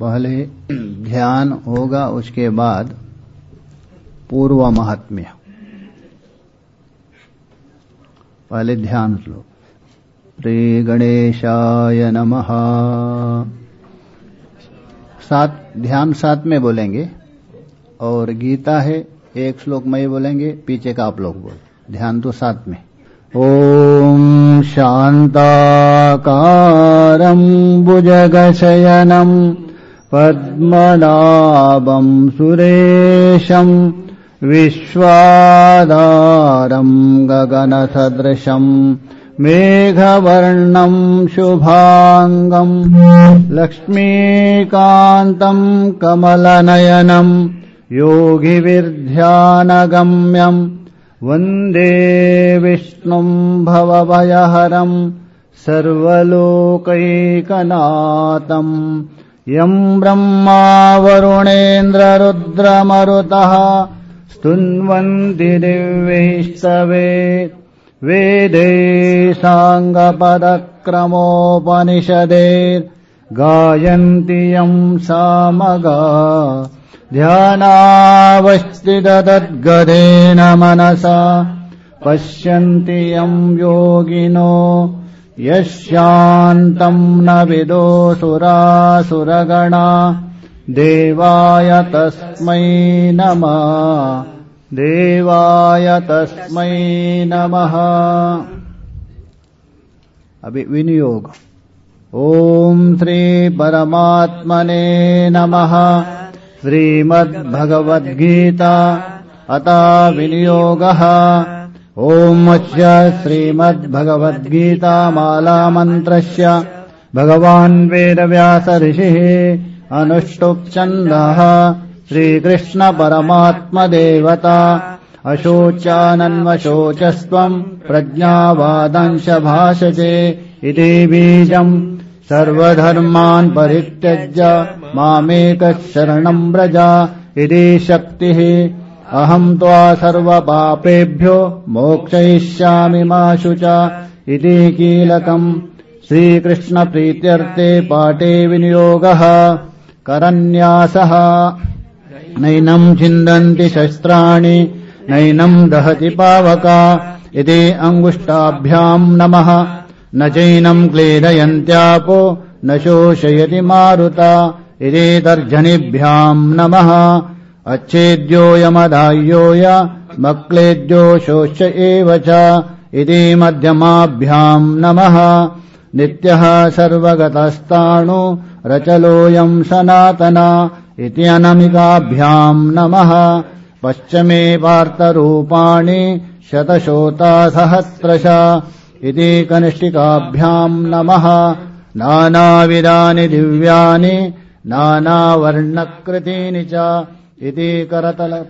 पहले ध्यान होगा, उसके बाद पूर्व महात्म्य। पहले ध्यान श्लोक श्री गणेशाय नमः। सात, ध्यान सात में बोलेंगे, और गीता है, एक श्लोक में ही बोलेंगे, पीछे का आप लोग बोल। ध्यान तो सात में। ॐ शान्ताकारम् भुजगशयनम् पद्मनाभम् सुरेशम् विश्वाधारम् गगनसदृशम् मेघवर्णम् शुभाङ्गम् लक्ष्मीकान्तम् कमलनयनम् योगिविर्ध्यानगम्यम् वन्दे विष्णुम् भवभयहरम् सर्वलोकैकनाथम् यम् ब्रह्मा वरुणेन्द्ररुद्रमरुतः स्तुन्वन्ति दिव्यैस्तवे वेदे साङ्गपदक्रमोपनिषदे गायन्ति यम् सामगा। ध्यानावस्थितद्गदेन मनसा। पश्यन्ति यम् योगिनो यशान्तम् न विदो सुरासुरगणा देवाय तस्मै नमः। देवाय तस्मै नमः। अभि विनियोग ॐ श्रीपरमात्मने नमः। श्रीमद्भगवद्गीता अता विनियोगः ॐ अस्य श्रीमद्भगवद्गीतामालामन्त्रस्य भगवान् वेदव्यास ऋषिः अनुष्टुप्छन्दः श्रीकृष्णपरमात्मदेवता अशोचानन्वशोचस्त्वम् प्रज्ञावादंश भाषते इति बीजम् सर्वधर्मान् परित्यज्य मामेकः शरणम् व्रज इति शक्तिः अहम् त्वा सर्वपापेभ्यो मोक्षयिष्यामि मा शुच इति कीलकम्। श्रीकृष्णप्रीत्यर्थे पाठे विनियोगः। करन्यासः। नैनम् छिन्दन्ति शस्त्राणि नैनम् दहति पावका इति अङ्गुष्टाभ्याम् नमः। न चैनम् क्लेदयन्त्यापो न शोषयति मारुता इति तर्जनिभ्याम् नमः अच्छेद्योऽयमदाह्योय मक्लेद्यो शोष्य एव च इति मध्यमाभ्याम् नमः। नित्यः सर्वगतस्ताणु रचलोऽयम् सनातना इति अनमिकाभ्याम् नमः। पश्चिमे पार्थरूपाणि शतशोतासहस्रश इति कनिष्ठिकाभ्याम् नमः। नानाविधानि दिव्यानि नानावर्णकृतीनि च इति करतल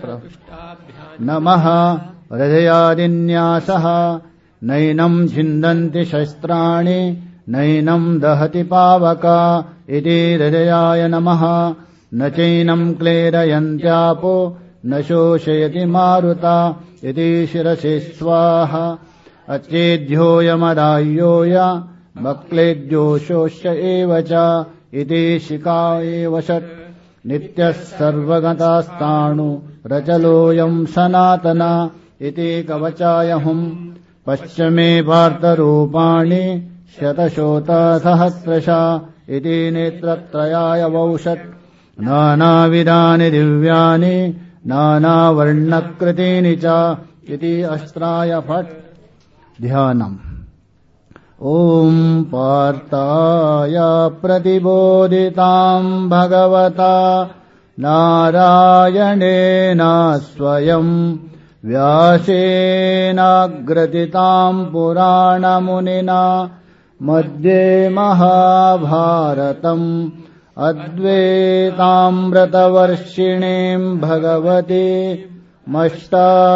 नमः हृदयादिन्यासः। नैनम् छिन्दन्ति शस्त्राणि नैनम् दहति पावका इति हृदयाय नमः। न चैनम् क्लेदयन्त्यापो न शोषयति मारुता इति शिरसि स्वाहा। अच्छेद्योऽयमदाह्योय मक्लेद्यो शोष्य एव च इति शिका एव षट् नित्यः सर्वगतास्ताणु रचलोऽयम् सनातना इति कवचाय हुम् पश्चिमे पार्थरूपाणि शतशोतसहस्रशा इति नेत्रत्रयाय वौषट् नानाविधानि दिव्यानि नानावर्णकृतीनि च इति अस्त्राय फट् ध्यानम् ॐ पार्थाय प्रतिबोधिताम् भगवता नारायणेन स्वयम् व्यासेनाग्रथिताम् पुराणमुनिना मध्ये महाभारतम् अद्वेतामृतवर्षिणीम् भगवती मष्टादशाध्यायिनी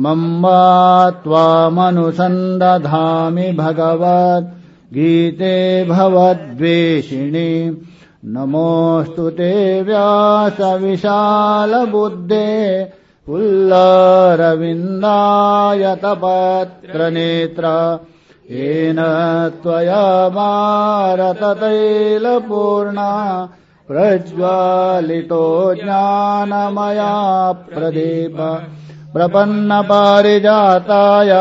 मम्बा त्वामनुसन्दधामि भगवद्गीते भवद्वेषिणि। नमोऽस्तु ते व्यासविशालबुद्धे। पुल्लरविन्दायतपत्रनेत्र येन त्वया मारततैलपूर्णा प्रज्वालितो ज्ञानमया प्रदीप प्रपन्नपारिजाताय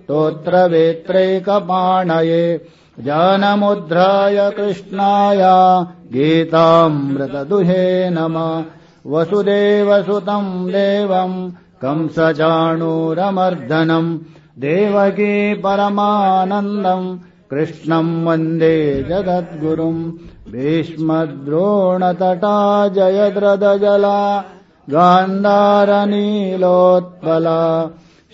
स्तोत्रवेत्रैकपाणये जानमुद्राय कृष्णाय गीतामृतदुहे नम। वसुदेवसुतम् देवम् कंसचाणूरमर्दनम् देवकी परमानन्दम् कृष्णम् वन्दे जगद्गुरुम् भीष्मद्रोणतटा जयद्रदजला गान्धारनीलोत्पला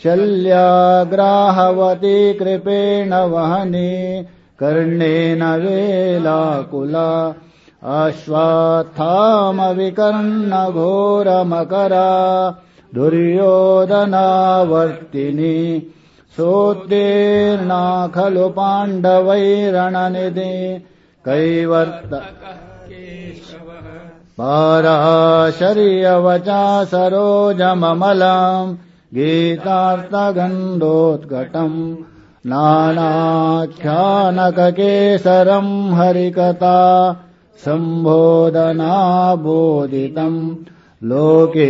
शल्याग्राहवती कृपेण वहने कर्णेन वेलाकुला अश्वात्थामविकर्णघोरमकरा दुर्योधनावर्तिनि सोत्तीर्णा खलु पाण्डवैरणनिधि कैवर्त पाराशर्यवचा सरोजममलाम् गीतार्थगन्धोत्कटम् नानाख्यानककेसरम् हरिकथा सम्बोधनाबोधितम् लोके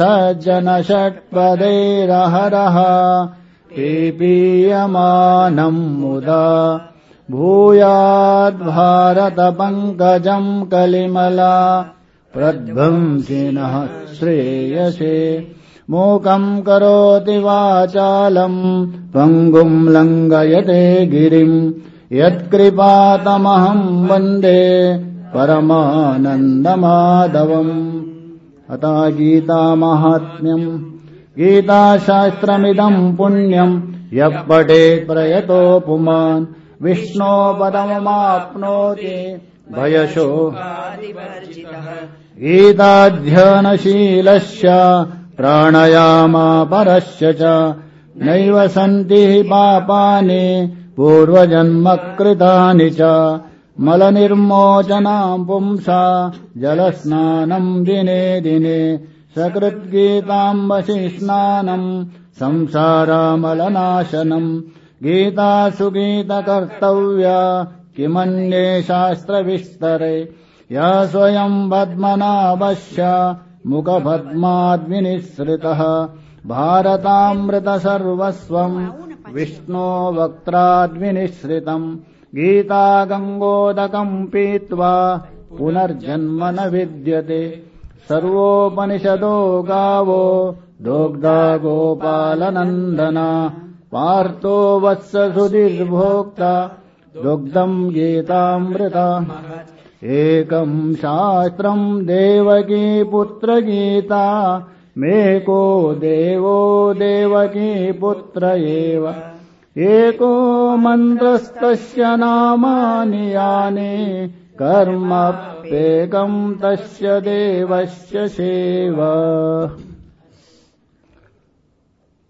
सज्जनषट्पदैरहरः पीपीयमानम् मुदा भूयाद्भारतपङ्कजम् कलिमला प्रध्वंसिनः श्रेयसे। मूकम् करोति वाचालम् पङ्गुम् लङ्घयते गिरिम् यत्कृपातमहम् वन्दे परमानन्दमाधवम्। अता गीतामाहात्म्यम् गीताशास्त्रमिदम् पुण्यम् यः पठेत् प्रयतो पुमान् विष्णो पदममाप्नोति भयशो गीताध्ययनशीलस्य प्राणयामापरस्य च नैव सन्ति पापानि पूर्वजन्मकृतानि च। मलनिर्मोचनाम् पुंसा जलस्नानम् दिने दिने सकृद्गीताम्बसि स्नानम् संसारामलनाशनम् गीतासु गीतकर्तव्या किमन्ये शास्त्रविस्तरे। या स्वयम् पद्मनाभस्य मुखपद्माद्विनिःसृतः। भारतामृतसर्वस्वम् विष्णो वक्त्राद्विनिःसृतम्। गीता गङ्गोदकम् पीत्वा पुनर्जन्म न विद्यते। सर्वोपनिषदो गावो दोग्धा गोपालनन्दना पार्थो वत्ससुधिर्भोक्ता दुग्धम् गीतामृता। एकम् शास्त्रम् देवकी पुत्रगीता मेको देवो देवकी पुत्र एव। एको मन्त्रस्तस्य नामानि यानि कर्मप्येकम् तस्य देवस्य सेव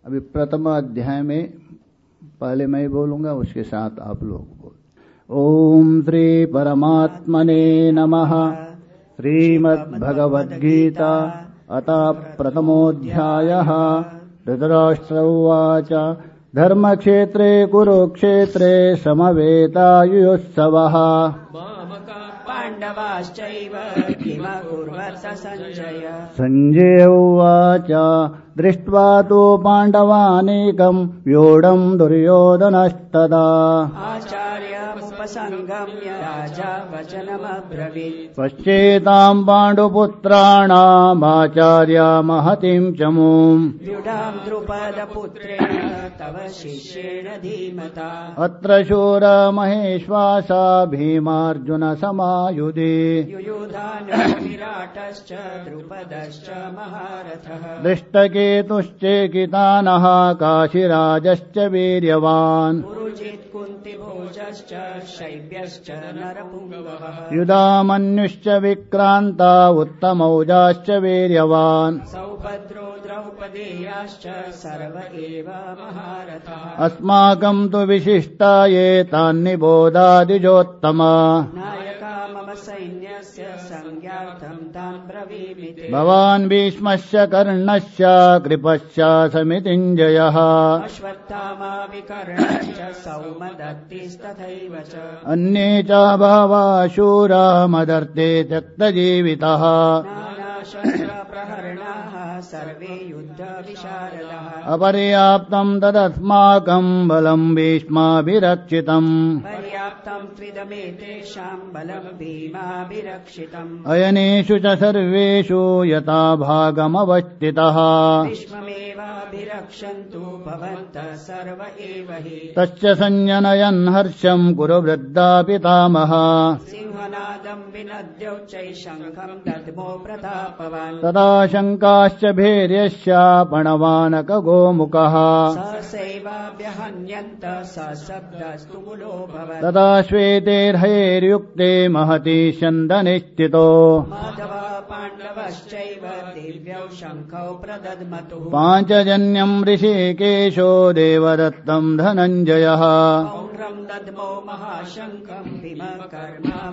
अभी प्रथम अध्याय में पहले मैं बोलूँगा, उसके साथ आप लोग बोल। ओम श्री परमात्मने नमः। श्रीमद्भगवद्गीता अतः उवाच। धर्मक्षेत्रे, कुरुक्षेत्रे समवेतायुत्सवः पाण्डवाश्चैव किमकुर्वत सञ्जय। सञ्जय उवाच दृष्ट्वा तु पाण्डवानेकम् व्योढम् दुर्योधनस्तदा आचार्यमुपसङ्गम्य राजा वचनमब्रवीत्। पश्चेताम् पाण्डुपुत्राणामाचार्या महतीम् चमूम् दृढाम् द्रुपदपुत्रेण तव शिष्येण धीमता। अत्र शूरमहेश्वासा भीमार्जुनसमायुधे। युयुधान विराटश्च द्रुपदश्च महारथः। दृष्टकेतुश्चेकितानः काशिराजश्च वीर्यवान्। पुरुजित् कुन्तिभोजश्च नरपुङ्गवः। युधामन्युश्च विक्रान्ता उत्तमौजाश्च वीर्यवान्। सौभद्रो द्रौपदेयाश्च सर्व एव महारथः। अस्माकम् तु विशिष्टा ये तान्निबोधादिजोत्तमा। नायका मम सैन्यस्य संज्ञार्थम् तान् ब्रवीमिति। भवान् भीष्मश्च कर्णश्च कृपश्च समितिञ्जयः। अश्वत्थामा विकर्णश्च सौमदत्तिस्तथैव च अन्ये च बहवः शूरा मदर्थे त्यक्तजीवितः सर्वे युद्धविशारदः। अपर्याप्तम् तदस्माकम् बलम् भीष्माभिरक्षितम्। पर्याप्तम् त्विदमेतेषाम् बलम् भीमाभिरक्षितम्। अयनेषु च सर्वेषु यथा भागमवस्थितः। विश्वमेवाभिरक्षन्तु भवन्तः सर्व एव हि। तश्च सञ्जनयन् हर्षम् कुरु वृद्धा पितामह सिंहनादम् विनद्यौच्चै शङ्खम् दद्मो प्रतापवान्। तदा शङ्काश्च भैर्यश्च सहसैवाभ्यहन्यन्त स शब्दस्तु मुलोऽभवत् तदा श्वेतेर्हयैर्युक्ते महती स्यन्दनिश्चितो माधव पाण्डवश्चैव दिव्यौ शङ्खौ प्रदद्मतुः। पाञ्चजन्यम् ऋषिकेशो देवदत्तम् धनञ्जयः दद्मो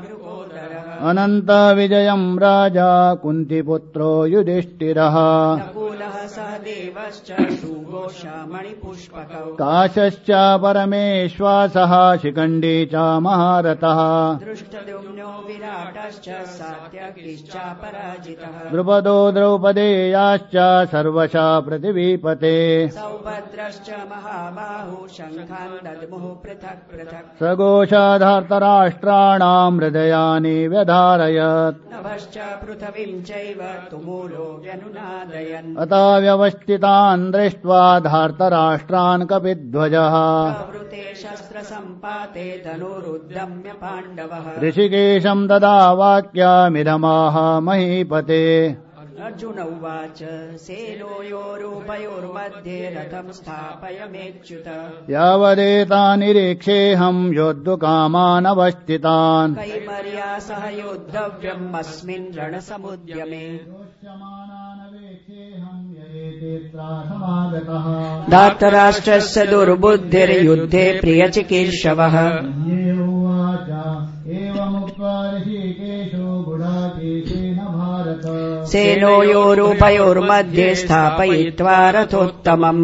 मृगोदरः अनन्तविजयम् राजा कुन्तिपुत्रो युधिष्ठिरः। नकुलः सह देवश्च सुघोषमणिपुष्पकौ काशश्च परमेश्वासः शिखण्डी च महारथः। दृष्टदुम्नो विराटश्च सात्यकिश्चापराजितः द्रुपदो द्रौपदेयाश्च सर्वशा पृथिवीपते। सौभद्रश्च महाबाहु शङ्खान् दद्मुः पृथक् सघोषाधार्तराष्ट्राणाम् हृदयानि व्यधारयत्। नभश्च पृथिवीम् चैव तुमूलो व्यनुनादयन्। अता व्यवस्थितान् दृष्ट्वा धार्तराष्ट्रान् कपिध्वजः। प्रवृते शस्त्रसम्पाते धनुरुद्यम्य पाण्डवः। ऋषिकेशम् ददा वाक्यामिदमाह महीपते अर्जुन उवाच सेनोयोरुभयोर्मध्ये रथम् स्थापयमेच्युत। यावदेता निरीक्षेऽहम् योद्धुकामानवस्थितान्। कैमर्या सह योद्धव्यम् अस्मिन् रणसमुद्यमे धातराष्ट्रस्य दुर्बुद्धिर्युद्धे प्रियचिकीर्षवः सेनोयोरुभयोर्मध्ये स्थापयित्वा रथोत्तमम्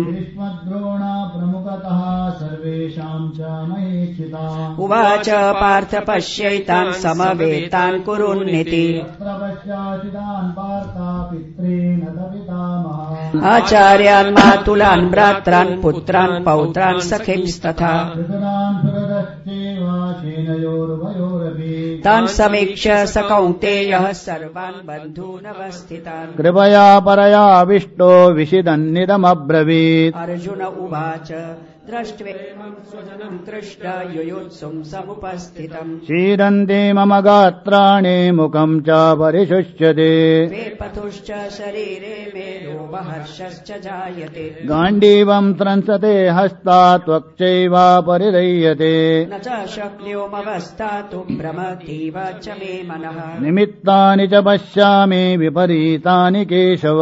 सर्वेषाम् च महीक्षिता उवाच पार्थ पश्यैतान् समवेतान् कुरुन्निति। तत्र पश्याचितान् वार्ता पित्रेण तपितामः आचार्यान् मातुलान् भ्रात्रान् पुत्रान् पौत्रान् सखिंस्तथा। तान् समीक्ष्य स कौन्तेयः सर्वान् बन्धूनवस्थितान्। कृपया परयाविष्टो विशिदन्निदमब्रवीत्। अर्जुन उवाच द्रष्ट्वेमम् स्वजनम् कृष्ण युयुत्सुम् समुपस्थितम्। क्षीरन्ति मम गात्राणि मुखम् च परिशुष्यते। वेपथुश्च शरीरे मे रोमहर्षश्च जायते। गाण्डीवम् त्रंसते हस्ता त्वक्चैव परिदह्यते न च शक्योमवस्थातु भ्रमतीव च मे मनः। निमित्तानि च पश्यामि विपरीतानि केशव।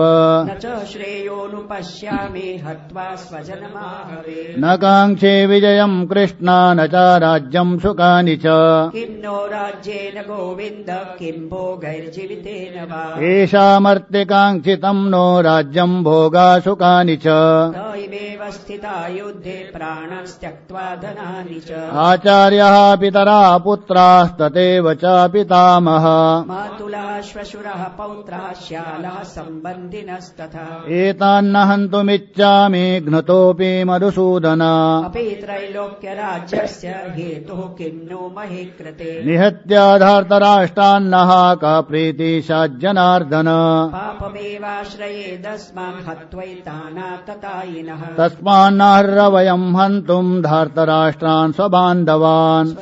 न च श्रेयोनुपश्यामि हत्वा स्वजनमाहवे। न काङ्क्षे विजयम् कृष्ण न च राज्यम् सुखानि च। किं नो राज्येन गोविन्द किं भोगैर्जीवितेन वा। येषामर्त्यकाङ्क्षितम् नो राज्यम् भोगा सुखानि च। तैमेव स्थिता युद्धे प्राणस्त्यक्त्वा धनानि च। आचार्यः पितरा पुत्रास्तथैव च पितामह। मातुलः श्वशुरः पौत्रः श्यालः सम्बन्धिनस्तथा। एतान्न हन्तुमिच्छामि घ्नतोऽपि मधुसूदन अपि त्रैलोक्यराज्यस्य हेतुः किं नो महि कृते निहत्याधार्तराष्ट्रान्नः का प्रीतिशाज्जनार्दन पापमेवाश्रयेदस्मान् हत्वैतानाततायिनः तस्मान्नर्ह वयम् हन्तुम् धार्तराष्ट्रान् स्वबान्धवान्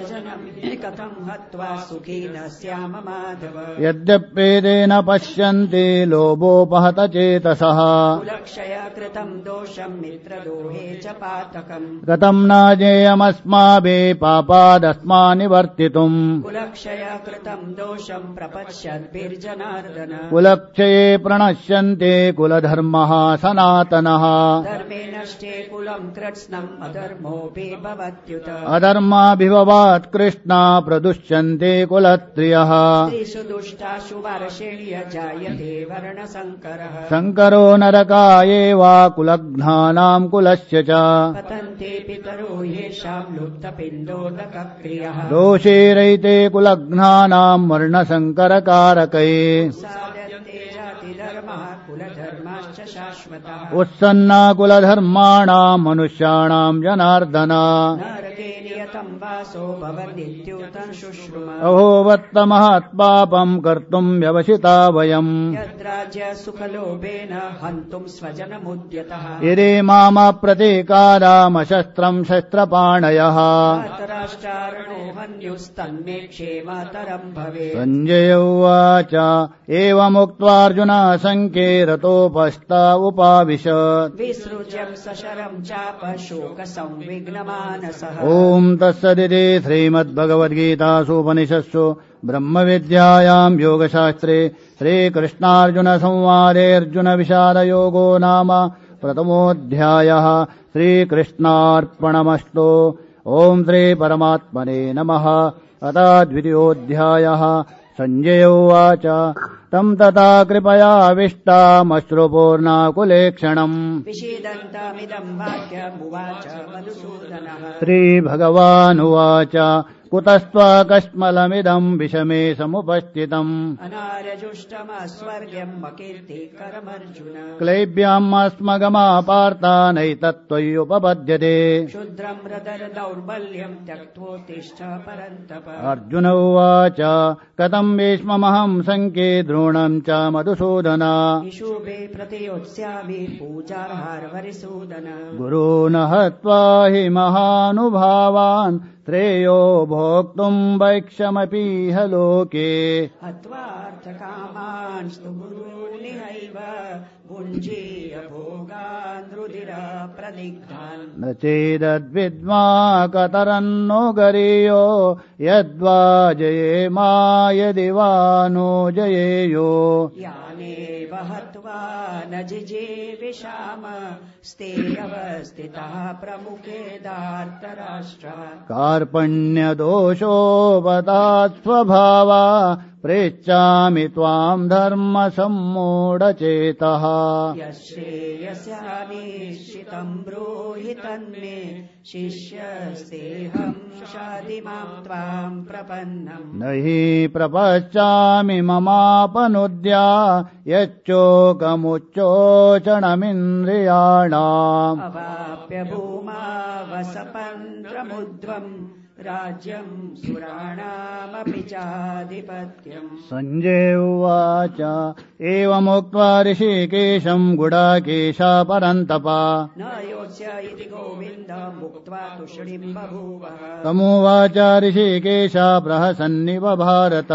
कथम् हत्वा सुखी न स्याम माधव यद्यप्येदेन पश्यन्ति लोभोपहत चेतसः कुलक्षय कृतम् दोषम् मित्रदोहे च पातकम्। गतम् न जेयमस्माभिः पापादस्मानिवर्तितुम्। कुलक्षय कृतम् दोषम् प्रपश्यद्भिर्जनार्दन। कुलक्षये प्रणश्यन्ते कुलधर्मः सनातनः। धर्मे नष्टे कुलम् कृत्स्नम् अधर्मोऽपि भवत्युत अधर्माभिभवात् कृष्ण कृष्णा प्रदुष्यन्ते कुलत्रियः। स्त्रीषु दुष्टाशु वर्षेण्य जायते वर्णशङ्करः। शङ्करो नरकाये वा कुलघ्नानाम् कुलस्य च। पतन्ते पितरो येषाम् लुप्तपिण्डोदकक्रियः दोषेरैते कुलघ्नानाम् जातिधर्मः कुलधर्माश्च शाश्वतः उत्सन्ना कुलधर्माणाम् मनुष्याणाम् जनार्दन। नरके नियतम् वासो भवन्नित्युतम् शुश्रुम अहोवत्तमहत्पापम् कर्तुम् व्यवसिता वयम्। यद्राज्य सुखलोभेन हन्तुम् स्वजनमुद्यतः। यदि मामप्रतीकारामशस्त्रम् शस्त्रपाणयः। राष्ट्रारणो हन्युस्तन्मे क्षेमतरम् भवेत्। सञ्जय उवाच। एवमुक्त्वार्जुना सङ्ख्ये रतोपस्ता उपाविशत् विसृज्यम् सशरम् चाप शोकसंविघ्नमानसः ॐ तत्सदिति श्रीमद्भगवद्गीतासूपनिषत्सु ब्रह्मविद्यायाम् योगशास्त्रे श्रीकृष्णार्जुनसंवादे अर्जुनविषादयोगो नाम प्रथमोऽध्यायः श्रीकृष्णार्पणमस्तु। ॐ श्रीपरमात्मने नमः। अथा द्वितीयोऽध्यायः सञ्जय उवाच। तम् तथा कृपयाविष्टामश्रुपूर्णाकुलेक्षणम् वाक्यमुवाच मधुसूदनः। श्रीभगवानुवाच कुतस्त्वाकश्मलमिदम् विषमे समुपस्थितम्। अनार्यजुष्टमस्वर्ग्यम् अकीर्तिकरमर्जुन क्लैब्यामस्मगमापार्ता नैतत्त्वय्युपपद्यते क्षुद्रम् हृदर दौर्बल्यम् त्यक्त्वोत्तिष्ठ परन्तप। अर्जुन उवाच कथम् भीष्ममहम् सङ्ख्ये द्रोणम् च मधुसूदन। विशुभे प्रतियोत्स्यामि पूजार्हार्वरिसूदन गुरून् हत्वा हि महानुभावान् श्रेयो भोक्तुम् वैक्षमपीह लोके हत्वार्थकामांस्तु गुरूनिहैव न चेदद्विद्मा कतरन्नो गरीयो यद्वा जयेमा यदि वा नो जयेयो। यानेव हत्वा न जिजे विशाम स्तेयवस्थितः प्रमुखे दार्तराष्ट्रः कार्पण्यदोषोपतात् स्वभावा प्रेच्छामि त्वाम् धर्मसम्मूढचेतः। यश्रेयस्यानिश्चितम् ब्रूहि तन्मे शिष्यस्तेऽहम् शादिमाम् त्वाम् प्रपन्नम्। न हि प्रपश्चामि ममापनुद्या यच्चोकमुच्चोचणमिन्द्रियाणाम् अवाप्य भूमा वसपन्त्रमुद्वम् राज्यम् सुराणामपि चाधिपत्यम्। सञ्जय उवाच एवमुक्त्वा ऋषिकेशम् गुडाकेशा परन्तपा न योत्स्य इति गोविन्द मुक्त्वा तुष्णिम् बभूवः। तमुवाच ऋषिकेशा प्रहसन्निव भारत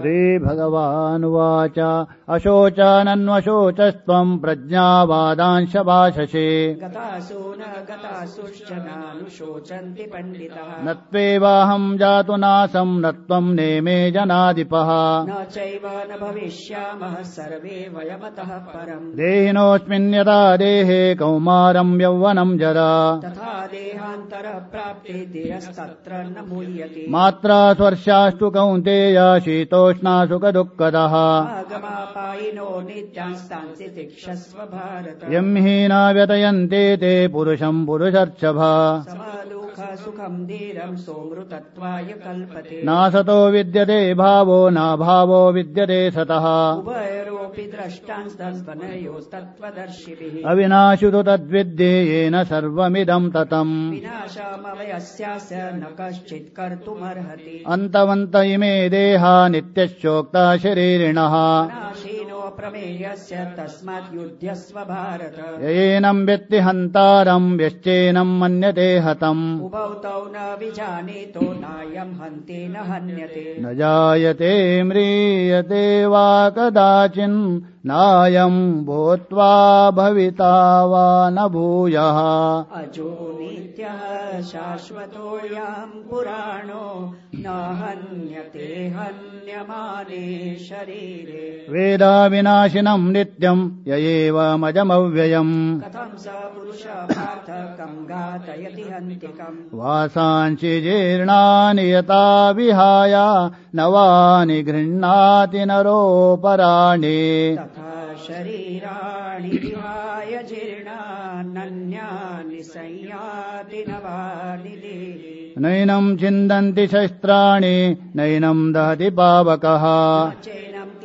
श्रीभगवानुवाच अशोचानन्वशोचस्त्वम् प्रज्ञावादांश भाषसे गतासु न गतासुश्च नानुशोचन्ति पण्डितः। न त्वेवाहम् जातु नासम् न त्वम् नेमे जनाधिपः। न चैव न भविष्यामः सर्वे वयमतः परम्। देहिनोऽस्मिन् यदा देहे कौमारम् यौवनम् जरा। तथा देहान्तरप्राप्ते धीरस्तत्र न मूल्यते मात्रा स्वर्शास्तु कौन्तेय शीतोष्णा सुखदुःखदः यम् हीना व्यतयन्ते ते पुरुषम् पुरुषर्षभ सुखम् धीरम् सोमृतत्वाय कल्पते नासतो विद्यते भावो नाभावो विद्यते सतः उभयरोऽपि द्रष्टांस्तन्वनयोस्तत्त्वदर्शिभिः अविनाशितु तद्विद्ये येन सर्वमिदम् ततम् विनाशामवयस्यास्य न कश्चित् कर्तुमर्हति अन्तवन्त इमे देहा नित्यश्चोक्ता शरीरिणः प्रमेयस्य तस्मात् युध्यस्व भारत। येनम् व्यक्ति हन्तारम् व्यश्चेनम् मन्यते हतम्। उभौ तौ न विजानीतो नायम् हन्ति न हन्यते। न जायते म्रियते वा कदाचिन् नायम् भूत्वा भविता वा न भूयः अजो नित्यः शाश्वतोऽयम् पुराणो न हन्यते हन्यमाने शरीरे। वेदाविनाशिनम् नित्यम् य एवमजमव्ययम् कथं स पार्थ कम् घातयति हन्तिकम्। वासांसि जीर्णानि यथा विहाय नवानि गृह्णाति नरोपराणि। तथा शरीराणि विहाय जीर्णानन्यानि संयाति नवानि नैनम् छिन्दन्ति शस्त्राणि नैनम् दहति पावकः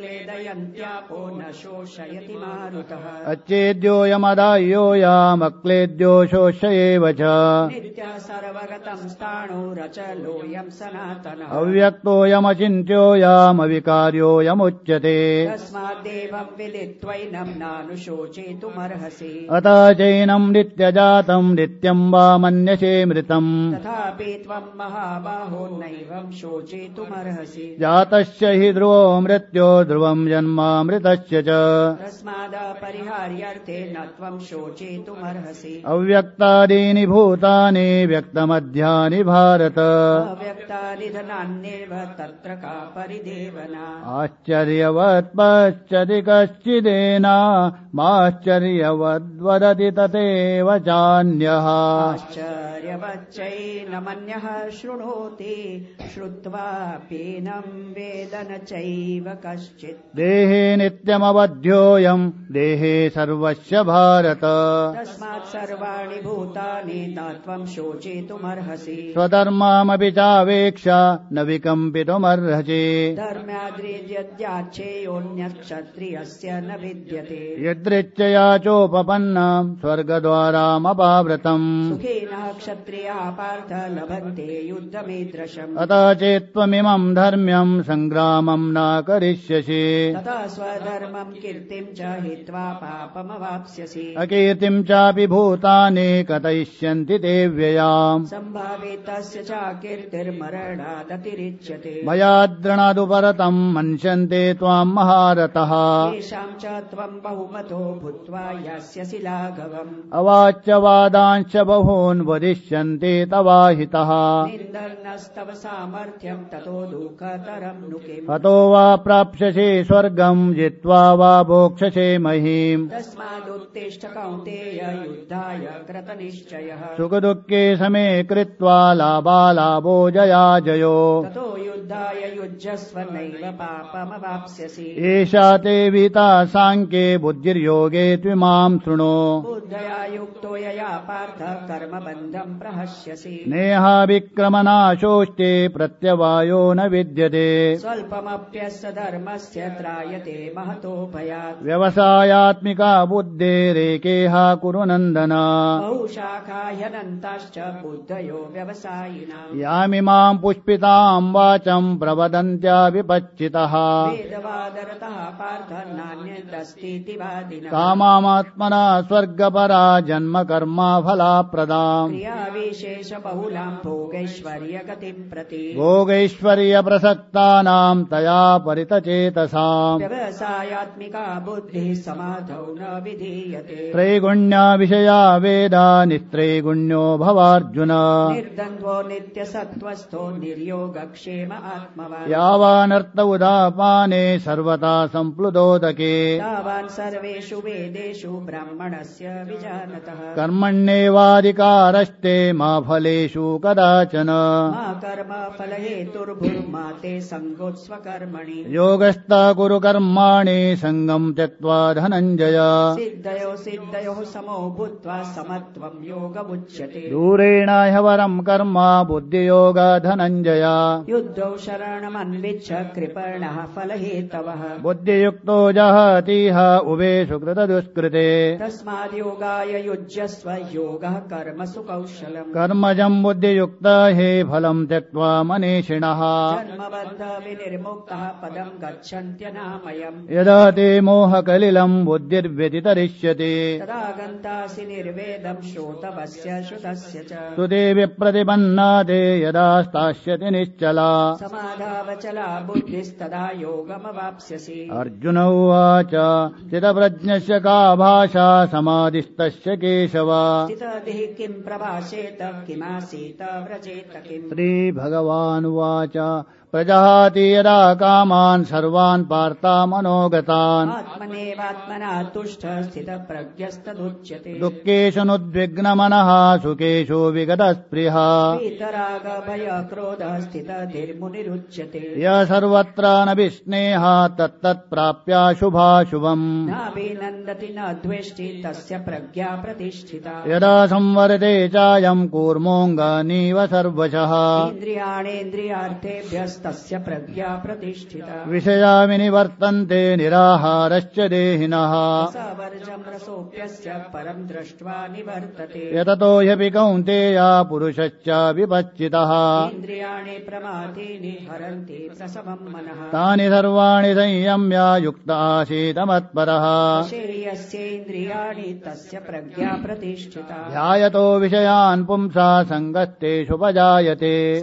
चैनम् क्लेदयन्त्यापो न शोषयति मारुतः। अच्छेद्योऽयमदाह्योऽयमक्लेद्यो शोष्य एव च। नित्यः सर्वगतम् स्थाणुरचलोऽयम् सनातनः। अव्यक्तोऽयमचिन्त्योऽयमविकार्योऽयमुच्यते। तस्माद्देवम् विदित्वैनम् नानुशोचेतुमर्हसि। अत चैनम् नित्यजातम् नित्यम् वा मन्यसे मृतम्। तथापि त्वम् महाबाहो नैवम् शोचेतुमर्हसि। जातस्य हि ध्रुवो मृत्यो ध्रुवम् जन्मामृतस्य च। तस्मादपरिहार्यर्थे न त्वम् शोचेतुमर्हसि। अव्यक्तादीनि भूतानि व्यक्तमध्यानि भारत। अव्यक्तानि धनान्येव तत्र का परिदेवना। आश्चर्यवत् पश्यति कश्चिदेन माश्चर्यवद्वदति तथैव चान्यः। आश्चर्यवच्चैनमन्यः शृणोति श्रुत्वापीनम् वेद न चैव कश्चित् देहे नित्यमवध्योऽयम् देहे सर्वस्य भारत। तस्मात् सर्वाणि भूतानि न त्वम् शोचितुमर्हसि। स्वधर्मामपि चावेक्ष न विकम्पितुमर्हसि। धर्म्याद्रियद्याच्छेयोऽन्यक्षत्रियस्य न विद्यते। यदृच्छया चोपपन्नम् स्वर्गद्वारामपावृतम्। सुखेनः क्षत्रियाः पार्थ लभन्ते युद्धमीदृशम् अतः चेत्त्वमिमम् धर्म्यम् सङ्ग्रामम् न करिष्यसि स्वधर्मम् कीर्तिम् च हित्वा पापमवाप्स्यसि। अकीर्तिम् चापि भूतानि कथयिष्यन्ति ते व्ययाम् सम्भावितस्य च कीर्तिर्मरणादतिरिच्यते मया द्रणादुपरतम् मन्स्यन्ते त्वाम् महारथः येषाम् च त्वम् बहुमतो भूत्वा यास्यसि लाघवम्। अवाच्य वादांश्च बहून् वदिष्यन्ते तवाहितः। निन्दर्नस्तव सामर्थ्यम् ततो दुःखतरम् नु किम्। हतो वा प्राप्स्यसे स्वर्गम् जित्वा वा भोक्ष्यसे महीम् तस्मादुत्तिष्ठ कौन्तेय युद्धाय कृतनिश्चयः। सुखदुःखे समे कृत्वा लाभालाभो जया जयो। ततो युद्धाय युज्यस्व नैव पापमवाप्स्यसि। एषा ते वीता साङ्ख्ये बुद्धिर्योगे त्विमाम् शृणु। बुद्धया युक्तो यया पार्थ कर्मबन्धम् प्रहस्यसि। नेहाविक्रमनाशोष्टे प्रत्यवायो न विद्यते। स्वल्पमप्यस्य धर्मस्य त्रायते महतो भयात्। व्यवसायात्मिका बुद्धेरेकेह कुरु नन्दन। बहुशाखा ह्यनन्ताश्च बुद्धयो व्यवसायिनाम् यामिमाम् पुष्पिताम् वाचम् प्रवदन्त्या विपच्चितः। वेदवादरतः पार्थ नान्यदस्तीति वादिनः कामात्मना स्वर्गपरा जन्म कर्मा फलाप्रदाम्। क्रियाविशेष बहुलाम् भोगैश्वर्यगतिम् प्रति। भोगैश्वर्यप्रसक्तानाम् तया व्यवसायात्मिका बुद्धिः समाधौ न विधीयते। त्रैगुण्या विषया वेदा निस्त्रैगुण्यो भवार्जुन। निर्द्वन्द्वो नित्यसत्त्वस्थो निर्योगक्षेम आत्मवान्। यावानर्थ उदापाने सर्वथा सम्प्लुतोदके तावान् सर्वेषु वेदेषु ब्राह्मणस्य विजानतः। कर्मण्येवाधिकारस्ते मा फलेषु कदाचन। मा कर्म फलहेतुर्भुर्मा ते सङ्गोत्स्वकर्मणि योगस्था कुरु कर्माणि सङ्गम् त्यक्त्वा धनञ्जय। सिद्धयो सिद्धयोः समो भूत्वा समत्वम् योगमुच्यते। दूरेण ह्यवरम् कर्म बुद्धियोग धनञ्जय। युद्धौ शरणमन्विच्छ कृपणः फलहेतवः। बुद्धियुक्तो जहतीह उभे सुकृतदुष्कृते। तस्माद्योगाय युज्यस्व योगः कर्मसु कौशलम् कर्मजम् बुद्धियुक्त हे फलम् त्यक्त्वा मनीषिणः। जन्मबन्ध विनिर्मुक्तः पदम् गच्छन्त्यनामयम् योगमयम् यदा ते मोहकलिलम् बुद्धिर्व्यतितरिष्यति तदा गन्तासि निर्वेदम् श्रोतवस्य श्रुतस्य च। सुते विप्रतिपन्ना ते यदा स्थास्यति निश्चला। समाधावचला बुद्धिस्तदा योगमवाप्स्यसि। अर्जुन उवाच चितप्रज्ञस्य का भाषा समाधिस्तस्य केशव? स्थितधिः किम् प्रभाषेत किमासीत व्रजेत किम्? श्रीभगवानुवाच प्रजहाति यदा कामान् सर्वान् पार्ता मनोगतान् आत्मनेवात्मना तुष्ट स्थितप्रज्ञस्तदुच्यते दुःखेषु नुद्विग्नमनः सुखेषु विगतस्पृहा। वीतराग भय क्रोध स्थितधिर्मुनिरुच्यते य सर्वत्र न विस्नेहा तत्तत्प्राप्याशुभाशुभम् नाभिनन्दति न द्वेष्टि तस्य प्रज्ञा प्रतिष्ठिता। यदा संवर्धे चायम् कूर्मोऽङ्गानीव सर्वशः इन्द्रियाणेन्द्रियार्थेभ्यस्तस्य प्रज्ञा प्रतिष्ठिता। विषया विनिवर्तन्ते निराहारश्च देहिनः। रसोऽप्यस्य परम् दृष्ट्वा निवर्तते। यततो ह्यपि कौन्तेया पुरुषश्च विपच्चितः। इन्द्रियाणि प्रमादीनि हरन्ति प्रसवम् मनः। तानि सर्वाणि संयम्य युक्त आसीत मत्परः यस्येन्द्रियाणि तस्य प्रज्ञा प्रतिष्ठिता। ध्यायतो विषयान् पुंसा सङ्गस्तेषुपजायते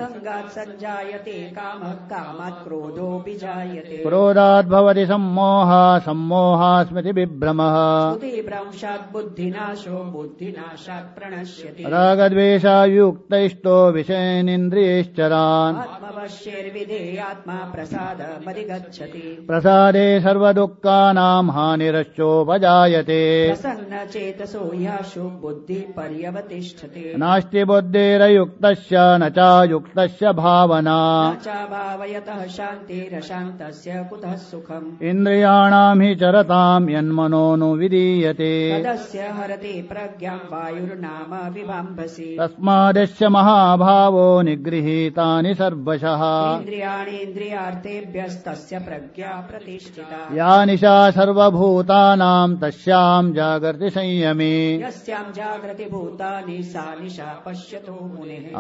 सञ्जायते कामः कामात् क्रोधोऽपि जायते। क्रोधात् भवति सम्मोहा सम्मोहा स्मृतिविभ्रमः स्मृतिभ्रंशात् बुद्धिनाशो बुद्धिनाशात् प्रणश्यति। रागद्वेषायुक्तैष्टो विषयेनिन्द्रियैश्चरान्। आत्मवश्यैर्विधेयात्मा प्रसादमधिगच्छति प्रसादे सर्वदुःखानाम् हानिरश्चोपजायते। प्रसन्नचेतसो ह्याशु बुद्धिः पर्यवतिष्ठते नास्ति बुद्धिरयुक्तस्य न चायुक्तस्य भावना। च भावयतः शान्तिरशान्तस्य कुतः सुखम्? इन्द्रियाणाम् हि चरताम् यन्मनोनुविधीयते तदस्य हरति प्रज्ञाम् वायुर्नाम विभाम्भसि। तस्मादस्य महाभावो निगृहीतानि सर्वशः। इन्द्रियाणीन्द्रियार्थेभ्यस्तस्य प्रज्ञा प्रतिष्ठिता। या निशा सर्वभूतानाम् तस्याम् जागर्ति संयमे। यस्याम् जागृति भूतानि सा निशा पश्यतो मुनिः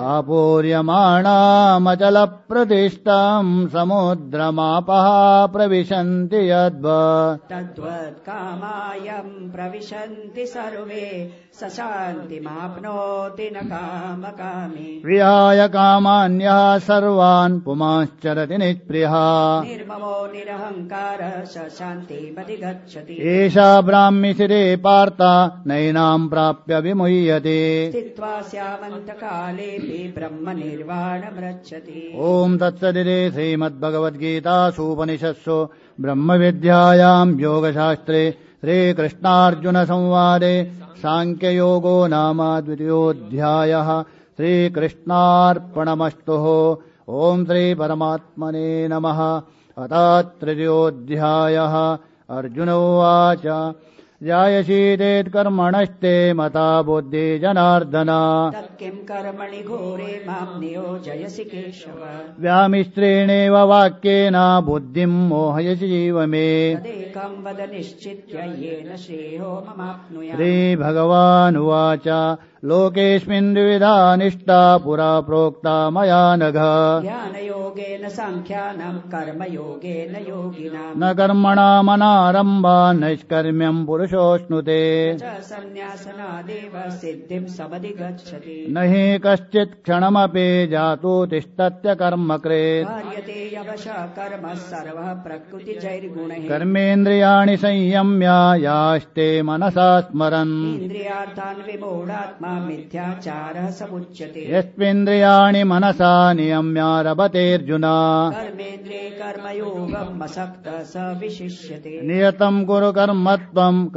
समुद्रमापः प्रविशन्ति यद्वत् तद्वत् कामायम् प्रविशन्ति सर्वे स शान्तिमाप्नोति न कामकामी। विहाय कामान्यः सर्वान् पुमाश्चरति निःस्पृहा निर्ममो निरहङ्कार स शान्तिमधिगच्छति एषा ब्राह्मिशिरे पार्ता नैनाम् प्राप्य विमुह्यते। स्थित्वा स्यामन्तकालेऽपि ब्रह्मनिर्वाणमृच्छति ॐ श्रीमद्भगवद्गीतासूपनिषत्सु ब्रह्मविद्यायाम् योगशास्त्रे श्रीकृष्णार्जुनसंवादे साङ्ख्ययोगो नाम द्वितीयोऽध्यायः श्रीकृष्णार्पणमस्तुः ॐ श्रीपरमात्मने नमः अथ तृतीयोऽध्यायः अर्जुन उवाच जायसीदेत्कर्मणस्ते मता बुद्धि जनार्दन। तत्किम् कर्मणि घोरे माम् नियोजयसि केशव। व्यामिश्रेणेव वाक्येन बुद्धिम् मोहयसि जीव मे। वद निश्चित्य येन श्रेयो ममाप्नुयात्। श्रीभगवानुवाच लोकेऽस्मिन् द्विविधा निष्ठा पुरा प्रोक्ता मया नघ। ध्यानयोगेन साङ्ख्यानाम् कर्मयोगेन योगिनाम् न कर्मणामनारम्भा नैष्कर्म्यम् पुरुषोऽश्नुते। सन्न्यासनादेव सिद्धिम् समधिगच्छति। न हि कश्चित् क्षणमपि जातु तिष्ठत्य कर्म कृत् कार्यते यवश कर्म सर्वः प्रकृतिजैर्गुणैः। कर्मेन्द्रियाणि संयम्य यास्ते मनसा स्मरन्। इन्द्रियार्थान् विमूढात्मा मिथ्याचारः समुच्यते। यस्मिन्द्रियाणि मनसा नियम्यारभतेऽर्जुन कर्मेन्द्रिये कर्मयोगम् असक्तः स विशिष्यते। नियतम् कुरु कर्मत्वम्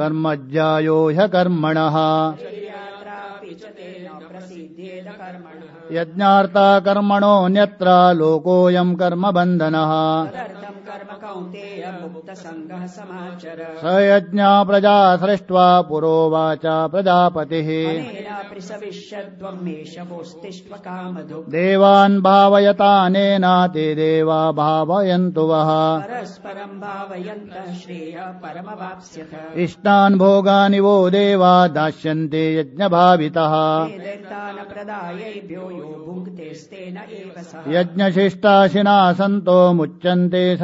च तेन प्रसिद्धेन कर्मणः। यज्ञार्था कर्मणोऽन्यत्र लोकोऽयम् कर्मबन्धनः। तदर्थम् कर्म कौन्तेय मुक्तसङ्गः समाचर। स यज्ञा प्रजा सृष्ट्वा पुरोवाच प्रजापतिः। अनेनापि सविष्यद्वमेष वोस्तिष्व कामधुक् देवान् भावयतानेन ते देवा भावयन्तु वः। परस्परम् भावयन्तः श्रेय परमवाप्स्यथ। इष्टान् भोगानि वो देवा दास्यन्ते यज्ञभावितः। वेदैतान् प्रदायैभ्यो यो भुङ्क्तेस्तेन एव सः। यज्ञशिष्टाशिना सन्तो मुच्यन्ते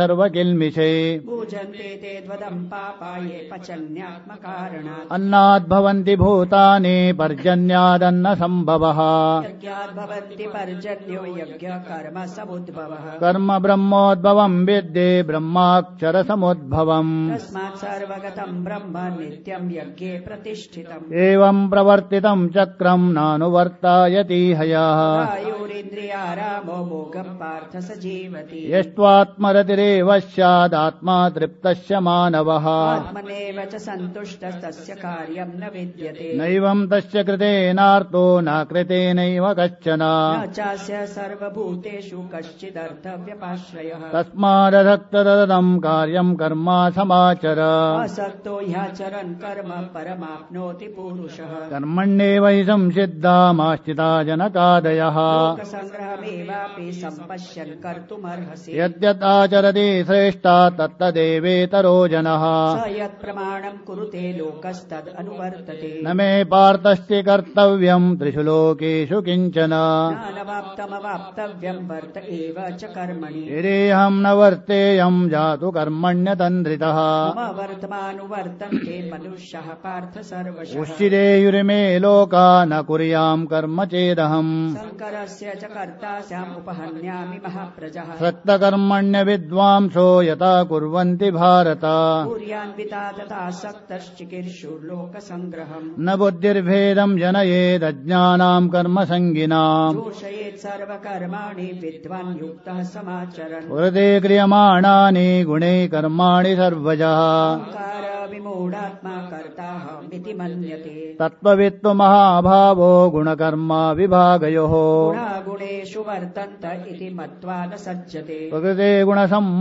ते त्वदम् पापाये पचन्यात्मकारणात् अन्नाद्भवन्ति भूतानि पर्जन्यादन्न सम्भवः यज्ञाद्भवन्ति पर्जन्यो यज्ञ कर्म समुद्भवः कर्म ब्रह्मोद्भवम् विद्ये ब्रह्माक्षरसमुद्भवम् तस्मात् सर्वगतम् ब्रह्म नित्यम् यज्ञे प्रतिष्ठितम् एवम् प्रवर्तितम् चक्रम् नानुवर्तायति हयः आयुरिन्द्रियारामो मोघम् पार्थ स जीवति यष्ट्वात्मरतिरेव स्यादात्मा तृप्तस्य मानवः। आत्मनेव च सन्तुष्टस्तस्य कार्यम् न विद्यते। नैवम् तस्य कृतेनार्तो न कृतेनैव कश्चन। न चास्य सर्वभूतेषु कश्चिदर्थव्यपाश्रयः। तस्मादधक्तदम् कार्यम् कर्म समाचर। असक्तो ह्याचरन् कर्म परमाप्नोति पूरुषः। कर्मण्येव हि संसिद्धामाश्चिता जनकादयः। लोकसङ्ग्रहमेवापि सम्पश्यन् कर्तुमर्हसि। यद्यदाचरति श्रेष्ठा तत्तदेवेतरो जनः। यत्प्रमाणम् कुरुते लोकस्तद् अनुवर्तते। न मे पार्थस्ति कर्तव्यम् त्रिषु लोकेषु किञ्चन। ज्ञानवाप्तमवाप्तव्यम् वर्त एव च कर्मणि। यदेऽहम् न वर्तेयम् जातु कर्मण्यतन्द्रितः वर्तमानुवर्तन्ते मनुष्यः पार्थ सर्वशः। उश्चिरेयुरिमे लोका न कुर्याम् कर्म चेदहम्। शङ्करस्य च कर्ता स्याम् उपहन्यामि महाप्रजः। सक्तकर्मण्य यथा कुर्वन्ति भारत। कुर्यान्विता तथा सक्तश्चिकीर्षु लोकसङ्ग्रहम् न बुद्धिर्भेदम् जनयेदज्ञानाम् कर्मसङ्गिनाम्। जोषयेत् सर्वकर्माणि विद्वान् युक्तः समाचरन्। हृदे क्रियमाणानि गुणे कर्माणि सर्वजः। विमूढात्मा कर्ताहमिति मन्यते। तत्त्ववित्तु महाभावो गुणकर्मा विभागयोः। गुणागुणेषु वर्तन्त इति मत्वा न सज्जते। प्रकृते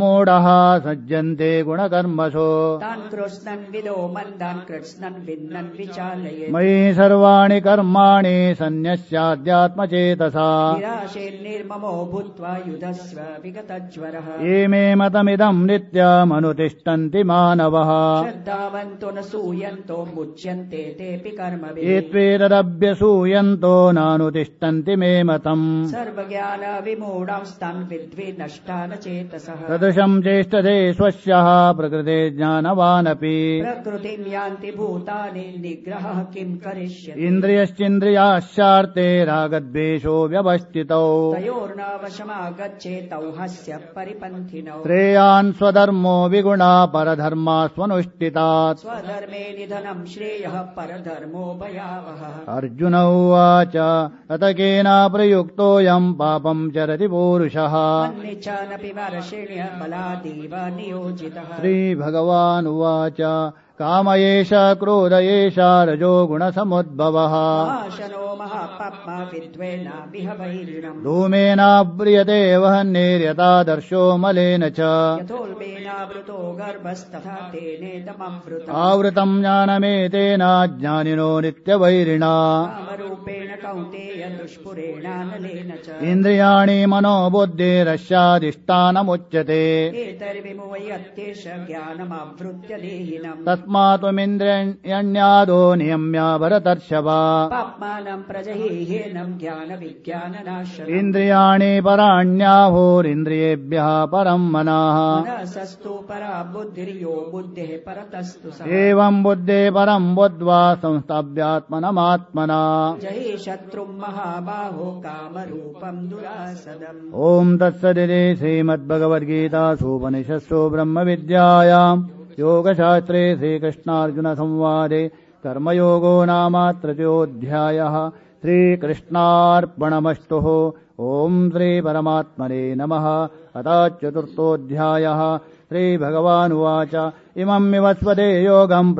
गुणसम्मूढः सज्जन्ते गुणकर्मसु। तान् कृत्स्नन् विदो मन्दान् कृत्स्नन् भिन्नन् विचालये मयि सर्वाणि कर्माणि सन्न्यस्याध्यात्मचेतसा। निराशेर्निर्ममो भूत्वा युधस्व विगतज्वरः। ये मे मतमिदम् नित्यमनुतिष्ठन्ति मानवः। श्रद्धावन्तो न सूयन्तो मुच्यन्ते तेऽपि ये कर्मभिः। त्वेतदभ्यसूयन्तो नानुतिष्ठन्ति मे मतम्। सर्वज्ञान विमूढांस्तान् विद्वि नष्टा न चेतसः सदृशम् चेष्टते स्वस्यः प्रकृते ज्ञानवानपि। प्रकृतिम् यान्ति भूतानि निग्रहः किम् करिष्यति? इन्द्रियश्चिन्द्रियाश्चार्ते रागद्वेषो व्यवस्थितौ। तयोर्नवशमागच्छेतौ हस्य परिपन्थिनौ। श्रेयान् स्वधर्मो विगुणा परधर्मा स्वनुष्ठितात्। स्वधर्मे निधनम् श्रेयः परधर्मो भयावहः अर्जुन उवाच अत केन प्रयुक्तोऽयम् पापम् चरति पूरुषः बलादेव नियोजितः श्रीभगवानुवाच काम एष क्रोध एष रजो गुणसमुद्भवः। विद्वेन विहवैरिणम् धूमेनाव्रियते वह्नेर्यथादर्शो मलेन च। आवृतम् ज्ञानमेतेन ज्ञानिनो नित्यवैरिणा। इन्द्रियाणि मनो बुद्धिरस्याधिष्ठानमुच्यते एतर्विमुवयत्येष ज्ञानमावृत्य देहिनम् तस्मात्त्वमिन्द्रियण्यादो नियम्य भरतर्षभ पाप्मानम् प्रजहेहेनम् ज्ञानविज्ञाननाशनम् इन्द्रियाणि पराण्याहोरिन्द्रियेभ्यः परम् मनः परा बुद्धिर्यो बुद्धेः परतस्तु एवम् बुद्धे परम् बुद्ध्वा संस्थाभ्यात्मनमात्मना जहि शत्रुम् महाबाहो कामरूपम् दुरासदम् ॐ तत्सदिरे श्रीमद्भगवद्गीतासूपनिषत्सु ब्रह्मविद्यायाम् योगशास्त्रे श्रीकृष्णार्जुनसंवादे कर्मयोगो नामात्रयोऽध्यायः श्रीकृष्णार्पणमस्तुः। ॐ श्रीपरमात्मने नमः। अतः चतुर्थोऽध्यायः श्रीभगवानुवाच। इमम् विवस्वते योगम्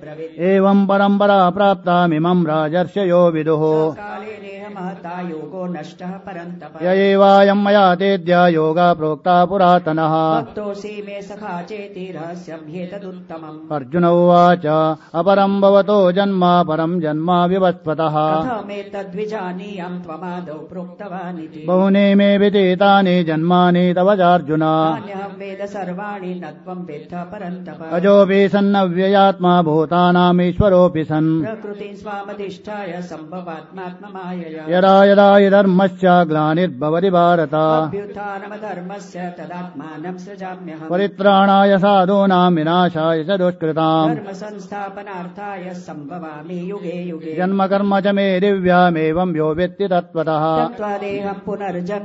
ब्रवीत् एवम् परम्परा प्राप्तामिमम् राजर्षयो विदुः। काले नेह महता योगो नष्टः परन्तप। य एवायम् मया तेद्य योगा प्रोक्ता पुरातनः। भक्तोऽसि मे सखा चेति रहस्यम् ह्येतदुत्तमम् अर्जुन उवाच अपरम् भवतो जन्म परम् जन्म विवस्वतः। कथमेतद्विजानीयाम् मे विदितानि जन्मानि तव चार्जुन। वेद सर्वाणि न त्वम् वेत्थ परन्तप अजोऽपि सन्नव्ययात्मा भूतानामीश्वरोऽपि सन्। प्रकृतिम् स्वामधिष्ठाय सम्भवात्मात्ममायया। यदा यदा हि धर्मस्य ग्लानिर्भवति भारत। अभ्युत्थानमधर्मस्य तदात्मानं सृजाम्यहम्। परित्राणाय साधूनां विनाशाय च दुष्कृताम्। धर्मसंस्थापनार्थाय सम्भवामि युगे युगे। जन्म कर्म च मे दिव्यामेवं यो वेत्ति तत्त्वतः तत्त्वादेहं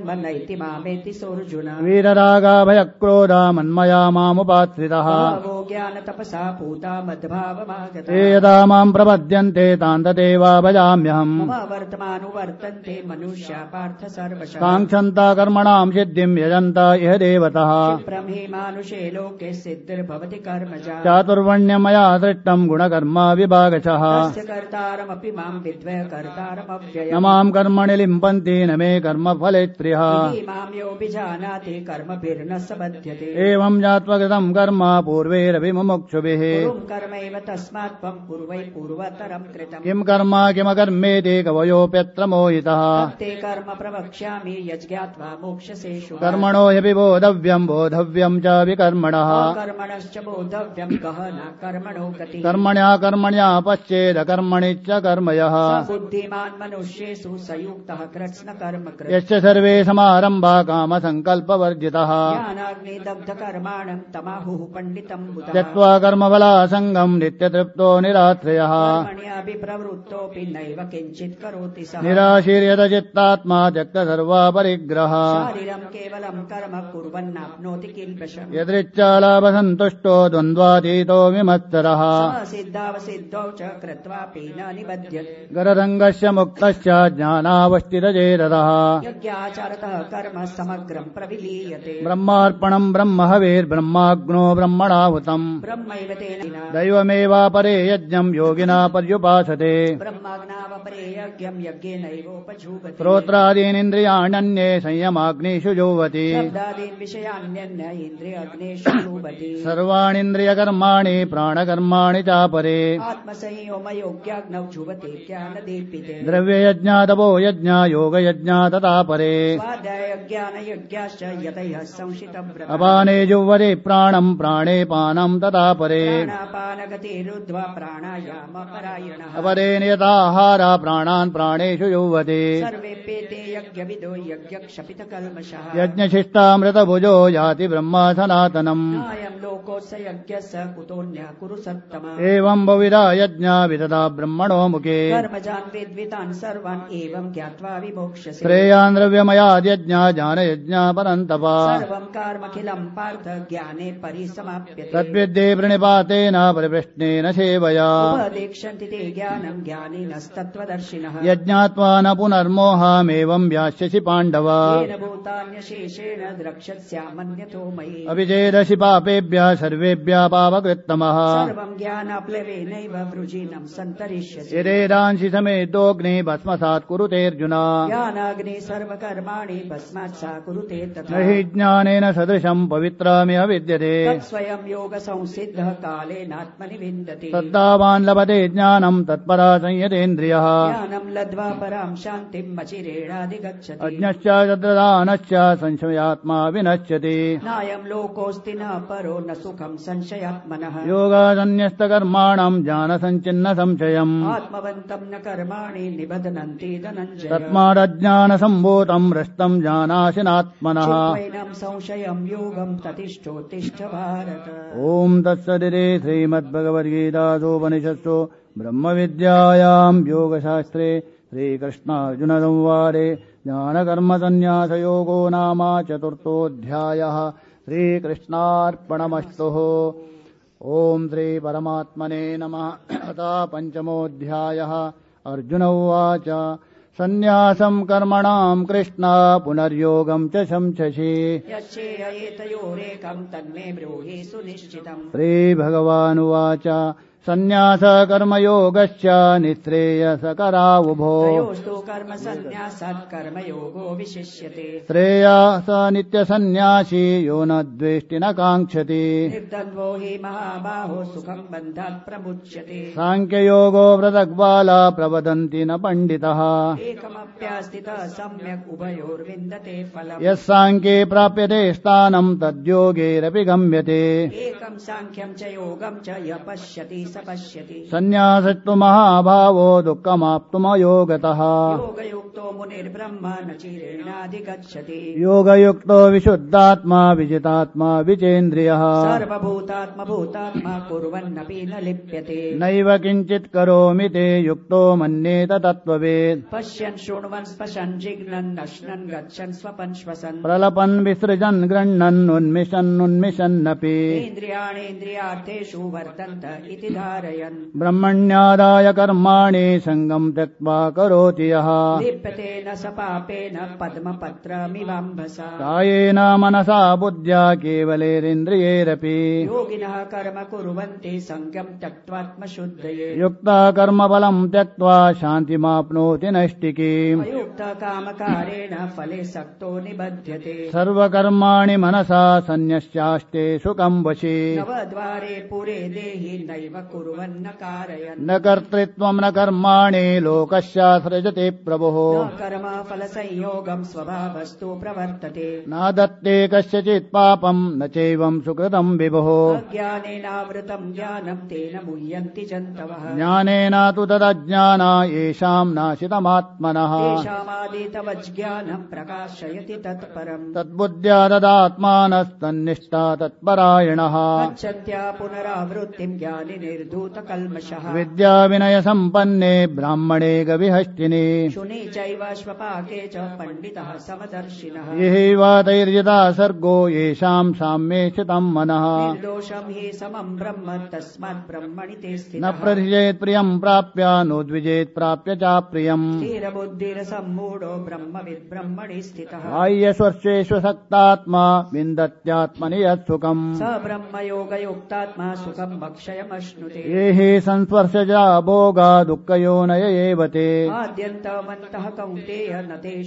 नैति मामेति सोऽर्जुन। वीररागाभयक्रोधा मन्मया मामुपाश्रितः भावो ज्ञानतपसा पूता मद्भावमागता यदा माम् प्रपद्यन्ते तान् तदेवा भजाम्यहम्। मम वर्तमानुवर्तन्ते मनुष्या पार्थ सर्वशः काङ्क्षन्ता कर्मणाम् सिद्धिम् यजन्ता इह देवतः। हि मानुषे लोके सिद्धिर्भवति कर्मजा। चातुर्वण्यमया दृष्टम् गुणकर्मा विभागशः कर्तारमपि मां विद्वय न कर्तारमव्ययम् माम् कर्मणि लिम्पन्ति न मे कर्मफले स्त्रियः इति मां योऽभिजानाति कर्मभिर्न स बध्यते एवम् ज्ञात्वा कृतम् कर्म पूर्वैरपि मुमुक्षुभिः कुरुं कर्मैव तस्मात् त्वं पूर्वै पूर्वतरं कृतम्। किम् कर्म किमकर्मेति कवयोऽप्यत्र मोहितः ते कर्म प्रवक्ष्यामि यज्ञात्वा मोक्षसे शुभात्। कर्मणो ह्यपि बोधव्यम् बोधव्यम् च विकर्मणः। कर्मणश्च बोधव्यं कः न कर्मणो गति। कर्मण्या कर्मण्या पश्चेदकर्मणि च कर्मयः। बुद्धिमान् मनुष्येषु सयुक्तः कृत्स्न कर्म यश्च सर्वे समारम्भा कामसङ्कल्पवर्जितः। ज्ञानाग्निदग्धकर्माणं तमाहुः पण्डितं बुधः त्यक्त्वा कर्मफलासङ्गम् नित्यतृप्तो निराश्रयः। कर्मण्याभिप्रवृत्तोऽपि नैव किञ्चित् करोति सः। निराशीर्यत चित्तात्मा त्यक्त सर्वा परिग्रह शारीरं केवलं कर्म कुर्वन्नाप्नोति किल्पशम् यदृच्छालाभसन्तुष्टो द्वन्द्वातीतो विमत्सरः। सिद्धावसिद्धौ च कृत्वापि न निबध्यते गररङ्गस्य मुक्तश्च ज्ञानावष्टिरजेरदः यज्ञाचारतः कर्म समग्रं प्रविलीयते। ब्रह्मार्पणम् ब्रह्म हवेर्ब्रह्माग्नो ब्रह्मणाहुतम् दैवमेवापरे यज्ञम् योगिना पर्युपासते। यज्ञं यज्ञेनैवोपजूवति श्रोत्रादीनिन्द्रियाण्यन्ये संयमाग्निषु जुवति सर्वाणीन्द्रियकर्माणि प्राणकर्माणि चापरे। जुवति ज्ञानदीपिते द्रव्ययज्ञातपो यज्ञा योगयज्ञा तथा परे स्वाध्यायज्ञानयज्ञाश्च यतयः संशितं ब्रह्म अपाने जुह्वति प्राणम् प्राणे पानम् तथा परे। प्राणापानगतिरुद्ध्वा प्राणायामपरायणः अपरे नियताहारा प्राणान् प्राणेषु यज्ञविदो यज्ञक्षपितकल्मषः। यज्ञशिष्टामृतभुजो याति ब्रह्मा सनातनम्। नायं लोकोऽस्य यज्ञः स कुतोऽन्यः कुरु सत्तम एवम् बहुविधा यज्ञा विदधा ब्रह्मणो मुखे। कर्मजान् विद्वितान् सर्वान् एवं ज्ञात्वा विमोक्ष्यसे। श्रेयान् द्रव्यमयाद्यज्ञा जानयज्ञा परन्तपा। सर्वं कर्मखिलं पार्थ ज्ञाने परिसमाप्यते तद्विद्ये प्रणिपातेन परिपृष्णेन सेवया। उपदेक्षन्ति ते ज्ञानं ज्ञानिनस्तत्त्वदर्शिनः। यज्ञात्वा न पुनर्मोहामेवम् व्यास्यसि पाण्डव। भूतान्यशेषेण द्रक्ष्यस्यामन्यथो मयि। अभिचेदसि पापेभ्यः सर्वेभ्यः पापकृत्तमः। सर्वं ज्ञानाप्लवेनैव वृजिनं सन्तरिष्यसि। यदेदांसि समेतोऽग्नि भस्मसात् कुरुतेऽर्जुन। ज्ञानाग्नि सर्वकर्माणि भस्मात् सा कुरुते न तथा हि ज्ञानेन सदृशम् पवित्रमिह विद्यते तत्स्वयं योगसंसिद्धः कालेनात्मनि विन्दति श्रद्धावान् लभते ज्ञानम् तत्परा संयतेन्द्रियः ज्ञानं लब्ध्वा परां शान्तिम् अचिरेणाधिगच्छति अज्ञश्च श्रद्धानश्च संशयात्मा विनश्यति। नायं लोकोऽस्ति न परो न सुखं संशयात्मनः। योगासन्न्यस्तकर्माणाम् ज्ञानसञ्चिन्न संशयम् आत्मवन्तं न कर्माणि निबध्नन्ति धनञ्जय। तस्मादज्ञानसम्भूतम् हृष्टम् जानाशिनात्मनः चित्वैनं संशयं योगं ततिष्ठोत्तिष्ठ भारत ॐ तत्सदिरे श्रीमद्भगवद्गीतासोपनिषत्सु ब्रह्मविद्यायाम् योगशास्त्रे श्रीकृष्णार्जुनसंवादे ज्ञानकर्मसन्न्यासयोगो नाम चतुर्थोऽध्यायः श्रीकृष्णार्पणमस्तुः। ॐ श्रीपरमात्मने नमः। अथा पञ्चमोऽध्यायः। अर्जुन उवाच सन्न्यासम् कर्मणाम् कृष्ण पुनर्योगम् च शंससि। यच्छेयेतयोरेकं तन्मे ब्रूहि सुनिश्चितम्। श्रीभगवानुवाच सन्न्यासकर्मयोगश्च निःश्रेयसकरावुभो। तयोस्तु कर्म सन्न्यासात् कर्मयोगो विशिष्यते श्रेयास नित्यसन्न्यासी यो न द्वेष्टि न काङ्क्षति। निर्द्वन्द्वो हि महाबाहो सुखं बन्धात् प्रमुच्यते। साङ्ख्ययोगो पृथग्बाला प्रवदन्ति न पण्डितः। एकमप्यास्थितः सम्यक् उभयोर्विन्दते फलम्। यः साङ्ख्ये प्राप्यते स्थानम् तद्योगेरपि गम्यते। एकं साङ्ख्यं च योगं च य पश्यति स पश्यति। सन्न्यासस्तु महाभावो दुःखमाप्तुमयोगतः। योगयुक्तो मुनिर्ब्रह्म न चिरेणाधिगच्छति। योगयुक्तो विशुद्धात्मा विजितात्मा विचेन्द्रियः। सर्वभूतात्मभूतात्मा कुर्वन्नपि न लिप्यते। नैव किञ्चित् करोमि ते युक्तो मन्येत तत्त्ववेत् पश्यन् शृण्वन् स्पशन् जिघ्नन् नश्नन् गच्छन् स्वपन् श्वसन्। प्रलपन् विसृजन् गृह्णन् उन्मिषन्नुन्मिषन्नपि इन्द्रियाणेन्द्रियार्थेषु वर्तन्त इति धारयन् ब्रह्मण्यादाय कर्माणि सङ्गम् त्यक्त्वा करोति यः। लिप्यते न स पापेन पद्मपत्रमिवाम्भसा। कायेन मनसा बुद्ध्या केवलेरिन्द्रियैरपि। योगिनः कर्म कुर्वन्ति सङ्गम् त्यक्त्वात्मशुद्धये। युक्ता कर्मबलम् त्यक्त्वा शान्तिमाप्नोति नैष्टिकीम् कामकारेण फले सक्तो निबध्यते। सर्वकर्माणि मनसा सन्न्यस्यास्ते सुखम् वशि। नवद्वारे पुरे देहि नैव कुर्वन्न कारयन्। न कर्तृत्वम् न कर्माणि लोकस्यासृजति प्रभुः। न कर्म फलसंयोगम् स्वभावस्तु प्रवर्तते। न दत्ते कस्यचित् पापम् न चैवम् सुकृतम् विभुः। अज्ञानेनावृतम् ज्ञानम् तेन मुह्यन्ति जन्तवः। ज्ञानेन तु तदज्ञाना येषाम् नाशितमात्मनः। तेषामादितवज्ञानम् प्रकाशयति तत्परम्। तद्बुद्ध्या ददात्मानस्तन्निष्ठा तत्परायणः। गच्छन्त्या पुनरावृत्तिम् ज्ञानि निर्धूतकल्मषः विद्याविनयसम्पन्ने ब्राह्मणे गविहस्तिनि शुनि चैव श्वपाके च पण्डितः समदर्शिनः। यैवातैर्यदा सर्गो येषाम् साम्ये स्थितम् मनः। निर्दोषम् हि समम् ब्रह्म तस्मात् ब्रह्मणि ते न स्थितः प्रथिजेत् प्रियम् प्राप्य नोद्विजेत् प्राप्य चाप्रियम् स्थिरबुद्धिरसम्मूढो ब्रह्मविद् ब्रह्मणि स्थितः। बाह्यस्वर्षेष्वसक्तात्मा विन्दत्यात्मनि यत्सुखम्। स ब्रह्मयोगयुक्तात्मा सुखम् भक्षयमश्नुते ये हि संस्पर्शजा भोगा दुःखयोनय एव ते। आद्यन्तवन्तः कौन्तेय न ते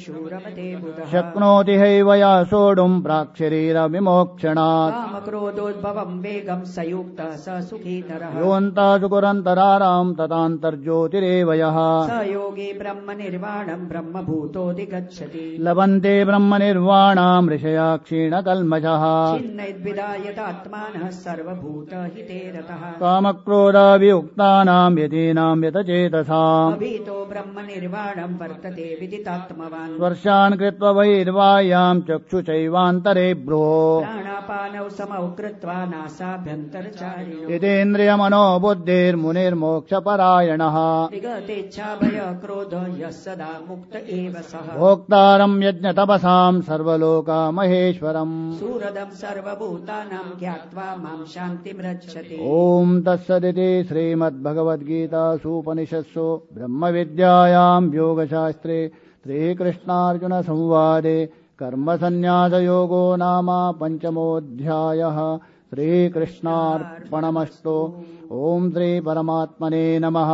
बुधः। शक्नोति हैव या सोढुम् प्राक्शरीरविमोक्षणात्। कामक्रोधोद्भवम् वेगम् सयुक्तः स सुखी नरः। योऽन्तासुकुरन्तराराम् ततान्तर्ज्योतिरेव यः। स योगी ब्रह्मनिर्वाणम् ब्रह्मभूतोऽधिगच्छति। लभन्ते ब्रह्मनिर्वाणाम् ऋषया क्षीणकल्मषः। छिन्नैद्विदायतात्मानः सर्वभूतहिते रतः कामक्रोधाभियुक्तानाम् यतीनाम् यतचेतसाम् अभीतो ब्रह्मनिर्वाणम् वर्तते विदितात्मवान्। स्पर्शान् कृत्वा वैर्वायाम् चक्षुचैवान्तरे भ्रो प्राणापानौ समौ कृत्वा नासाभ्यन्तरचारिणो। यतेन्द्रियमनो बुद्धिर्मुनिर्मोक्षपरायणः विगतेच्छाभय क्रोध यः सदा मुक्त एव सः। भोक्तारम् यज्ञतपसाम् सर्वलोकामहेश्वरम्। सूरदम् सर्वभूतानाम् ज्ञात्वा माम् शान्तिम् रक्षति। ॐ श्रीमद्भगवद्गीतासूपनिषत्सु ब्रह्मविद्यायाम् योगशास्त्रे श्रीकृष्णार्जुनसंवादे कर्मसन्न्यासयोगो नाम पञ्चमोऽध्यायः श्रीकृष्णार्पणमस्तु ॐ श्रीपरमात्मने नमः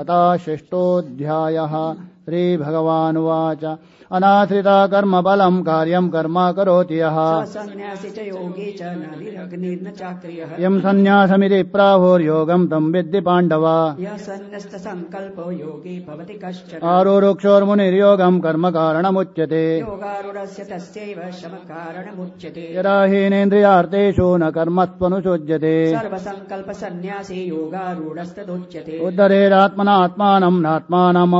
अतः षष्ठोऽध्यायः श्रीभगवानुवाच। अनाश्रिता कर्मबलम् कार्यम् कर्म करोति यः। स सन्न्यासि च योगी च न निरग्निर्न चाक्रियः यम् सन्न्यासमिति प्राहुर्योगम् तम् विद्धि पाण्डव। यः सन्न्यस्तसङ्कल्पो योगी भवति कश्चन। आरुरुक्षोर्मुनिर्योगम् कर्म कारणमुच्यते। योगारूढस्य तस्यैव शमकारणमुच्यते। यदा हीनेन्द्रियार्थेषु न कर्मत्वनुसुज्यते। सर्वसङ्कल्पसन्न्यासी योगारूढस्तदुच्यते। उद्धरेदात्मनात्मानम् नात्मानम्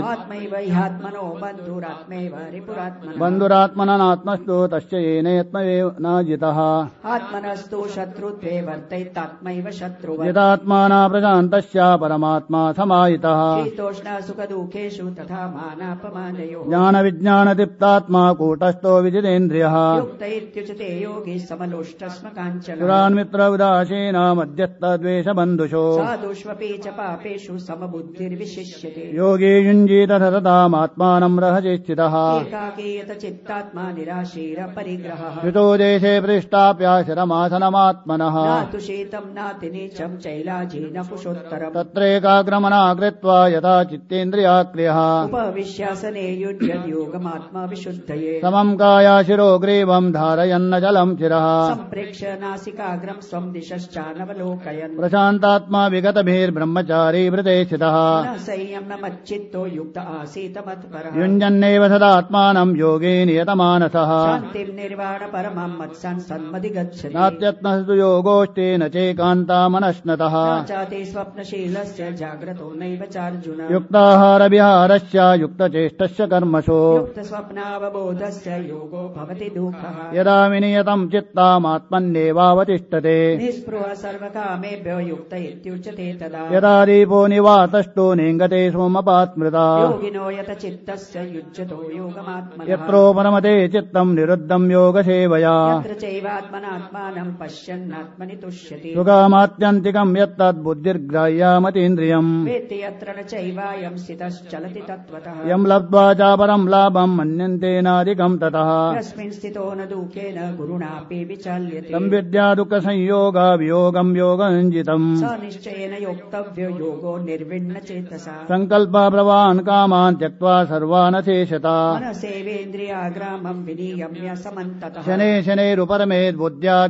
अवसादयेत् आत्मैव ह्यात्मनो बन्धुरात्मैव रिपुरात्मनः बन्धुरात्मननात्मस्तु तस्य येनेत्मैव न जितः आत्मनस्तु शत्रुत्वे वर्तयितात्मैव शत्रुवत् यदात्माना प्रशान्तस्य परमात्मा समाहितः। शीतोष्ण सुखदुःखेषु तथा मानापमानयोः। ज्ञानविज्ञानदीप्तात्मा कूटस्थो विजितेन्द्रियः। युक्त इत्युच्यते योगी समलोष्टस्म काञ्चन पुरान्मित्र उदासीन मध्यस्थद्वेषबन्धुषो। साधुष्वपि च पापेषु समबुद्धिर्विशिष्यते। योगी सततामात्मानम् स्थितः एकाकीयत चित्तात्मा निराशीरपरिग्रहः। युतो देशे पृष्टाप्याशिरमासनमात्मनः नातु शीतम् नाति नीचम् चैलाजी न कुशोत्तरम् तत्रैकाग्रमणा कृत्वा यथा चित्तेन्द्रियाक्रियः। उपविश्यासने युज्यद्योगमात्मा विशुद्धये समम् कायाशिरो ग्रीवम् धारयन्न जलम् चिरः। सम्प्रेक्ष्य नासिकाग्रम् स्वम् दिशश्चानवलोकयन्। प्रशान्तात्मा विगतभिर्ब्रह्मचारी मदीक्षते स्थितः। न संयममच्चित्तो युक्त आसीत मत्परः। युञ्जन्नेव सदात्मानम् योगे नियतमानसः। शान्तिम् निर्वाण परमम् मत्सन् सन्मधिगच्छति। नात्यत्नस्तु योगोष्ठे न चैकान्तामनश्नतः चाति स्वप्नशीलस्य जाग्रतो नैव चार्जुन। युक्ताहारविहारस्य युक्तचेष्टस्य कर्मसु। युक्तस्वप्नावबोधस्य योगो भवति दुःखः। यदा विनियतम् चित्तामात्मन्येवावतिष्ठते। निःस्पृह सर्वकामेभ्यो युक्त इत्युच्यते तदा। यदा दीपो निवातष्टो नेङ्गते सोमपास्मृता योगिनो यत चित्तस्य युज्यतो योगमात्मनः। यत्रोपरमते चित्तम् निरुद्धम् योगसेवया। यत्र चैवात्मनात्मानम् पश्यन्नात्मनि तुष्यति। सुखमात्यन्तिकम् यत्तद्बुद्धिर्ग्राह्यामतीन्द्रियम्। वेत्ति यत्र न चैवायम् स्थितश्चलति तत्त्वतः। यम् लब्ध्वा चापरम् लाभम् मन्यन्तेनादिकम् ततः। यस्मिन् स्थितो न दुःखेन गुरुणापि विचाल्यते। तम् विद्या दुःखसंयोगा वियोगम् योगञ्जितम्। स निश्चयेन योक्तव्यो योगो निर्विण्ण चेतसा प्रवान् कामान् त्यक्त्वा सर्वानशेषता। मनसेवेन्द्रियाग्रामम् विनियम्य समन्ततः। शने शनैरुपरमेद् बुद्ध्या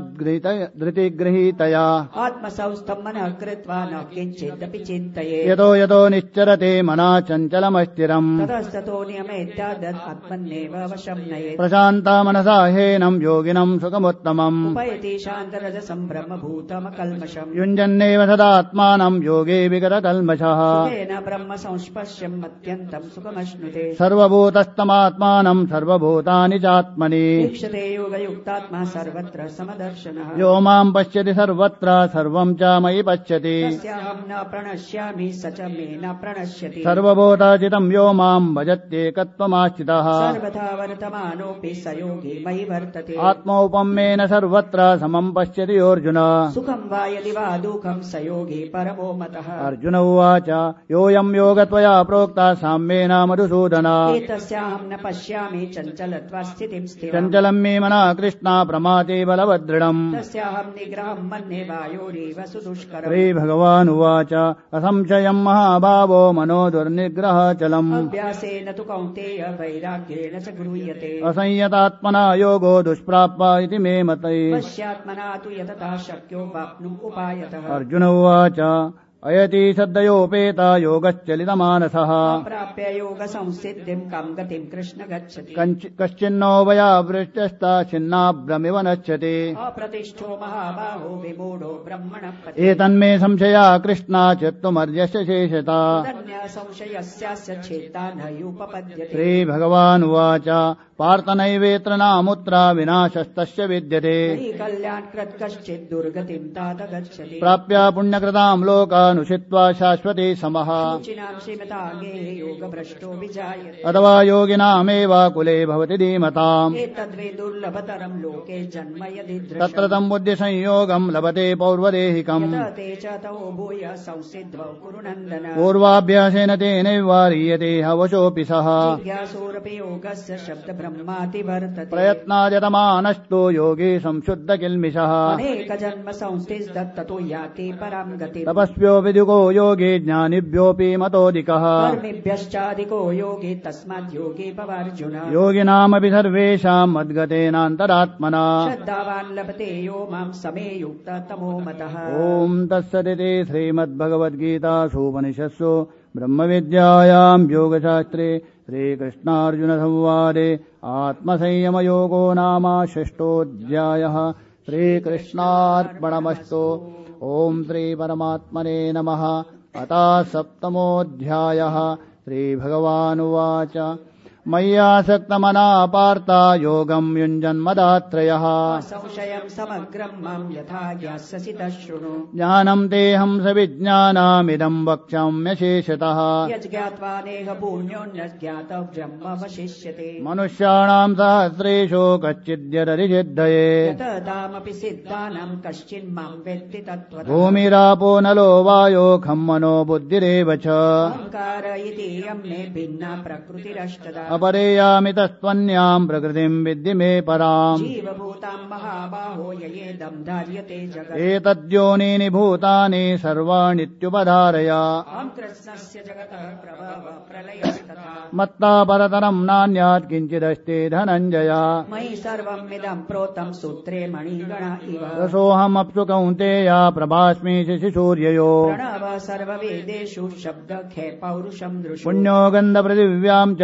धृतिगृहीतया आत्मसंस्थम् मनः कृत्वा न किञ्चिदपि चिन्तये। यतो यतो निश्चरते मना चञ्चलमस्थिरम्। ततस्ततो नियमेत्यादत् आत्मन्नेव वशम् नयेत्। प्रशान्ता मनसा हेनम् योगिनम् सुखमुत्तमम्। उपयति शान्तरजसम् ब्रह्मभूतमकल्मषम्। युञ्जन्नेव सदात्मानम् योगे विगतकल्मषः। ब्रह्म संस्पश्यम् अत्यन्तम् सुखमश्नुते। सर्वभूतस्तमात्मानम् सर्वभूतानि चात्मनि। ईक्षते योगयुक्तात्मा सर्वत्र समदर्शनः। यो माम् पश्यति सर्वत्र सर्वम् च मयि पश्यति। तस्याहम् न प्रणश्यामि स च मे न प्रणश्यति। सर्वभूताचितम् यो माम् भजत्येकत्वमाश्रितः। सर्वथा वर्तमानोऽपि स योगी मयि वर्तते। आत्मौपम्येन सर्वत्र समम् पश्यति अर्जुन। सुखम् वा यदि वा दुःखम् स योगी परमो मतः। अर्जुन उवाच योऽयम् योगत्वया प्रोक्ता साम्येन मधुसूदन एतस्याहम् न पश्यामि चञ्चलत्वा स्थितिम् स्थिरम्। चञ्चलम् मे मनः कृष्णा प्रमाते बलवदृढम् तस्याहम् निग्रहम् मन्ये वायोरेव सुदुष्करम्। श्रीभगवानुवाच असंशयम् महाभावो मनो दुर्निग्रहचलम्। अभ्यासेन तु कौन्तेय वैराग्येण च गृह्यते। असंयतात्मना योगो दुष्प्राप्य इति मे मते। पश्यात्मना तु यतता शक्यो वाप्नुम् उपायतः। अर्जुन उवाच अयति सद्दयोपेता योगश्चलितमानसः प्राप्य योगसंसिद्धिम् कम् गतिम् कृष्ण गच्छति। कश्चिन्नो वया वृष्टस्ता छिन्नाभ्रमिव नश्यति अप्रतिष्ठो महाबाहो विमूढो ब्रह्मणः पति एतन्मे संशया कृष्णा चित्तुमर्यस्य शेषता। संशयस्यास्य छेत्ता न युपपद्यते। श्रीभगवानुवाच पार्थनैवेत्र नामुत्रा विनाशस्तस्य विद्यते। हि कल्याण कृत् कश्चित् दुर्गतिम् तात गच्छति। प्राप्य पुण्यकृताम् लोकानुषित्वा शाश्वते समः। अथवा योगिनामेव कुले भवति धीमताम्। दुर्लभतरम् लोके जन्म यदि तत्र तम् बुद्धिसंयोगम् लभते पौर्वदेहिकम्। पूर्वाभ्यासेन तेनैव ह्रियते हवशोऽपि सः। जिज्ञासोरपि योगस्य शब्द ब्रह्माति वर्तते प्रयत्नायतमानस्तु योगी संशुद्ध किल्मिषः अनेक जन्म संस्थिततो याति पराम् गति तपस्व्यो योगी ज्ञानिभ्योऽपि मतोऽधिकः। कर्मिभ्यश्चाधिको योगी तस्मात् योगी भवार्जुन। योगिनामपि सर्वेषाम् मद्गतेनान्तरात्मना। श्रद्धावान् लभते यो माम् समे युक्त तमो मतः। ॐ तत्सदिति श्रीमद्भगवद्गीतासूपनिषत्सु ब्रह्मविद्यायाम् योगशास्त्रे श्रीकृष्णार्जुनसंवादे आत्मसंयमयोगो नाम षष्ठोऽध्यायः। श्रीकृष्णार्पणमस्तु ॐ श्रीपरमात्मने नमः। अतः सप्तमोऽध्यायः। श्रीभगवानुवाच मय्यासक्तमना पार्ता योगम् युञ्जन्मदात्रयः संशयम् समग्रम् माम् यथा ज्ञास्यसि तच्छृणु ज्ञानम् तेऽहम् सविज्ञानामिदम् वक्ष्याम्यशेषतः नेह अवशिष्यते। मनुष्याणाम् सहस्रेषु कच्चिद्यदरिसिद्धये तामपि सिद्धानाम् कश्चिन् माम् वेत्ति तत्त्वतः भूमिरापो नलो वायो खम् मनो बुद्धिरेव च। इति यम् मे भिन्ना प्रकृतिरष्टदा अपरेयामि तस्त्वन्याम् प्रकृतिम् विद्धि मे पराम्। जीवभूताम् महाबाहो ययेदम् धार्यते जगत्। एतद्योनीनि भूतानि सर्वाणित्युपधारय। अहम् कृष्णस्य जगतः प्रभव प्रलयस्तः तथा। मत्ता परतरम् नान्यात् किञ्चिदस्ति धनञ्जय। मयि सर्वमिदम् प्रोतम् सूत्रे मणिगण इव। रसोऽहमप्सु कौन्तेया प्रभास्मि शिशिसूर्ययो। सर्ववेदेषु शब्दखे पौरुषम् दृशु पुण्यो गन्धपृथिव्याम् च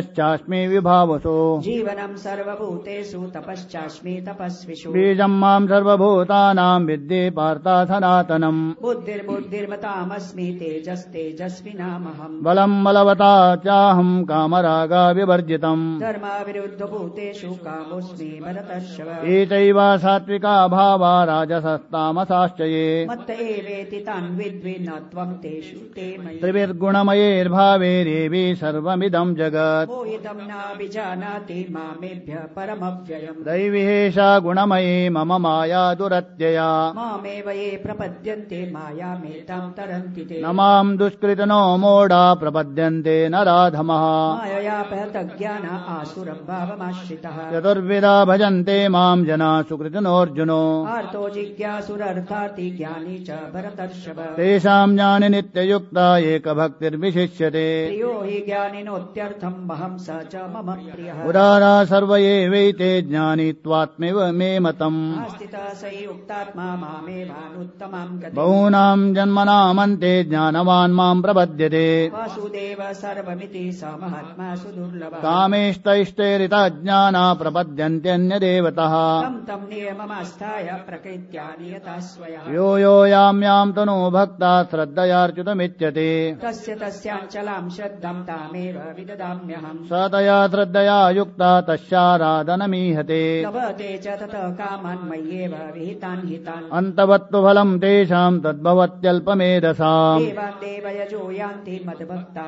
तेजश्चास्मि विभावसो। जीवनम् सर्वभूतेषु तपश्चास्मि तपस्विषु। बीजम् माम् सर्वभूतानाम् विद्ये पार्था सनातनम् बुद्धिर्बुद्धिर्मतामस्मि तेजस्तेजस्विनामहम् बलम् बलवता चाहम् कामरागाविवर्जितम् धर्माविरुद्धभूतेषु कामोऽस्मि भरतर्षव एतैव सात्विका भावा राजसस्तामसाश्च ये मत्त एवेति तान् विद्वि न त्वम् तेषु ते मयि। त्रिभिर्गुणमयैर्भावैरेवि सर्वमिदम् जगत् मोहितम् नाभिजानाति मामेभ्य परमव्ययम्। दैविहेषा गुणमयी मम माया दुरत्यया। मामेव ये प्रपद्यन्ते मायामेताम् तरन्ति ते। न माम् दुष्कृतनो मोढा प्रपद्यन्ते न राधमः माययापहतज्ञान आसुरम् भावमाश्रितः। चतुर्विधा भजन्ते माम् जना सुकृतनोऽर्जुनो आर्तो जिज्ञासुरर्थाति ज्ञानी च भरतर्षभ। तेषाम् ज्ञानि नित्ययुक्ता एकभक्तिर्विशिष्यते। प्रियो हि ज्ञानिनोत्यर्थम् स च मम प्रियः। उदारा सर्व एवैते ज्ञानी त्वात्मेव मे मतम्। आस्थितः स युक्तात्मा मामेवानुत्तमाम् गतिम्। बहूनाम् जन्मनामन्ते ज्ञानवान् माम् प्रपद्यते। वासुदेव सर्वमिति स महात्मा सुदुर्लभः। कामेष्टैष्टैरिता ज्ञाना प्रपद्यन्त्यन्यदेवतः। तम् तम् नियममास्थाय प्रकृत्या नियता स्वयः। यो यो याम् याम् तनो भक्ता श्रद्धयार्चितमिच्यते तस्य तस्याञ्चलाम् श्रद्धम् तामेव विददाम्यहम् स तया श्रद्धया युक्ता तस्याराधनमीहते। च ततः कामान् मय्येव विहितान् हितान्। अन्तवत्तु फलम् तेषाम् तद्भवत्यल्पमेधसाम्। देवान् देवयजो यान्ति मद्भक्ता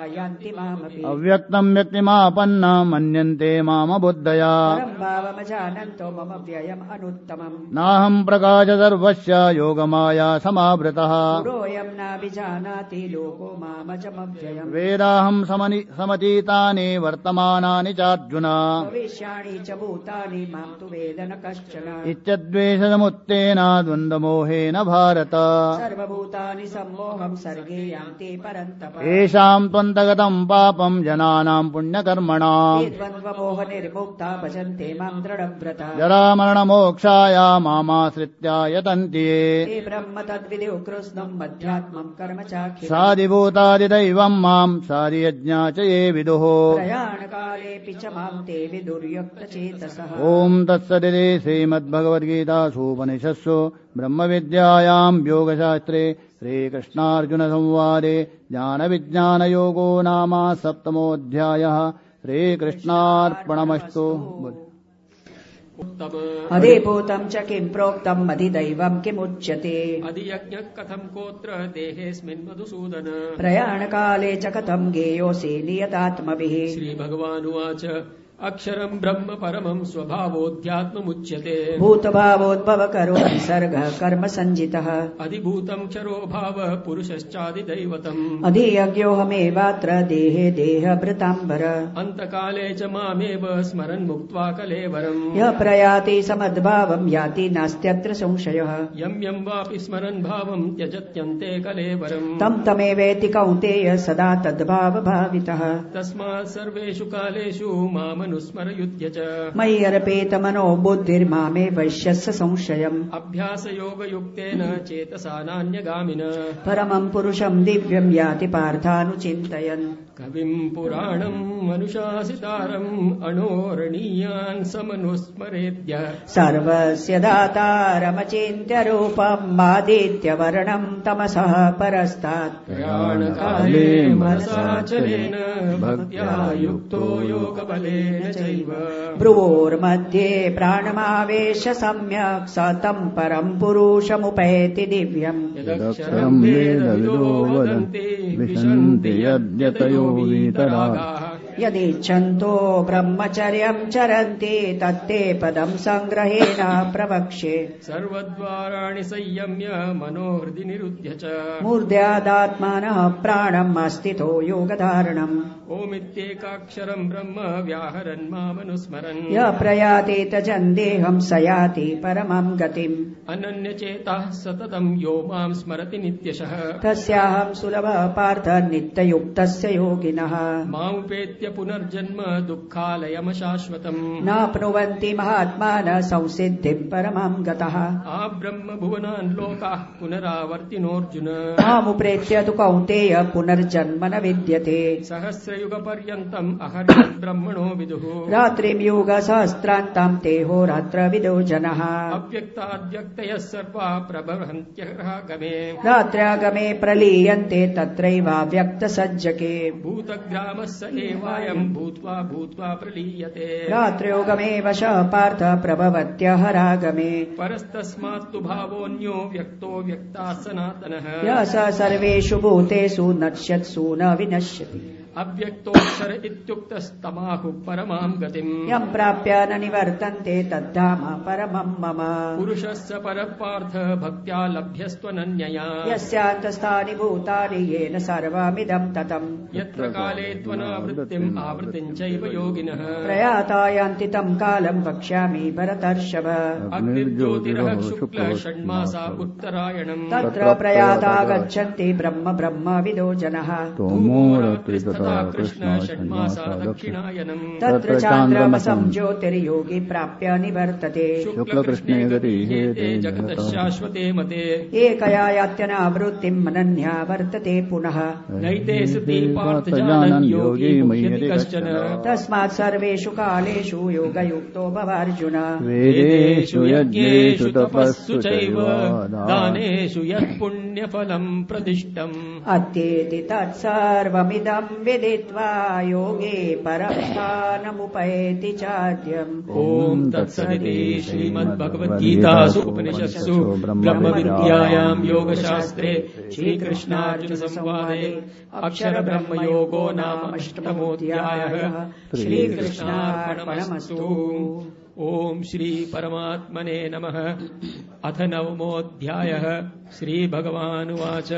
अव्यक्तम् व्यक्तिमापन्ना मन्यन्ते मामबुद्धया। परम् भावमजानन्तो मम व्ययम् अनुत्तमम्। नाहम् प्रकाश सर्वस्य योगमाया समावृतः। वेदाहम् समनि समतीतानि वर्तमानानि चार्जुन। भविष्याणि च भूतानि माम् तु वेद न कश्चन। इत्यद्वेषसमुत्तेन द्वन्द्वमोहेन भारत। सर्वभूतानि सम्मोहम् सर्गे यान्ति परन्तप। येषाम् त्वन्तगतम् पापम् जनानाम् पुण्यकर्मणाम् द्वन्द्वमोहनिर्मुक्ता भजन्ते माम् दृढव्रता। जरामरणमोक्षाय मामाश्रित्या यतन्ति ये। ब्रह्म तद्विदुः कृत्स्नम् मध्यात्मम् कर्म चाखिलम्। साधिभूतादिदैवम् माम् साधियज्ञा च ये विदुः प्रयाणकालेऽपि च माम् ते विदुर्युक्तचेतसः ॐ तत्सदिति श्रीमद्भगवद्गीतासूपनिषत्सु ब्रह्मविद्यायाम् योगशास्त्रे श्रीकृष्णार्जुनसंवादे ज्ञानविज्ञानयोगो नाम सप्तमोऽध्यायः। श्रीकृष्णार्पणमस्तु अधिभूतम् च किम् प्रोक्तम् अधिदैवम् किमुच्यते? अधियज्ञः कथम् कोत्र देहेऽस्मिन् मधुसूदन? प्रयाणकाले च कथम् गेयोऽसि नियतात्मभिः? श्रीभगवानुवाच अक्षरम् ब्रह्म परमम् स्वभावोऽध्यात्ममुच्यते भूतभावोद्भव करो विसर्गः कर्म सञ्जितः। अधिभूतम् क्षरो भावः पुरुषश्चादिदैवतम्। अधियज्ञोऽहमेवात्र देहे देहभृताम्बर। अन्तकाले च मामेव स्मरन् मुक्त्वा कलेवरम्। यः प्रयाति समद्भावम् याति नास्त्यत्र संशयः। यम् यम् वापि स्मरन् भावम् त्यजत्यन्ते कलेवरम्। तम् तमेवेति कौन्तेय सदा तद्भावभावितः। तस्मात् सर्वेषु कालेषु मामनुस्मरयुध्य च मयि अर्पेत मनो बुद्धिर्मामे वैश्यस्य संशयम्। अभ्यासयोगयुक्तेन चेतसा नान्यगामिन। परमम् पुरुषम् दिव्यम् याति पार्थानुचिन्तयन् कविम् पुराणम् मनुषासितारम् अणोरणीयान् समनुस्मरेद्य सर्वस्य दातारमचिन्त्य रूपम् आदित्यवर्णम् तमसः परस्तात् प्रयाणकाले मनसाचलेन भक्त्या युक्तो योगबलेन चैव भ्रुवोर्मध्ये प्राणमावेश सम्यक् स तम् परम् पुरुषमुपैति दिव्यम् वदन्ति विशन्ति यद्यतयो 无边的爱。यदिच्छन्तो ब्रह्मचर्यम् चरन्ति तत्ते पदम् सङ्ग्रहेण प्रवक्ष्ये। सर्वद्वाराणि संयम्य मनोहृदि निरुध्य च। मूर्ध्यादात्मानः प्राणम् अस्थितो योगधारणम्। ओमित्येकाक्षरम् ब्रह्म व्याहरन् मामनुस्मरन्। य प्रयाति तजन् देहम् स याति परमम् गतिम्। अनन्यचेताः सततम् यो माम् स्मरति नित्यशः। तस्याहम् सुलभः पार्थ नित्ययुक्तस्य योगिनः। मामुपेत्य पुनर्जन्म दुःखालयमशाश्वतम् नाप्नुवन्ति महात्मानः संसिद्धिम् परमम् गतः। आब्रह्म भुवनान् लोकाः पुनरावर्तिनोऽर्जुन। मामुप्रेत्य तु कौन्तेय पुनर्जन्म न विद्यते। सहस्रयुगपर्यन्तम् अहर्यद्ब्रह्मणो विदुः। रात्रिम् योगसहस्रान्ताम् ते होरात्र विदो जनः। अव्यक्ताद्व्यक्तयः सर्वा प्रभवन्त्यः गमे रात्र्यागमे प्रलीयन्ते तत्रैवाव्यक्तसज्जके। भूतग्रामः स एवायम् भूत्वा भूत्वा प्रलीयते। रात्र्योगमे वशः पार्थ प्रभवत्यहरागमे। परस्तस्मात्तु भावोऽन्यो व्यक्तो व्यक्ताः सनातनः। य स सर्वेषु भूतेषु नश्यत्सु न विनश्यति अव्यक्तोऽक्षर इत्युक्तस्तमाहुः परमाम् गतिम्। यम् प्राप्य न निवर्तन्ते तद्धाम परमम् मम। पुरुषः स परः पार्थ भक्त्या लभ्यस्त्वनन्यया यस्यान्तस्थानि भूतानि येन सर्वमिदम् ततम्। यत्र काले त्वनावृत्तिम् आवृत्तिम् चैव योगिनः। प्रयाता यान्ति तम् कालम् वक्ष्यामि भरतर्षभ। अग्निर्ज्योतिरः शुक्ल षण्मासा उत्तरायणम्। तत्र प्रयाता गच्छन्ति ब्रह्म ब्रह्म विदो जनः कृष्ण षण्मासा दक्षिणायनम् तत्र चान्द्रमसम् ज्योतिर्योगी प्राप्य निवर्तते। शुक्लकृष्णे गतिहेते जगतः। शाश्वते मते। एकया यात्यनावृत्तिम् मनन्या वर्तते पुनः। नैते सति योगी कश्चन। तस्मात् सर्वेषु कालेषु योगयुक्तो भवार्जुन। वेदेषु यज्ञेषु तपस्सु चैव दानेषु यत् पुण्यफलम् प्रदिष्टम् अत्येति तत्सर्वमिदम् विदित्वा योगे परस्थानमुपैति चाद्यम्। ॐ तत्सदिति श्रीमद्भगवद्गीतासु उपनिषत्सु ब्रह्मविद्यायाम् योगशास्त्रे श्रीकृष्णार्जुनसंवादे अक्षरब्रह्मयोगो नाम अष्टमोऽध्यायः श्रीकृष्णार्पणमस्तु। ॐ श्रीपरमात्मने नमः। अथ नवमोऽध्यायः। श्रीभगवानुवाच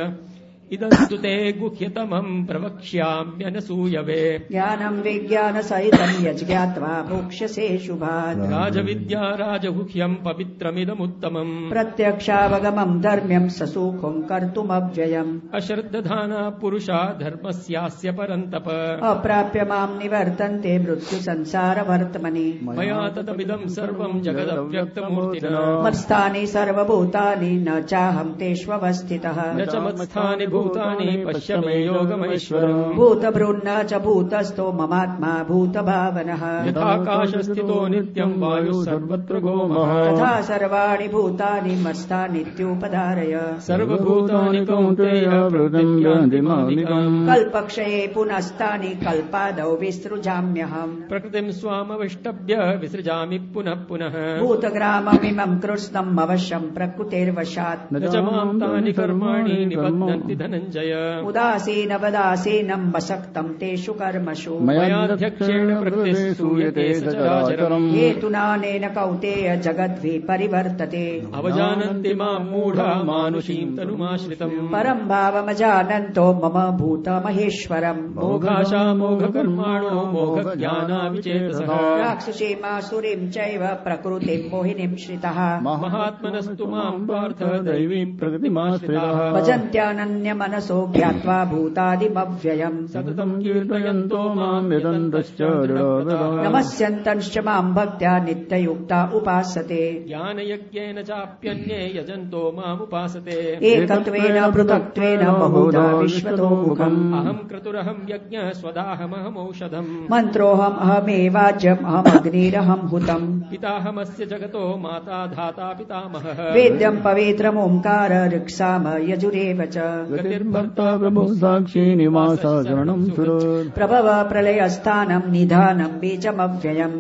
इदस्तु ते गुह्यतमम् प्रवक्ष्याम्यनसूयवे। ज्ञानम् विज्ञानसहितम् यज्ञात्वा भोक्ष्यसे शुभात् राजविद्या राजगुह्यम् पवित्रमिदमुत्तमम्। प्रत्यक्षावगमम् धर्म्यम् ससुखम् कर्तुमव्ययम् अश्रद्दधाना पुरुषा धर्मस्यास्य परन्तप। अप्राप्य माम् निवर्तन्ते मृत्युसंसारवर्त्मनि। मया तदमिदम् सर्वम् जगदव्यक्तमूर्तिना। मत्स्थानि सर्वभूतानि न चाहम् तेष्वस्थितः न च मत्स्थानि भूतानि पश्य मे योगमैश्वरम् भूतभृन्न च भूतस्थो ममात्मा भूतभावनः। यथाकाशस्थितो नित्यम् वायुः सर्वत्र गोमः। तथा सर्वाणि भूतानि मत्स्थानित्युपधारय सर्वभूतानि कौन्तेय प्रकृतिम् कल्पक्षये पुनस्तानि कल्पादौ विसृजाम्यहम्। प्रकृतिम् स्वामविष्टभ्य विसृजामि पुनः पुनः। भूतग्राममिमम् कृत्स्नम् अवश्यम् प्रकृतेर्वशात्। न च माम् तानि कर्माणि निबध्नन्ति धनञ्जय। उदासीनवदासीनम् वसक्तम् तेषु कर्मसु मयाध्यक्षेण प्रकृतिः सूयते सचराचरम्। हेतुनानेन कौतेय जगद्वि परिवर्तते। अवजानन्ति माम् मूढा मानुषीम् तनुमाश्रितम्। परम् भावमजानन्तो मम भूतमहेश्वरम्। मोघाशा मोघकर्माणो मोघज्ञानाविचेतसः। राक्षसीमासुरीम् चैव प्रकृतिम् मोहिनीम् श्रितः। महात्मनस्तु माम् पार्थ दैवीम् प्रकृतिमाश्रिताः भजन्त्यानन्यमनसो ज्ञात्वा भूतादिमव्ययम्। सततम् कीर्तयन्तो माम् नमस्यन्तश्च माम् भक्त्या नित्ययुक्ता उपासते। ज्ञानयज्ञेन चाप्यन्ये यजन्तो मामुपासते एकत्वेन पृथक्त्वेन बहुधा विश्वतो मुखम् अहम् क्रतुरहम् यज्ञः स्वदाहमहमौषधम्। मन्त्रोऽहम् अहमेवाज्यम् अहमग्निरहम् हुतम्। पिताहमस्य जगतो माता धाता पितामहः। वेद्यम् पवित्रमोङ्कार ऋक्साम यजुरेव च प्रभु साक्षी निवास शरणम् सुरोत् प्रभव प्रलयस्थानम् निधानम् बीजमव्ययम्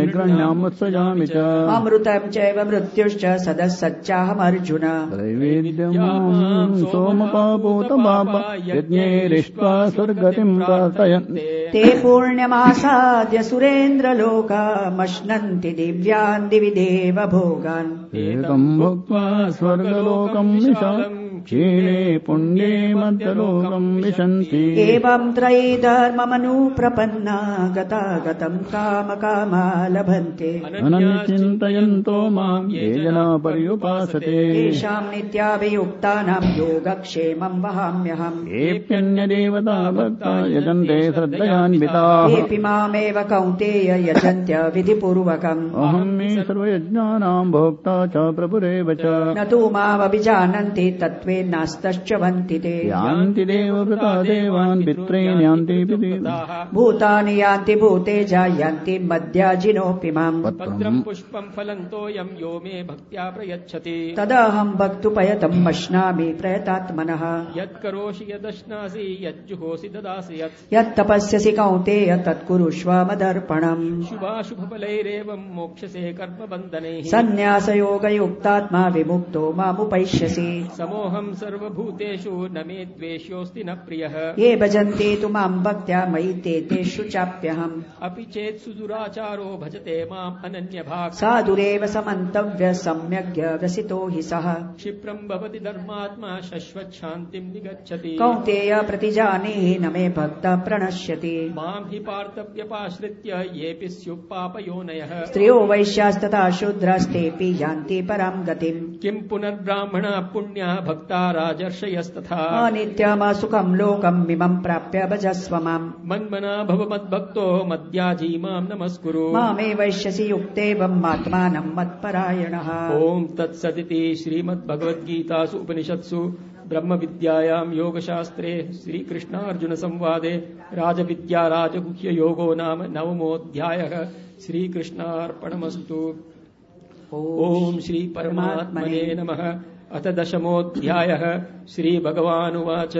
निगृह्णाम् उत्सजामि च। अमृतम् चैव मृत्युश्च सदः सच्चाहमर्जुन त्रैवेद्यमाम् सोमपापोत पाप यज्ञैरिष्ट्वा स्वर्गतिम् प्रार्थयन् ते पूर्ण्यमासाद्य सुरेन्द्रलोकामश्नन्ति दिव्यान् दिवि देव भोगान् एकम् भुक्त्वा स्वर्गलोकम् क्षीणे पुण्ये मध्यलोकम् विशन्ति। एवम् त्रयी धर्ममनुप्रपन्ना गतागतम् कामकामा लभन्ते अनन्यचिन्तयन्तो माम् ये जना पर्युपासते। तेषाम् नित्याभियुक्तानाम् योगक्षेमम् वहाम्यहम्। येऽप्यन्यदेवता भक्ता यजन्ते मामेव कौन्तेय यजन्त्य विधिपूर्वकम्। अहम् मे सर्वयज्ञानाम् भोक्ता च प्रभुरेव च। न तु मामभिजानन्ति तत्त्वेन्नास्तश्च वन्ति ते। यान्ति देवान् पित्रेण यान्ति पितॄन्। भूतानि यान्ति मद्याजिनोऽपि माम्। पत्रम्। पुष्पम् फलन्तोऽयम् यो मे भक्त्या प्रयच्छति। तदहम् भक्तुपयतम् अश्नामि प्रयतात्मनः। यत्करोषि यदश्नासि यज्जुहोसि ददासि यत्। यत्तपस्यसि कौन्तेय तत्कुरुष्व मदर्पणम् शुभाशुभफलैरेवम् मोक्षसे कर्मबन्धनैः। सन्न्यासयोगयुक्तात्मा विमुक्तो मामुपैष्यसि। समोऽहम् सर्वभूतेषु न मे द्वेष्योऽस्ति न प्रियः। ये भजन्ते तु माम् भक्त्या मयि ते तेषु चाप्यहम्। अपि चेत् सुदुराचारो भजते माम् अनन्यभाक्। साधुरेव समन्तव्य सम्यग् व्यसितो हि सः। क्षिप्रम् भवति धर्मात्मा शश्वच्छान्तिम् निगच्छति। कौन्तेय प्रतिजानीहि न मे भक्त प्रणश्यति माम् हि पार्थव्यपाश्रित्य येऽपि स्युः पापयोनयः स्त्रियो वैश्यास्तथा शूद्रास्तेऽपि यान्ति पराम् गतिम्। किम् पुनर्ब्राह्मणा पुण्या भक्ता राजर्षयस्तथा। अनित्यमसुखम् लोकम् मिमम् प्राप्य भजस्व माम्। मन्मना भव मद्भक्तो मद्याजी माम् नमस्कुरु। मामे वैश्यसि युक्तेवम् आत्मानम् मत्परायणः। ॐ तत्सदिति श्रीमद्भगवद्गीतासु उपनिषत्सु ब्रह्मविद्यायाम् योगशास्त्रे श्रीकृष्णार्जुनसंवादे राजविद्या राजगुह्ययोगो नाम नवमोऽध्यायः. श्रीकृष्णार्पणमस्तु. ॐ श्रीपरमात्मने नमः अथ दशमोऽध्यायः श्रीभगवानुवाच।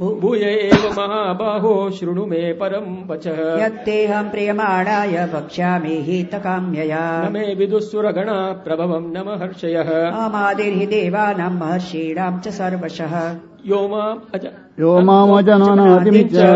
भूय एव महाबाहो शृणु मे परम् वचः। यत्तेऽहम् प्रियमाणाय वक्ष्यामि हितकाम्यया। न मे विदुःसुरगणा प्रभवम् न महर्षयः। मामादिर्हि देवानाम् महर्षीणाम् च सर्वशः। यो माम् यो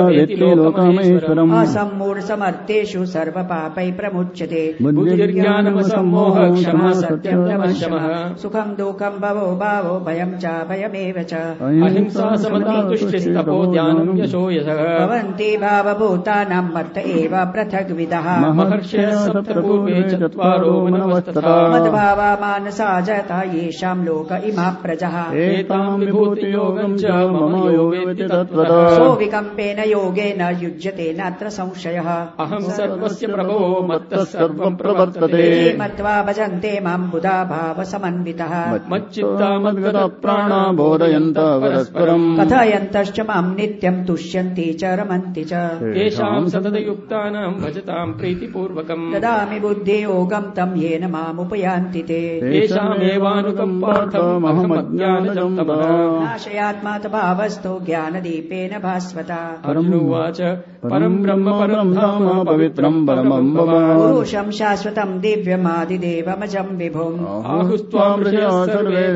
वेत्ति लोकमेश्वरम्। असम्मूढसमर्थेषु सर्वपापै प्रमुच्यते। बुद्धिर्ज्ञानमसम्मोह क्षमा सत्यम् दमः शमः सुखम् दुःखम् भवो भावो भयम् च भयमेव च। अहिंसा समता तुष्टिस्तपो ज्ञानम् यशो यशः। भवन्ति भावभूतानाम् मत्त एव पृथग्विदः। महर्षयः सप्तपूर्वे चत्वारो मनवस्तथा मद्भावा मानसा जाता येषाम् लोक इमा प्रजः। एताम् विभूतियोगम् च मम यो वेत्ति तत्त्वतः। सोऽविकम्पेन योगेन युज्यते नात्र संशयः। अहम् सर्वस्य प्रभवो मत्तः सर्वम् प्रवर्तते। मत्वा भजन्ते माम् बुधा भावसमन्वितः। मच्चित्ता मद्गत प्राणा बोधयन्त परस्परम्। कथयन्तश्च माम् नित्यम् तुष्यन्ति च रमन्ति च। तेषाम् सततयुक्तानाम् भजताम् प्रीतिपूर्वकम्। ददामि बुद्धियोगम् तम् येन मामुपयान्ति ते। तेषामेवानुकम्पार्थमहमज्ञानजम् तमः नाशयात्मातभावस्तो ज्ञानदीपेन भास्वता। अर्जुनोवाच परम् ब्रह्म परम् धाम पवित्रम् परमम् पुरुषम् शाश्वतम् दिव्यमादिदेवमजम् विभुम्। आहुस्त्वाम् ऋषयः सर्वे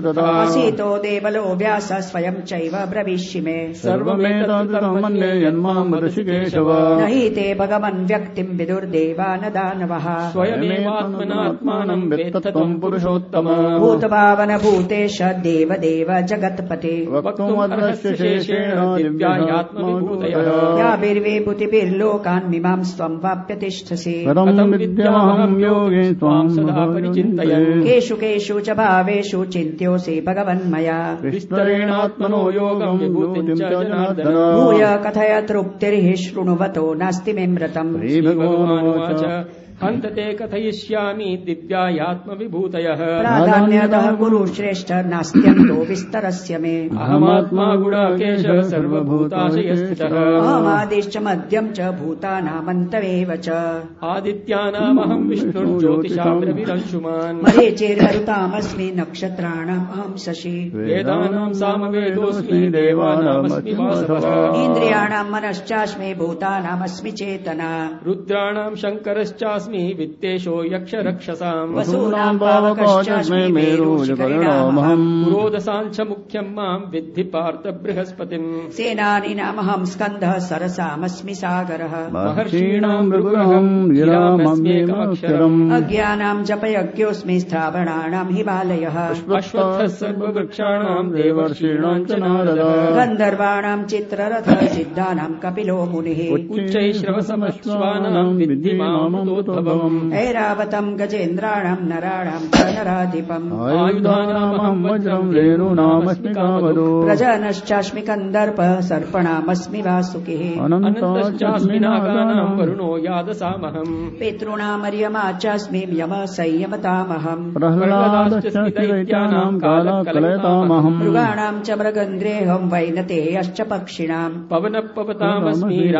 तथा। असीतो देवलो व्यास स्वयम् चैव ब्रवीष्यि मे। सर्वमेतम् मन्ये यन्माम् ऋषिकेशव। न हि ते भगवन् व्यक्तिम् विदुर्देवा न दानवः स्वयमेवात्मनात्मानम् वेत्तत्वम् पुरुषोत्तम। भूतभावन भूतेश देव देव जगत्पते शेषेण मिमाम् स्वम् वाप्यतिष्ठसि। कथम् विद्याहम् योगे त्वाम् सदा परिचिन्तयन्। केषु केषु च भावेषु चिन्त्योऽसि भगवन्मया। विस्तरेणात्मनो योगम् विभूतिम् च जनार्दन। भूय कथय तृप्तिर्हि शृणुवतो नास्ति मे मृतम्। श्रीभगवानुवाच हन्तते कथयिष्यामि दिव्यायात्मविभूतयः। प्राधान्यतः गुरु श्रेष्ठ नास्त्यन्तो विस्तरस्य मे। अहमात्मा गुडाकेश सर्वभूताशयस्थितः। अहमादिश्च मध्यम् च भूतानामन्तमेव च। आदित्यानामहं विष्णुर्ज्योतिषामिरंशुमान् मरीचेर्मरुतामस्मि नक्षत्राणाम् अहम् शशि। वेदानां सामवेदोऽस्मि देवानामस्मि वासवः। इन्द्रियाणाम् मनश्चास्मि भूतानामस्मि चेतना। रुद्राणां शङ्करश्चास्मि वित्तेशो यक्षरक्षसाम्। वसूनाम् पावकश्चास्मि मेरुजगरिणामहम्। पुरोदसाञ्च मुख्यम् माम् विद्धि पार्थ बृहस्पतिम् सेनानीनामहम् स्कन्दः सरसामस्मि सागरः। महर्षीणाम् भृगुरहम् गिरामस्मेकमक्षरम् अज्ञानाम् जपयज्ञोऽस्मि स्थावराणाम् हिमालयः। अश्वत्थः सर्ववृक्षाणाम् देवर्षीणाम् च नारदः। गन्धर्वाणाम् चित्ररथ सिद्धानाम् कपिलो मुनिः। उच्चैश्रवसमश्वानाम् विद्धि मामृतोद्भवम् ऐरावतम् गजेन्द्राणाम् नराणाम् नराधिपम् आयुधानामहम् वज्रम् रेणूनामस्मि कामदो प्रजनश्चास्मि कन्दर्प सर्पणामस्मि वासुकिः। अनन्तश्चास्मि नागानाम् वरुणो यादसामहम्। पितॄणामर्यमा चास्मि यम संयमतामहम् प्रह्लादश्च दैत्यानाम् कालकलयतामहम् मृगाणाम् च मृगन्द्रेहम् वैनतेयश्च पक्षिणाम्। पवनः पवतामस्मि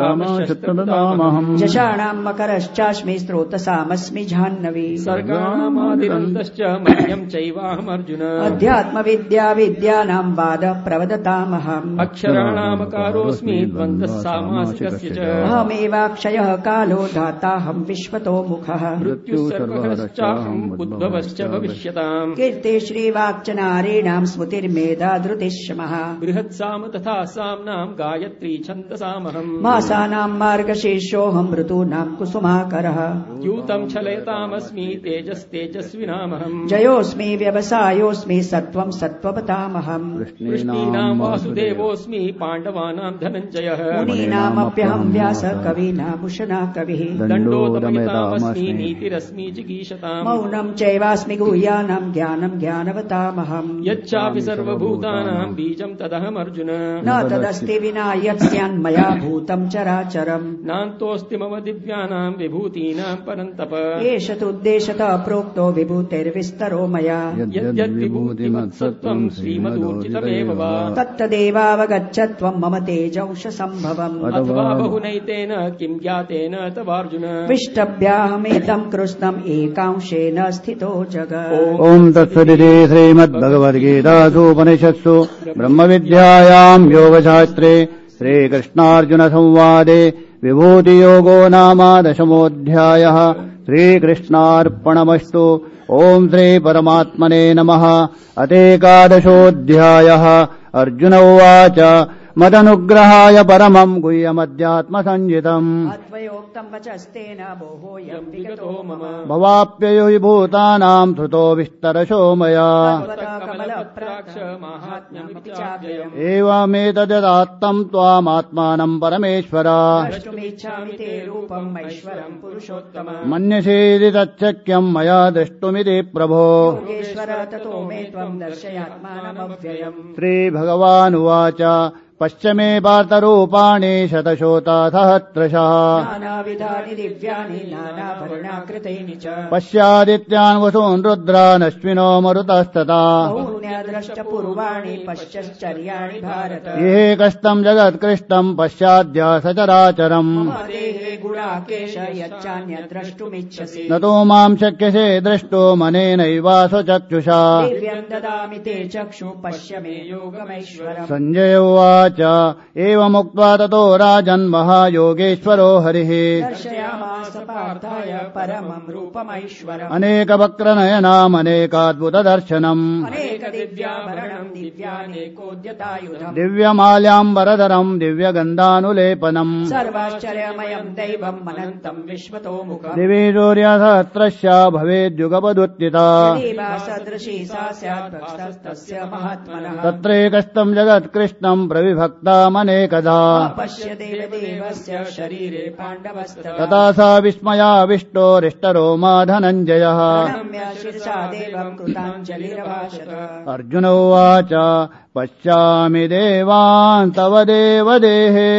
जषाणाम् मकरश्चास्मि स्रोतसामस्मि जाह्नवी। सर्गाणामादिरन्तश्च मह्यम् चैवाहमर्जुन। अध्यात्मविद्या विद्यानाम् वाद प्रवदतामहम्। अक्षराणामकारोऽस्मि द्वन्द्वः सामासिकस्य च। अहमेवाक्षयः कालो दाताहम् विश्वतो मुखः। मृत्युः सर्वहरश्चाहम् उद्भवश्च भविष्यताम्। कीर्ति श्रीवाक्च नारीणाम् स्मृतिर्मेधा धृतिश्मः बृहत्साम तथा साम्नाम् गायत्री छन्दसामहम्। मासानाम् मार्गशीर्षोऽहम् ऋतूनाम् कुसुमाकरः यूतम् छलयतामस्मि तेजस्तेजस्विनामहम्। जयोऽस्मि व्यवसायोऽस्मि सत्त्वम् सत्त्वपतामहम् वृष्णीनाम् वासुदेवोऽस्मि पाण्डवानाम् धनञ्जयः। मुनीनामप्यहम् व्यास कवीनामुशना कविः दण्डोदमयतामस्मि नीतिरस्मि जिगीषताम्। मौनम् चैवास्मि गुह्यानाम् ज्ञानम् ज्ञानवतामहम्। यच्चापि सर्वभूतानाम् बीजम् तदहमर्जुन। न तदस्ति विना यत् स्यान्मया भूतम् चराचरम्। नान्तोऽस्ति मम दिव्यानाम् विभूतीनाम् परन्तप एष तुद्देशतः प्रोक्तो विभूतिर्विस्तरो मया। यद्यद्विभूतिमत्सत्त्वम् श्रीमदूर्जितमेव वा। तत्तदेवावगच्छ त्वम् मम तेजौषसम्भवम्। अथवा बहुनैतेन किम् ज्ञातेन तवार्जुन। विष्टभ्याहमेतम् कृष्णम् एकांशेन स्थितो जग। ॐ तत्सदिति श्रीमद्भगवद्गीतासूपनिषत्सु ब्रह्मविद्यायाम् योगशास्त्रे श्रीकृष्णार्जुनसंवादे विभूतियोगो नाम दशमोऽध्यायः श्रीकृष्णार्पणमस्तु। ॐ श्रीपरमात्मने नमः। अतेकादशोऽध्यायः। अर्जुन उवाच मदनुग्रहाय परमम् गुह्यमध्यात्मसञ्जितम् अद्वयोक्तम् वचस्तेन मोहोऽयम् विगतो मम। भवाप्ययो हि भूतानाम् धृतो विस्तरशो मया एवमेतददात्तम् त्वामात्मानम् परमेश्वर। द्रष्टुमिच्छामि ते रूपम् ऐश्वरम् पुरुषोत्तम। मन्यसेदि तच्छक्यम् मया द्रष्टुमिति प्रभो। श्रीभगवानुवाच पश्च मे पार्थरूपाणि शतशोता सहस्रशः नानाविधानि दिव्यानि नानावर्णाकृतैनि च। पश्यादित्यान् वसून् रुद्रानश्विनो मरुतस्तथा। द्रष्टपूर्वाणि पश्चश्चर्याणि भारत। एकस्तम् जगत्कृष्टम् पश्चाद्या सचराचरम् गुणाकेश यच्चान्यद्रष्टुमिच्छसि। न तु माम् शक्यसे द्रष्टो मनेनैवासचक्षुषा दिव्यम् ददामि ते चक्षु पश्य मे योगमैश्वरम्। सञ्जय उवाच एवमुक्त्वा ततो राजन्महायोगेश्वरो हरिः। परमम् रूपमैश्वरम्। अनेकवक्त्रनयनामनेकाद्भुतदर्शनम् अनेकदिव्याभरणम् दिव्यानेकोद्यतायुधम्। दिव्यमाल्याम्बरधरम् दिव्यगन्धानुलेपनम्। सर्वाश्चर्यमयम् दैवम् अनन्तम् विश्वतो मुखम् दिवि सूर्यसहस्रस्य भवेद्युगपदुत्थिता। सदृशी सा स्यात् भक्तस्तस्य महात्मनः। तत्रैकस्तम् जगत्कृष्णम् प्रविभक्तामनेकदा पश्य देवदेवस्य शरीरे पाण्डवस्तव। तथा सा विस्मयाविष्टोरिष्टरो मा धनञ्जयः अर्जुन उवाच पश्यामि देवान् तव देवदेहे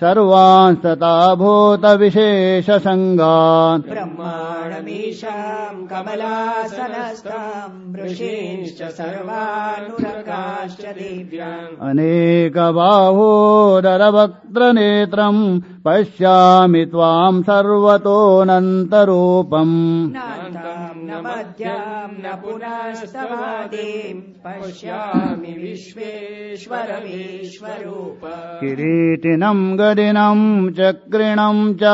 सर्वान् तथा भूतविशेषसङ्गान् ब्रह्माणमीशाम् कमलासनस्ताम् ऋषींश्च सर्वानुरगाश्च दिव्याम् अनेकबाहोदरवक्त्रनेत्रम् पश्यामि त्वाम् सर्वतोऽनन्तरूपम्। नान्ताम् न मध्याम् न पुनस्तवादीम् पश्यामि विश्वेश्वरमीश्वरूप। किरीटिनम् गदिनम् चक्रिणम् च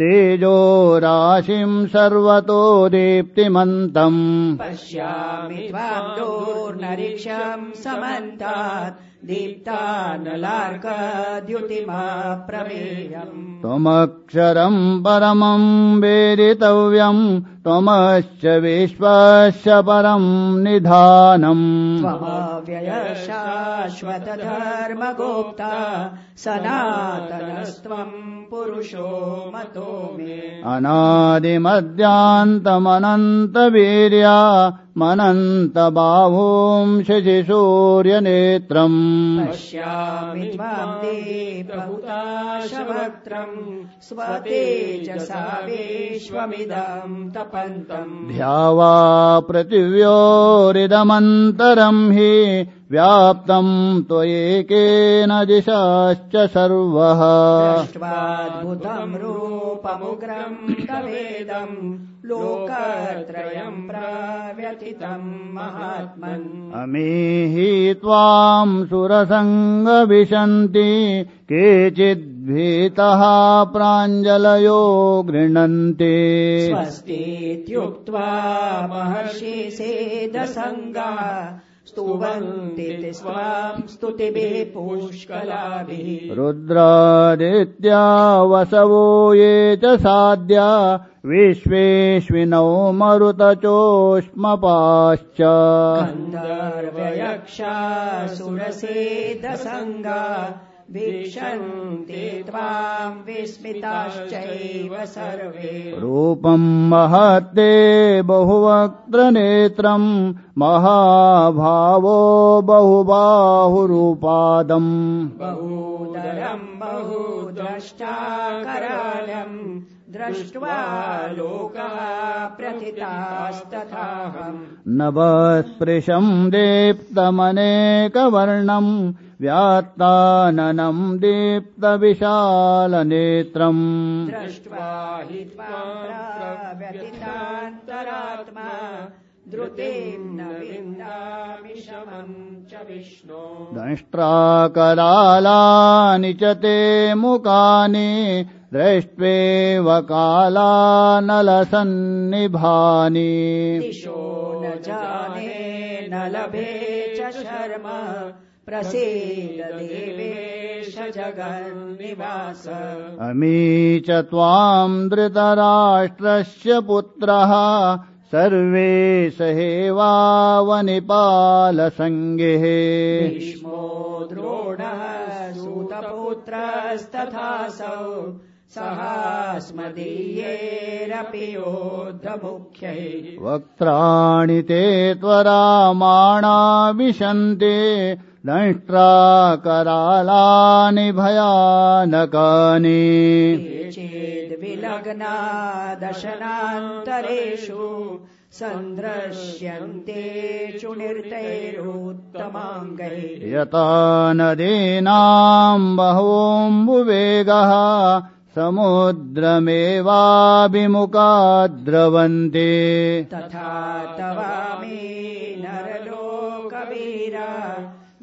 तेजो राशिम् सर्वतो दीप्तिमन्तम् पश्यामि त्वाम् दोर्नरिक्षम् समन्तात् दीप्तानलार्कद्युतिमा प्रमेयम् त्वमक्षरम् परमम् वेदितव्यम् त्वमश्च विश्वस्य परम् निधानम्। शाश्वतधर्मगोप्ता सनातनस्त्वम् पुरुषो मतो मे। अनादिमद्यान्तमनन्तवीर्या मनन्तबाहूम् शशिसूर्यनेत्रम् पश्यामि त्वाम् दीपहुताशवक्त्रम् स्वतेजसा विश्वमिदम् तपन्तम् ध्यावा पृथिव्योरिदमन्तरम् हि व्याप्तम् त्वयेकेन दिशाश्च सर्वः दृष्ट्वाद्भुतम् रूपमुग्रम् तवेदम् लोकत्रयम् प्राव्यथितम् महात्मन्। अमीहि त्वाम् सुरसङ्गविशन्ति केचिद्भीतः प्राञ्जलयो गृह्णन्ति। स्वस्तीत्युक्त्वा महर्षि सेदसङ्गा स्तुवन्ति स्वाम् स्तुतिभिः पुष्कलाभिः। रुद्रादित्या वसवो ये च साद्या विश्वेष्विनौ मरुतचोष्मपाश्च। गन्धर्वयक्षासुरसेदसङ्गा वीक्षन्ति त्वाम् विस्मिताश्चैव सर्वे। रूपम् महत्ते बहुवक्त्रनेत्रम् महाभावो बहुबाहुरूपादम्। बहूदरम् बहुद्रष्टा करालम् दृष्ट्वा लोका प्रथितास्तथाहम्। नभस्पृशम् दीप्तमनेकवर्णम् व्यात्ताननम् दीप्तविशालनेत्रम्। दृष्ट्वा हि व्यतितान्तरात्मा न विन्दामि शमम् च विष्णो। दंष्ट्राकरालानि च ते मुखानि दृष्ट्वेव कालानलसन्निभानि दिशो न जाने न लभे च शर्म प्रसीद देवेश जगन्निवास अमी च त्वाम् धृतराष्ट्रस्य पुत्रः। सर्वे सहेवावनिपालसङ्गिः। भीष्मो द्रोणः सूतपुत्रस्तथासौ। सहास्मदीयेरपि योद्धमुख्यैः। वक्त्राणि ते त्वरामाणा विशन्ति दंष्ट्राकरालानि भयानकानि। चेद्विलग्ना दशनान्तरेषु सन्दृश्यन्ते चुनिर्तैरुत्तमाङ्गैः यता नदीनाम् बहवोऽम्बुवेगः समुद्रमेवाभिमुखा द्रवन्ति तथा तवामि नरलोकवीरा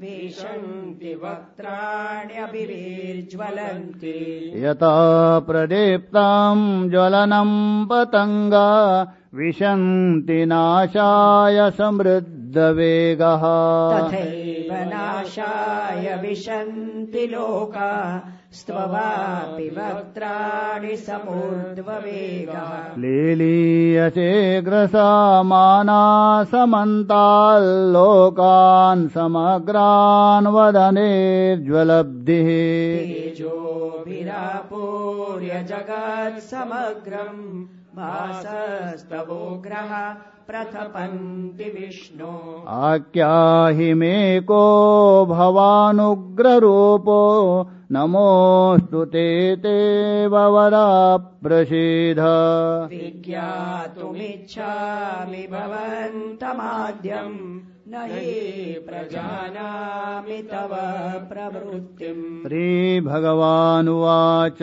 विशन्ति वक्त्राण्यभिर्ज्वलन्ति यथा प्रदीप्ताम् ज्वलनम् पतङ्गा विशन्ति नाशाय समृद्धवेगः। तथैव नाशाय विशन्ति लोका स्त्ववापि वक्त्राणि समूर्ध्ववेगः। लीलीयसे ग्रसामाना समन्ताल्लोकान् समग्रान् वदनेर्ज्वलब्धिः तेजोभिरापूर्य जगत् समग्रम् भासस्तवोग्रह प्रथपन्ति विष्णो। आख्याहि मे को भवानुग्ररूपो। नमोऽस्तु ते देववरा प्रसीद विज्ञातुमिच्छामि भवन्तमाद्यम् न हि प्रजानामि तव प्रवृत्तिम्। श्रीभगवानुवाच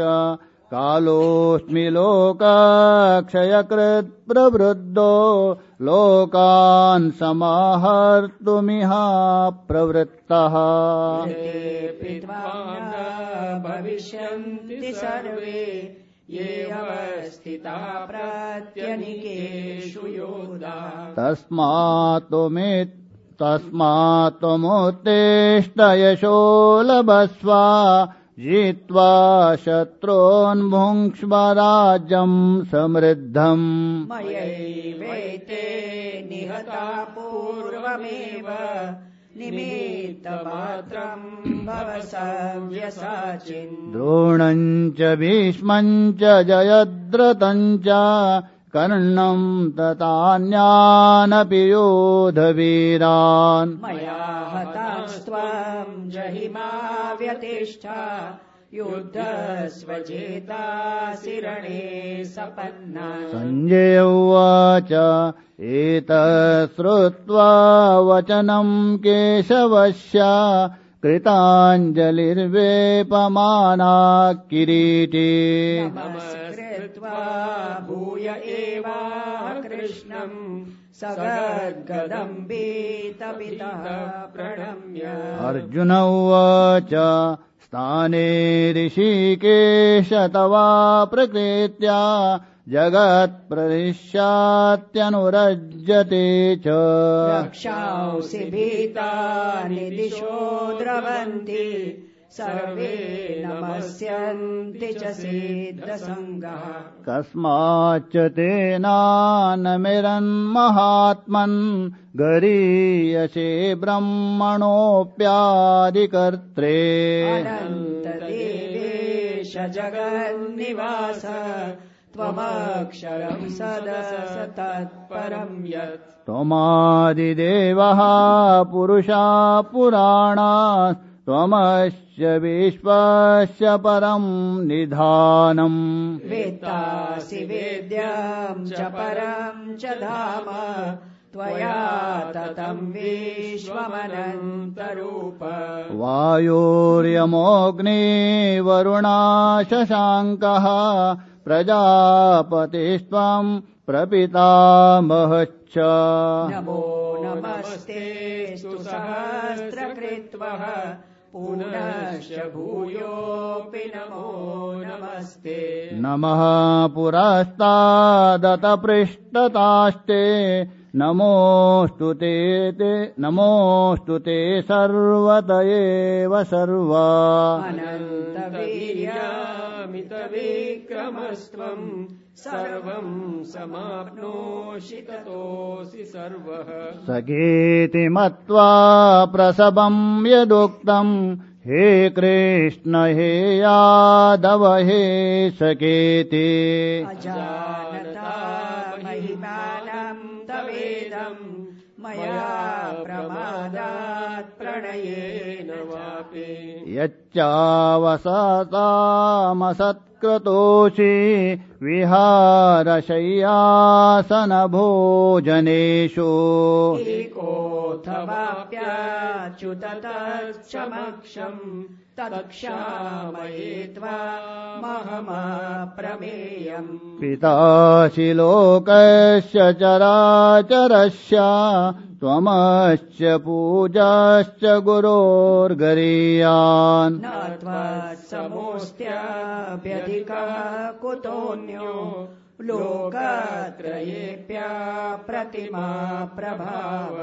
कालोऽस्मि लोकाक्षयकृत् प्रवृद्धो लोकान् समाहर्तुमिहा प्रवृत्तः। भविष्यन्ति सर्वे ये अवस्थिता प्रत्यनिकेषु योधा। तस्मात् मे तस्मात् त्वमुत्तिष्ठ यशो लभस्व जित्वा शत्रोन्भुङ्क्ष्व राज्यम् समृद्धम्। मयैवैते निहता पूर्वमेव निमित्तमात्रम् भव सव्यसाचिन्। द्रोणम् च भीष्मम् च जयद्रथम् च कर्णम् तथान्यानपि योधवीरान् मया हतास्त्वम् जहिमा व्यतिष्ठ रणे सपन्ना। सञ्जय उवाच एतत् श्रुत्वा वचनम् केशवस्य कृताञ्जलिर्वेपमाना किरीटी नमस्कृत्वा भूय एवाह कृष्णम् सगद्गदम्बीतपितः प्रणम्य अर्जुन उवाच स्थाने ऋषिकेश तवा प्रकृत्या जगत्प्रदिश्यात्यनुरज्यते च। रक्षांसि भीतानि दिशो द्रवन्ति सर्वे नमस्यन्ति च सिद्धसङ्गः। कस्माच्च तेनानमिरन्महात्मन् गरीयसे ब्रह्मणोऽप्यादिकर्त्रे। अनन्तदेवेश जगन्निवास त्वमक्षरम् सदसतत्परम् यत्। त्वमादिदेवः पुरुषा पुराणा त्वमस्य विश्वस्य परम् निधानम्। वेत्तासि वेद्यम् च परम् च धाम। त्वया ततम् विश्वमनन्तरूप। वायोर्यमोऽग्निवरुणा शशाङ्कः प्रजापतिस्त्वम् प्रपितामहश्च नमो नमस्तेऽस्तु सहस्रकृत्वः पुनश्च भूयोऽपि नमो नमस्ते। नमः पुरस्तादतपृष्ठतास्ते नमोऽस्तु ते ते नमोऽस्तु ते सर्वत एव सर्वा अनन्तवीर्यामितविक्रमस्त्वम् सर्वम् समाप्नोषि ततोऽसि सर्वः। सखेति मत्वा प्रसवम् यदुक्तम् हे कृष्ण हे यादव हे सकेति मया प्रमादात् प्रणयेन वापि यच्चावसतामसत्क्रतोषि विहारशय्यासनभोजनेषु। एकोऽथवाप्याच्युत तत्समक्षम् तत्क्षामये त्वामहमप्रमेयम् पितासि लोकस्य चराचरस्य त्वमश्च पूजाश्च गुरोर्गरीयान्। न कुतोऽन्यो लोकत्रयेऽप्या प्रतिमा प्रभाव।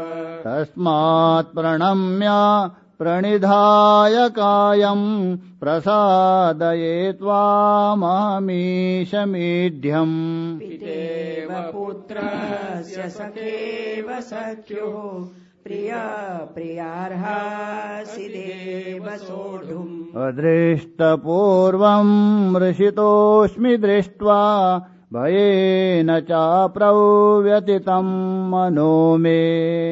तस्मात् प्रणम्य प्रणिधाय कायम् प्रसादये त्वाममीशमीढ्यम् पितेव पुत्रस्य सखेव सख्युः प्रिया प्रियार्हासि देव सोढुम्। अदृष्टपूर्वम् मृषितोऽस्मि दृष्ट्वा भयेन चाप्रव्यतितम् मनो मे।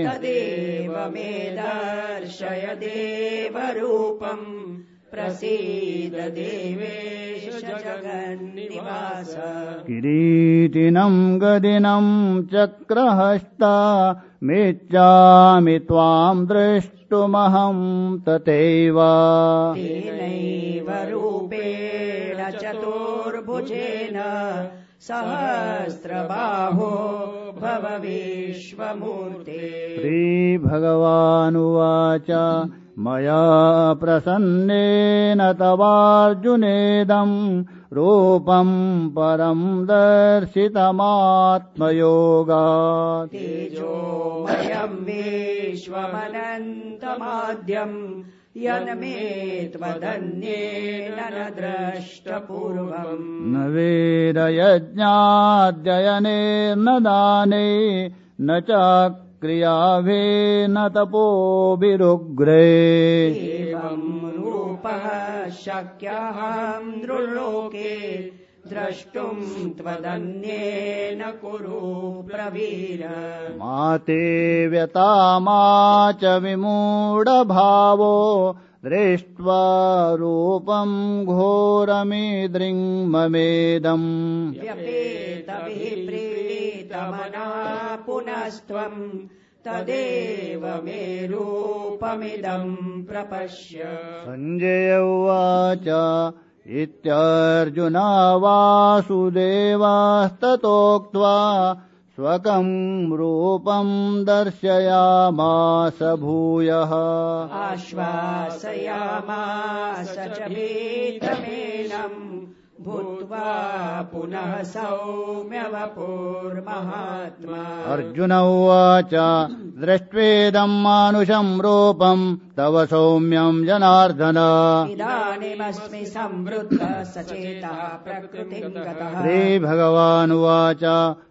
तदेव मे दर्शय देवरूपम् प्रसीद देवेश जगन्निवास। किरीटिनम् गदिनम् चक्रहस्ता मिच्छामि त्वाम् द्रष्टुमहम् तथैव। तेनैव रूपेण चतुर्भुजेन सहस्रबाहो भव विश्वमूर्ते। श्रीभगवानुवाच मया प्रसन्नेन तवार्जुनेदम् रूपम् परम् दर्शितमात्मयोगात्। तेजोमयम् विश्वमनन्तमाद्यम् यन्मे त्वदन्येन न द्रष्टपूर्वम्। न वेदयज्ञाध्ययनेर्न दाने न च क्रियाभेन तपोभिरुग्रे। एवम् रूपः शक्यहम् नृलोके द्रष्टुम् त्वदन्येन कुरु प्रवीर। मा ते व्यता मा च विमूढभावो दृष्ट्वा रूपम् घोरमिदृङ्ममेदम् व्यपेतभिप्रीतमना पुनस्त्वम् तदेव मे रूपमिदम् प्रपश्य। सञ्जय उवाच इत्यर्जुना वासुदेवास्ततोक्त्वा स्वकम् रूपम् दर्शयामास भूयः। आश्वासयामास च भीतमेनम् भूत्वा पुनः सौम्यवपुर्महात्मा। अर्जुन उवाच दृष्ट्वेदम् मानुषम् रूपम् तव सौम्यम् जनार्दन। इदानीमस्मि संवृत्तः सचेतः प्रकृतिम् गतः। श्रीभगवानुवाच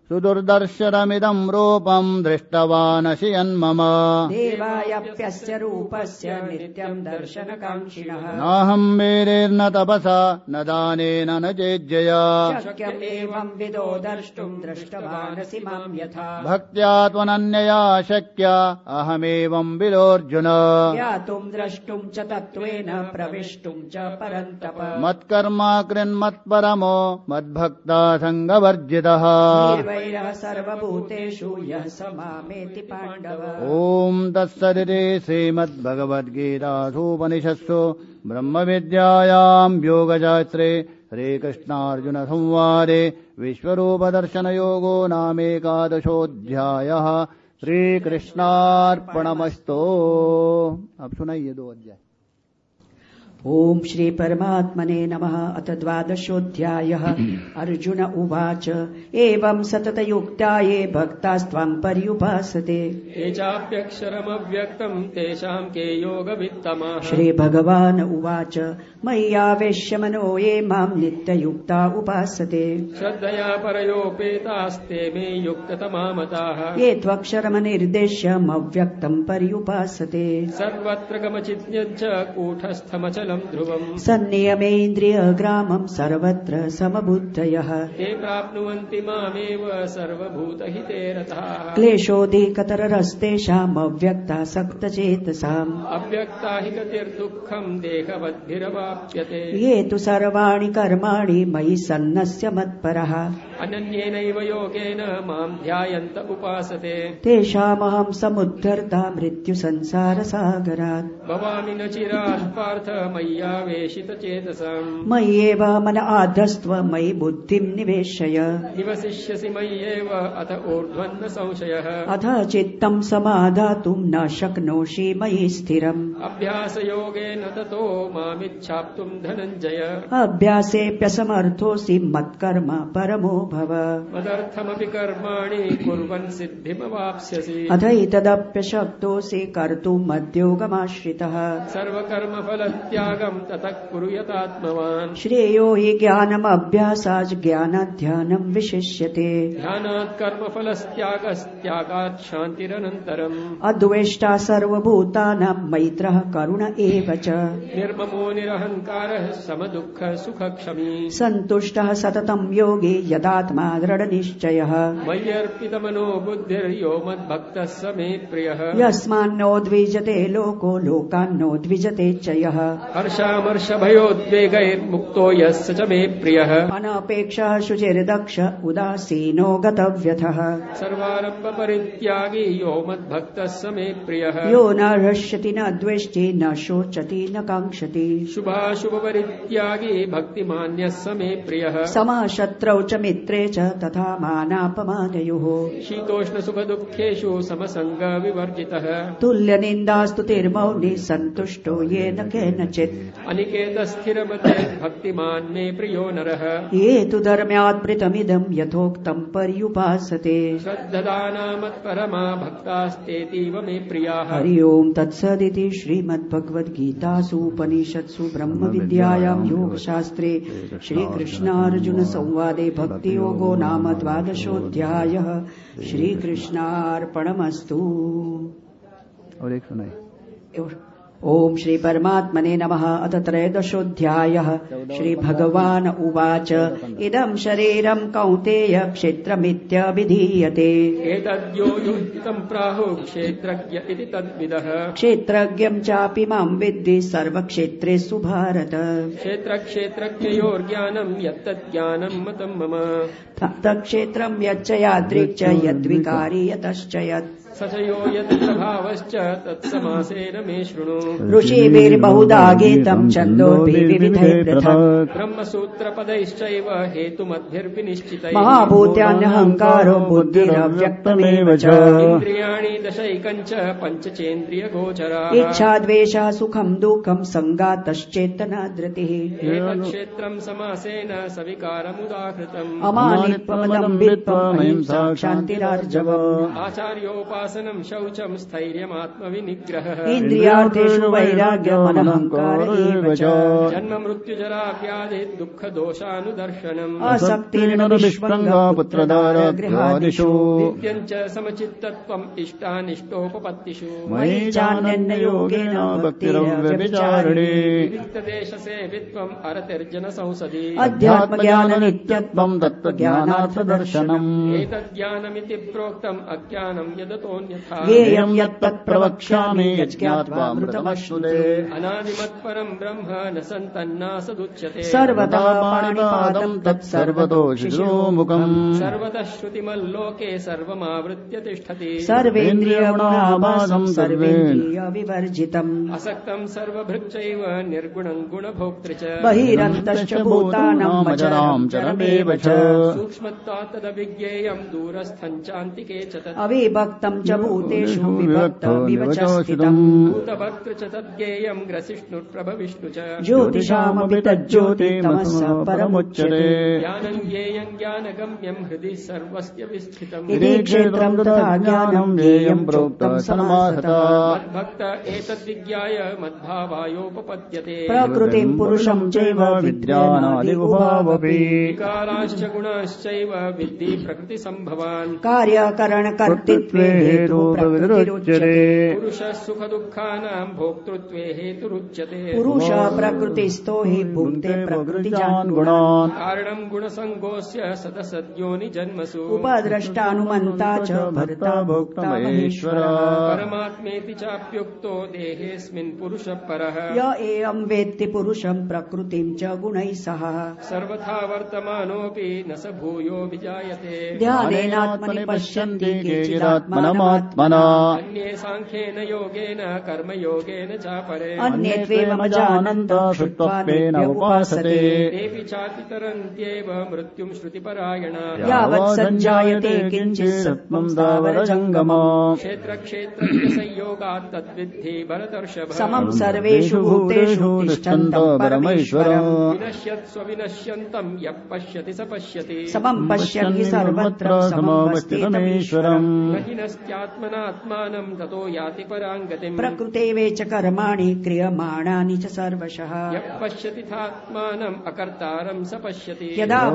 सुदुर्दर्शनमिदम् रूपम् दृष्टवानसि यन्मम देवायप्यस्य रूपस्य नित्यम् दर्शनकाङ्क्षिणः। नाहम् वेदेर्न तपसा न दानेन न चेज्जया शक्यम् एवम् विदो द्रष्टुम् दृष्टवानसि माम् यथा। भक्त्या त्वनन्यया शक्या अहमेवम् विलोऽर्जुन ज्ञातुम् द्रष्टुम् च तत्त्वेन प्रविष्टुम् च परन्तप। मत्कर्मा कृन्मत्परमो मद्भक्ता सङ्गवर्जितः निर्वैरः सर्वभूतेषु यः स मामेति पाण्डव। ॐ तत्सदिते श्रीमद्भगवद्गीतासूपनिषत्सु ब्रह्मविद्यायाम् योगशास्त्रे श्रीकृष्णार्जुनसंवादे विश्वरूपदर्शनयोगो नामेकादशोऽध्यायः श्रीकृष्णार्पणमस्तो। अध्याय ॐ श्रीपरमात्मने नमः अथ द्वादशोऽध्यायः। अर्जुन उवाच। एवम् सततयुक्ता ये भक्तास्त्वाम् पर्युपासते। ये चाप्यक्षरमव्यक्तम् तेषाम् के योगवित्तमाः। श्रीभगवान् उवाच। मय्यावेश्य मनो ये माम् नित्ययुक्ता उपासते। श्रद्धया परयोपेतास्ते मे युक्ततमामताः। ये त्वक्षरमनिर्देश्यमव्यक्तम् पर्युपासते। सर्वत्र गमचित्यञ्च ध्रुवम्। सन्नियमेन्द्रियग्रामम् सर्वत्र समबुद्धयः। ते प्राप्नुवन्ति मामेव सर्वभूतहिते रताः क्लेशोऽधिकतररस्तेषामव्यक्तासक्तचेतसाम् अव्यक्ता हि गतिर्दुःखम् देहवद्भिरवाप्यते। ये तु सर्वाणि कर्माणि मयि सन्नस्य मत्परः अनन्येनैव योगेन माम् ध्यायन्त उपासते। तेषामहम् समुद्धर्ता मृत्युसंसारसागरात् भवामि न चिरात् पार्थ मय्यावेशितचेतसाम् मय्येव मन आधस्त्व मयि बुद्धिम् निवेशय। निवसिष्यसि मय्येव अथ ऊर्ध्वन्न संशयः। अथ चित्तम् समाधातुम् न शक्नोषि मयि स्थिरम्। अभ्यासयोगेन ततो मामिच्छाप्तुम् धनञ्जय। अभ्यासेऽप्यसमर्थोऽसि मत्कर्म परमो भव। मदर्थमपि कर्माणि कुर्वन् सिद्धिमवाप्स्यसि। अथैतदप्यशक्तोऽसि कर्तुम् मद्योगमाश्रितः। सर्वकर्मफलत्यागम् ततः कुरु यतात्मवान् श्रेयो हि ज्ञानमभ्यासात् ज्ञानाध्यानम् विशिष्यते। ध्यानात् कर्मफलस्त्यागस्त्यागात् शान्तिरनन्तरम्। अद्वेष्टा सर्वभूतानाम् मैत्रः करुण एव च। निर्ममो निरहङ्कारः समदुःख सुखक्षमी सन्तुष्टः सततम् योगे यदा सर्वात्मा दृढनिश्चयः। मय्यर्पितमनो बुद्धिर्यो मद्भक्तः स मे प्रियः। यस्मान्नो द्विजते लोको लोकान्नो द्विजते च यः। हर्षामर्षभयोद्वेगैर्मुक्तो यस्य च मे प्रियः। अनपेक्षः शुचिर्दक्ष उदासीनो गतव्यथः। सर्वारम्भपरित्यागी यो मद्भक्तः स मे प्रियः। यो न हृष्यति न द्वेष्टि न शोचति न काङ्क्षति। शुभाशुभपरित्यागी भक्तिमान्यः स मे प्रियः। समशत्रौ च मित्रे च तथा मानापमानयोः। शीतोष्णसुखदुःखेषु समसङ्गविवर्जितः। तुल्यनिन्दास्तुतिर्मौनि सन्तुष्टो येन केनचित्। अनिकेतस्थिरमते भक्तिमान् मे प्रियो नरः। ये तु धर्म्यात्पृतमिदम् यथोक्तम् पर्युपासते। श्रद्धदानामत्परमा भक्तास्तेतीव मे प्रियाः। हरि ओम् तत्सदिति श्रीमद्भगवद्गीतासु उपनिषत्सु ब्रह्मविद्यायाम् योगशास्त्रे। श्रीकृष्णार्जुनसंवादे भक्तियोगो नाम द्वादशोऽध्यायः श्रीकृष्णार्पणमस्तु। और एक सुनाई ॐ श्रीपरमात्मने नमः। अथ त्रयोदशोऽध्यायः। श्रीभगवान् उवाच। इदम् शरीरम् कौन्तेय क्षेत्रमित्यभिधीयते। एतद्यो युक्तम् प्राहुः क्षेत्रज्ञ इति तद्विदः। क्षेत्रज्ञम् चापि माम् विद्धि सर्वक्षेत्रेषु भारत। क्षेत्रक्षेत्रज्ञयोर्ज्ञानम् यत्तज्ज्ञानम् मतम् मम। तत्क्षेत्रम् यच्च यादृक् च यद्विकारी यतश्च यत् स च यो यत्प्रभावश्च तत्समासेन मे शृणु। छन्दोभिः विविधैः पृथक्। ब्रह्मसूत्रपदैश्चैव हेतुमद्भिर्विनिश्चितैः। महाभूत्यान्यहङ्कारो बुद्धिरव्यक्तमेव च इन्द्रियाणि दशैकम् च। पञ्चचेन्द्रियगोचराः इच्छा द्वेषः सुखम् दुःखम् सङ्गातश्चेतना धृतिः एतत्क्षेत्रम् समासेन सविकारमुदाहृतम्। अमानित्वमदम्बित्वमहिंसा शान्तिरार्जवम् शौचम् स्थैर्यमात्मविनिग्रहः इन्द्रियार्थेषु वैराग्यमनहङ्कार एव च। जन्म मृत्युजरा व्याधि दुःखदोषानुदर्शनम्। असक्तिर्नविष्पङ्गा पुत्रदारगृहादिषु नित्यम् च समचित्तत्वम् इष्टानिष्टोपपत्तिषु। मयि चान्यन्ययोगेन भक्तिरव्यभिचारिणे। विविक्तदेशसेवित्वम् अरतिर्जनसंसदि। अध्यात्मज्ञाननित्यत्वम् तत्त्वज्ञानार्थदर्शनम्। एतज्ज्ञानमिति प्रोक्तम् अज्ञानम् यदतोऽन्यथा ज्ञेयम् यत्तत् प्रवक्ष्यामि यज्ञात्वामृतमश्नुते अनादिमत्परम् ब्रह्म न सन्तन्नासदुच्यते। सर्वदा पाणिपादम् तत्सर्वतो शिरोमुखम् सर्वतः श्रुतिमल्लोके सर्वमावृत्य तिष्ठति। सर्वेन्द्रियगुणाभासम् सर्वेन्द्रियविवर्जितम्। असक्तम् सर्वभृक्षैव निर्गुणम् गुणभोक्तृ च। बहिरन्तश्च भूतानाम् अचराम् चरमेव च सूक्ष्मत्वात् तदभिज्ञेयम् दूरस्थम् चान्तिके च तत्। अविभक्तम् च भूतेषु विभक्तो विभक्तमिव च निवचोषितम् स्थितम् भूतभर्तृ च। तद्ज्ञेयम् ग्रसिष्णुर्प्रभविष्णु च ज्योतिषामपि तज्ज्योति तमः परमुच्यते। ज्ञानम् ज्ञेयम् ज्ञानगम्यम् हृदि सर्वस्य विस्थितम्। इति क्षेत्रम् तथा ज्ञानम् ज्ञेयम् प्रोक्तम् समासता मद्भक्त एतद्विज्ञाय मद्भावायोपपद्यते। प्रकृतिम् पुरुषम् चैव विद्यानादिगुहावपि विकाराश्च गुणाश्चैव विद्धि प्रकृतिसम्भवान्। कार्यकरणकर्तृत्वे हेतु प्रकृतिरुच्यते पुरुषः सुखदुःखानाम् भोक्तृत्वे हेतुरुच्यते। पुरुष प्रकृतिस्थो हि भुङ्क्ते प्रकृतिजान् गुणान्। कारणम् गुणसङ्गोऽस्य सदसद्योनिजन्मसु उपद्रष्टानुमन्ता च भर्ता भोक्ता महेश्वर परमात्मेति चाप्युक्तो देहेऽस्मिन् पुरुषः परः य एवम् वेत्ति पुरुषम् प्रकृतिम् च गुणैः सह। सर्वथा वर्तमानोऽपि न स भूयोऽभिजायते। ध्यानेनात्मनि पश्यन्ति केचिदात्मनमात्मना अन्ये साङ्ख्येन योगेन कर्मयोगेन अन्ये श्रुत्वत्वेन उपासते। तेऽपि चातितरन्त्येव मृत्युम् श्रुतिपरायणा। यावत् सञ्जायते किञ्चित् सत्त्वम् दावरजङ्गम क्षेत्रक्षेत्रज्ञसंयोगात् तद्विद्धि भरतर्षभ। समम् सर्वेषु भूतेषु तिष्ठन्तम् परमेश्वरम्। विनश्यत्स्वविनश्यन्तम् यः पश्यति स पश्यति। समम् पश्यन् हि सर्वत्र समवस्थितमीश्वरम् पश्यत्यात्मनात्मानम् ततो याति पराम् गतिम् प्रकृते वे च कर्माणि क्रियमाणानि च सर्वशः। यः पश्यति थात्मानम् अकर्तारम् स पश्यति। यदा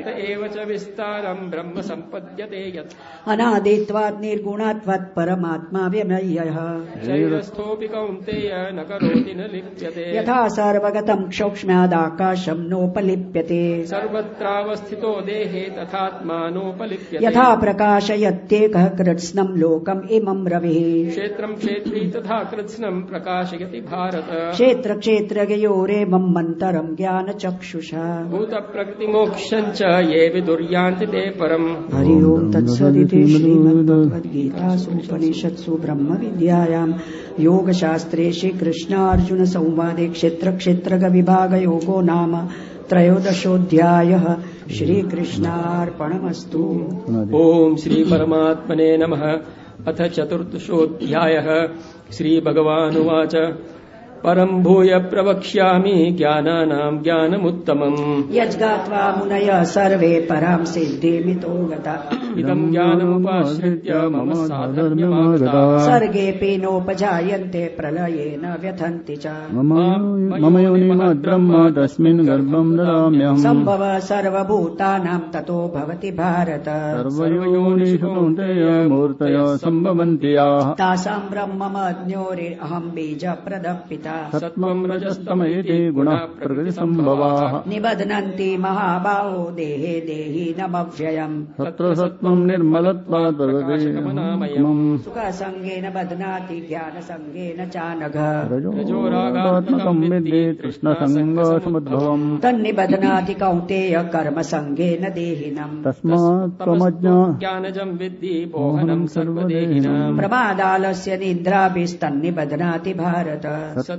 तत एव च विस्तारम् ब्रह्म सम्पद्यते यत्। अनादित्वात् निर्गुणात्वात् परमात्मा व्यमय्यः। शरीरस्थोऽपि कौन्तेय न करोति न लिप्यते। यथा सर्वगतम् क्षौक्ष्म्यादाकाशम् नोपलिप्यते। सर्वत्रावस्थितो देहे तथात्मानोपलिप्यते यथा प्रकाशयत्येकः कृत्स्नम् लोकम् इमम् रविः। क्षेत्रम् क्षेत्री तथा कृत्स्नम् प्रकाशयति भारत। क्षेत्रक्षेत्रज्ञयोरेवम् मन्तरम् ज्ञानचक्षुषा। भूतप्रकृतिमोक्षम् च ये विदुर्यान्ति ते परम्। हरि ओम् तत्सदिति श्रीमद्भगवद्गीतासूपनिषत्सु ब्रह्मविद्यायाम् योगशास्त्रे श्रीकृष्णार्जुनसंवादे क्षेत्रक्षेत्रगविभागयोगो नाम त्रयोदशोऽध्यायः श्रीकृष्णार्पणमस्तु। ॐ श्रीपरमात्मने नमः। अथ चतुर्दशोऽध्यायः श्रीभगवानुवाच परम् भूय प्रवक्ष्यामि ज्ञानानाम् ज्ञानमुत्तमम्। यज्गात्वा मुनयः सर्वे पराम् सिद्धिमितो गता। इदम् ज्ञानमुपाश्रित्य मम साधर्म्यमागताः। सर्गेऽपि नोपजायन्ते प्रलयेन व्यथन्ति च। मम योनिमद्ब्रह्म तस्मिन् गर्भम् ददाम्यहम्। सम्भव सर्वभूतानाम् ततो भवति भारत। सर्वयोनिषु कौन्तेय मूर्तयो सम्भवन्ति याः। तासाम् ब्रह्ममज्ञोरे अहम् बीजप्रदपिता सत्त्वम् रजस्तम इति गुणः प्रकृतिसम्भवाः। निबध्नन्ति महाबाहो देहे देहि नमव्ययम्। तत्र सत्त्वम् निर्मलत्वात् प्रकृतिमम् सुखसङ्गेन बध्नाति ज्ञानसङ्गेन चानघ। रजोरागात्मकम् विद्धि कृष्णसङ्गसमुद्भवम् तन्निबध्नाति कौन्तेय कर्मसङ्गेन देहिनम्। तस्मात् त्वमज्ञा ज्ञानजम् विद्धि मोहनम् सर्वदेहिनाम्। प्रमादालस्य निद्राभिस्तन्निबध्नाति भारत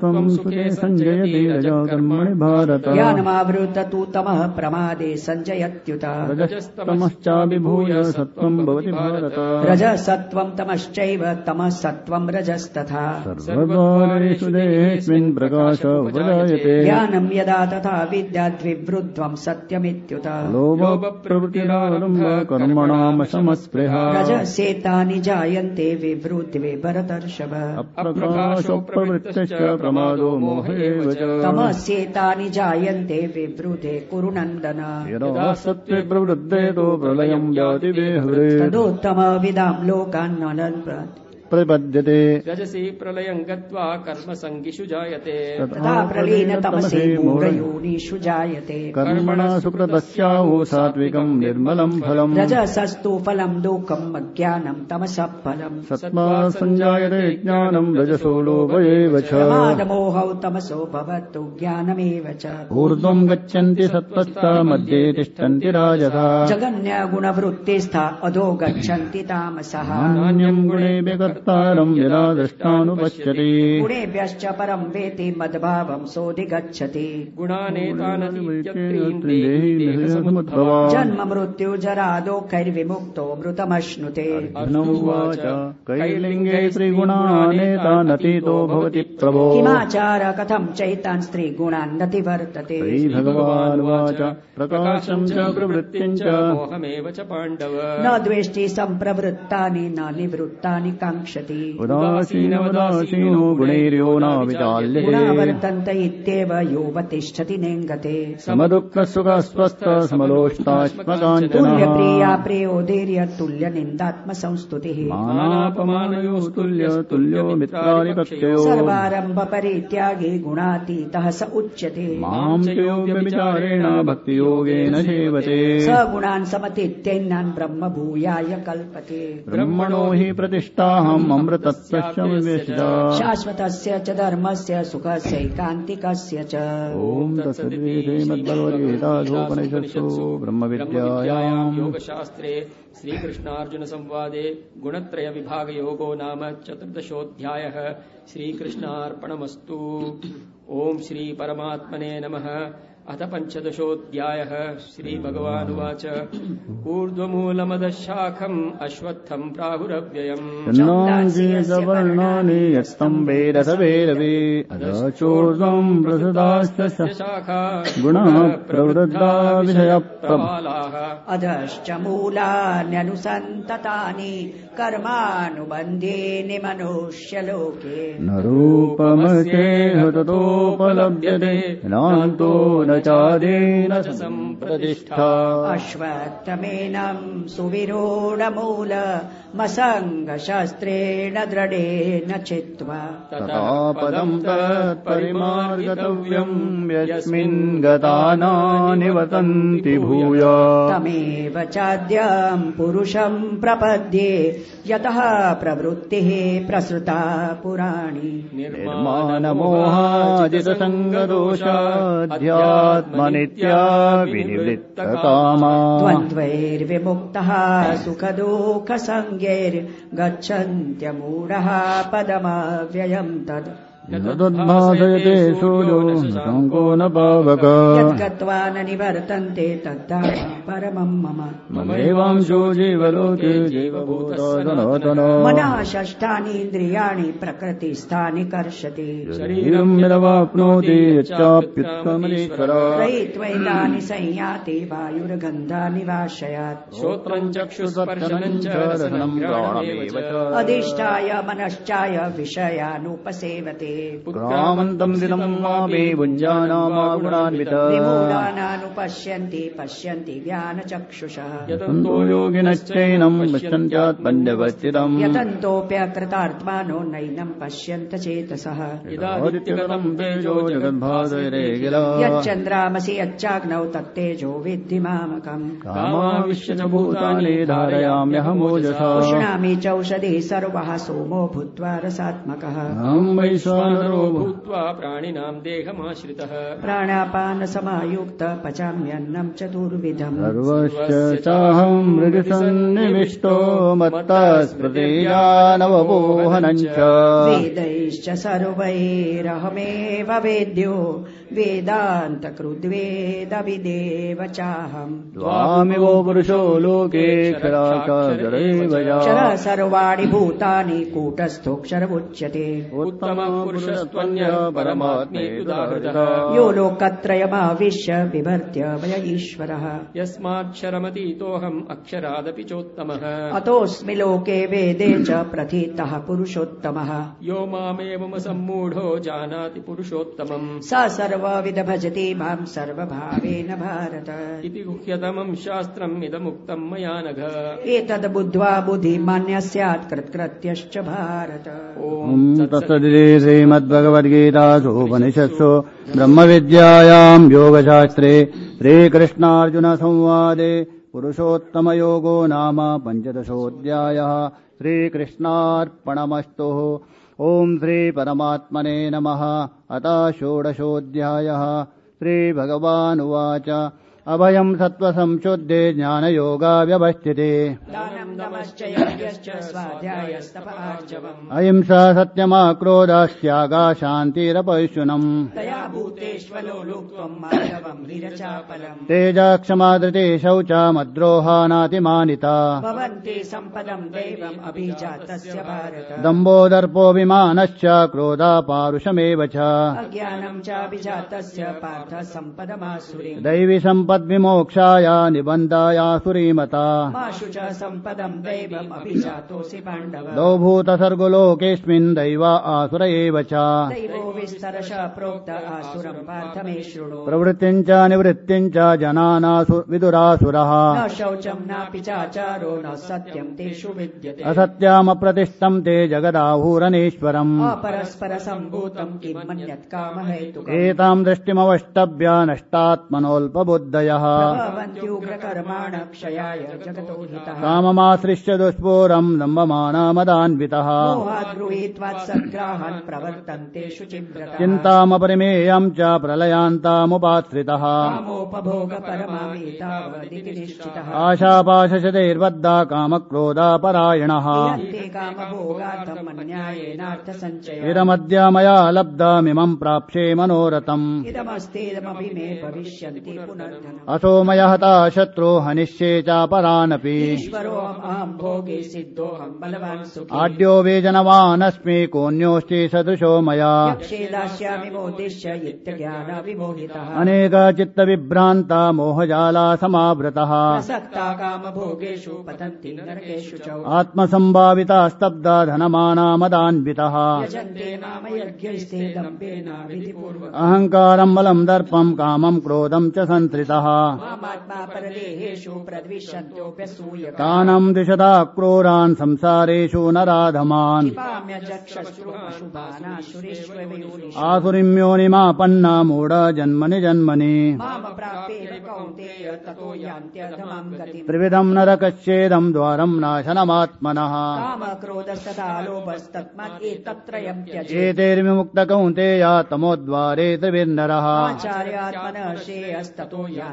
सत्त्वम् सुखे सञ्जयति रजो कर्मणि भारत। ज्ञानमावृत तु तमः प्रमादे सञ्जयत्युत रजस्तमश्चाभिभूय सत्त्वम् भवति भारत। रजः सत्त्वम् तमश्चैव तमः सत्त्वम् रजस्तथा। सर्वद्वारेषु देहेऽस्मिन् प्रकाश उपजायते। ज्ञानम् यदा तथा विद्याद्विवृद्ध्वम् सत्यमित्युत। लोभप्रवृत्तिरारम्भ कर्मणामशमस्पृहा रजः सेतानि जायन्ते अप्रकाशो प्रवृत्तश्च प्रमादो मोह एव च तमः सेतानि जायन्ते विवृधे कुरु नन्दन यदा सत्त्वे प्रवृद्धे तो प्रलयम् याति देहवृ तदोत्तमविदाम् लोकान् प्रपद्यते रजसि प्रलयम् गत्वा कर्मसङ्गिषु जायते। तथा प्रलीनतमसे मूढयोनिषु जायते। कर्मणा सुकृतस्याहु सात्विकम् निर्मलम् फलम्। रजसस्तु फलम् दुःखम् अज्ञानम् तमसः फलम्। सत्त्वा सञ्जायते ज्ञानम् रजसो लोभ एव च। प्रमादमोहौ तमसो भवतु ज्ञानमेव च। ऊर्ध्वम् गच्छन्ति सत्त्वस्था मध्ये तिष्ठन्ति राजसा। जगन्यगुणवृत्तिस्था अधो गच्छन्ति तामसः। नान्यम् गुणेभ्य कर्तारम् यदा द्रष्टानुपश्यति गुणेभ्यश्च परम् वेति मद्भावम् सोऽधिगच्छति। जन्म मृत्यु जरा दोःखैर्विमुक्तो मृतमश्नुते कैलिङ्गे त्रिगुणानेतानतीतो भवति प्रभो। किमाचार कथम् चैतान् स्त्रीगुणान्नति वर्तते श्रीभगवानुवाच प्रकाशम् च प्रवृत्तिम् च मोहमेव च पाण्डव। न द्वेष्टि सम्प्रवृत्तानि न निवृत्तानि काङ्क्षति उदासीनवदासीनो गुणैर्यो न विचाल्यते गुणा वर्तन्त इत्येव योऽवतिष्ठति नेङ्गते। समदुःखसुखस्वस्थ समलोष्टाश्मकाञ्चनः। तुल्यप्रिया प्रियोदीर्य तुल्यनिन्दात्मसंस्तुतिः। मानापमानयोः तुल्य तुल्यो मित्रादिपक्षयो सर्वारम्भ परित्यागी गुणातीतः स उच्यते। यो व्यभिचारेण भक्तियोगेन सेवते। स गुणान् समतीत्यैनान् ब्रह्म भूयाय कल्पते। ब्रह्मणो हि अमृतत्वश्चमिवेशिता शाश्वतस्य च धर्मस्य सुखस्यैकान्तिकस्य च। ॐ तत्सर्वे श्रीमद्भगवद्गीतासोपनिषत्सु ब्रह्मविद्यायाम्। योगशास्त्रे श्रीकृष्णार्जुनसंवादे गुणत्रयविभागयोगो नाम चतुर्दशोऽध्यायः। श्रीकृष्णार्पणमस्तु। ॐ श्रीपरमात्मने नमः अथ पञ्चदशोऽध्यायः श्रीभगवानुवाच। ऊर्ध्वमूलमदशाखम् अश्वत्थम् प्राहुरव्ययम्। चन्नाङ्गीतवर्णानि यस्तम् वेद स वेदवे अधचोर्ध्वम् प्रसुतास्तस्य शाखा। गुणः प्रवृद्धा विषयप्रभ। प्रबालाः अधश्च मूलान्यनुसन्ततानि कर्मानुबन्धेनि मनुष्यलोके। न रूपमस्येह ततोपलभ्यते नान्तो न चादेन सम्प्रतिष्ठा। अश्वत्थमेनम् सुविरूढमूल मसङ्गशस्त्रेण दृढेन चित्वा। तथा पदम् तत्परिमार्गतव्यम् यस्मिन् गता न निवतन्ति भूय। तमेव चाद्यम् पुरुषम् प्रपद्ये यतः प्रवृत्तिः प्रसृता पुराणी। निर्माणमोहाजितसङ्गदोषाध्यात्मनित्या विनिवृत्तकामा द्वन्द्वैर्विमुक्तः सुखदुःखसङ्गैर्गच्छन्त्यमूढः पदमव्ययम् तद् न तद्भासयते सूर्यो शङ्को न पावक। यद्गत्वा न निवर्तन्ते तद्धाम परमम् मम। ममेवांशो जीवलोके जीवभूतो सनातन मनः षष्ठानि इन्द्रियाणि प्रकृतिस्थानि कर्षति। शरीरम् यदवाप्नोति यच्चाप्युत्तमलीश्वर रयित्वैतानि संयाति वायुर्गन्धानि वाशयात् श्रोत्रम् चक्षुस्पर्शनम् च रसनम् घ्राणमेव च। अधिष्ठाय मनश्चाय विषयानुपसेवते ग्रामन्तम् विदम् वापि भुञ्जानामा गुणान्वित। विमूढानानुपश्यन्ति पश्यन्ति ज्ञानचक्षुषः। यतन्तो तन्तो योगिनश्चैनम् पश्यन्त्यात्मन्यवस्थितम् यतन्तोऽप्यकृतात्मानो नैनम् पश्यन्त चेतसः। इदादित्यगतम् तेजो जगद्भासरे किल। यच्चन्द्रामसि यच्चाग्नौ तत्तेजो विद्धि मामकम्। कामाविश्य च भूतानि धारयाम्यहमोजसा उष्णामि चौषधिः सर्वः सोमो भूत्वा रसात्मकः अहम् वैश्वानरो भूत्वा प्राणिनाम् देहमाश्रितः। प्राणापानसमायुक्त पचाम्यन्नम् चतुर्विधम्। सर्वश्च चाहम् मृगसन्निविष्टो मत्तः स्मृतियानवबोहनम् च वेदैश्च सर्वैरहमेव वेद्यो वेदान्तकृद्वेदविदेव चाहम् त्वामिवो पुरुषो लोके क्षरः सर्वाणि भूतानि कूटस्थोऽक्षरमुच्यते उत्तमः पुरुषस्त्वन्य परमात्मेत्युदाहृतः यो लोकत्रयमाविश्य बिभर्त्य वय ईश्वरः। यस्माक्षरमतीतोऽहम् अक्षरादपि चोत्तमः। अतोऽस्मि लोके वेदे च प्रथितः पुरुषोत्तमः। यो मामेवमसम्मूढो जानाति पुरुषोत्तमम्। स सर्वविद भजति माम् सर्वभावेन भारत। इति गुह्यतमम् शास्त्रम् इदमुक्तम् मया नघ। एतद् बुद्ध्वा बुद्धिमान्यः स्यात् कृत्कृत्यश्च भारत। ॐ तत्सदिति श्रीमद्भगवद्गीतासूपनिषत्सु ब्रह्मविद्यायाम् योगशास्त्रे श्रीकृष्णार्जुनसंवादे पुरुषोत्तमयोगो नाम पञ्चदशोऽध्यायः। श्रीकृष्णार्पणमस्तु ॐ श्रीपरमात्मने नमः अथ षोडशोऽध्यायः। श्रीभगवानुवाच अभयम् सत्त्वसंशुद्धे ज्ञानयोगाव्यवस्थिते। दानम् दमश्च यज्ञश्च स्वाध्यायस्तपार्जवम् अहिंसा सत्यमा क्रोधास्त्यागा शान्तिरपैशुनम् दया भूतेष्वलो लुप्त्वम् माधवम् वीरचापलम्। तेजाक्षमा धृते शौचा मद्रोहानातिमानिता। भवन्ति सम्पदम् दैवम् अभिजातस्य भारत। दम्भो दर्पोऽभिमानश्च क्रोधा पारुषमेव च। अज्ञानम् चाभिजातस्य पार्थ सम्पदमासुरीम् दैवी सम्पद्विमोक्षाय निबन्धायासुरीमता माशु च सम्पदम् दैवम् अभिजातोऽसि पाण्डव। द्वौ आसुर एव च। दैवो विस्तरश प्रोक्त आसुरम् पार्थ मे शृणु। प्रवृत्तिम् च निवृत्तिम् च जनानासु विदुरासुरः। न शौचम् नापि चाचारो न सत्यम् तेषु विद्यते। असत्यामप्रतिष्ठम् ते जगदाहूरनेश्वरम्। अपरस्पर सम्भूतम् किम् मन्यत् कामहेतुकम्। एताम् दृष्टिमवष्टभ्य नष्टात्मनोऽल्पबुद्धय ऋषयः प्रभवन्त्युग्रकर्माण क्षयाय जगतो हितः। काममाश्रिष्य दुष्पूरम् दम्बमानमदान्वितः मोहात् गृहीत्वात् सद्ग्राहान् प्रवर्तन्ते शुचिव्रतः। चिन्तामपरिमेयम् च प्रलयान्तामुपाश्रितः। निश्चितः। आशापाशशतैर्बद्धा कामक्रोधापरायणः। इदमद्य मया लब्धमिमम् प्राप्स्ये मनोरथम्। इदमस्तेदमपि मे भविष्यन्ति पुनर्धनम् असो मया हता शत्रो हनिष्ये चापरानपि भोगे बलवान् सुखी। आड्यो वेजनवानस्मि कोऽन्योऽस्ति सदृशो मया। दास्यामि मोदिश्य इत्यज्ञानविमोहितः अनेकचित्तविभ्रान्ता मोहजाला समावृतः। प्रसक्ता कामभोगेषु पतन्ति नरकेषु च। आत्मसम्भाविता स्तब्धा धनमाना मदान्वितः अहङ्कारम् बलम् दर्पम् कामम् क्रोधम् च सन्त्रितः परदेहेषु तानम् दिशता क्रूरान् संसारेषु नराधमान्। क्षिपाम्यजक्षश्रुपशुभानासुरेष्वेवयोनिषु आसुरिम् योनिमापन्ना मूढ जन्मनि जन्मनि। त्रिविधम् नरकश्चेदम् द्वारम् नाशनमात्मनः। एतैर्विमुक्तकौन्तेया तमोद्वारे त्रिभिर्नरः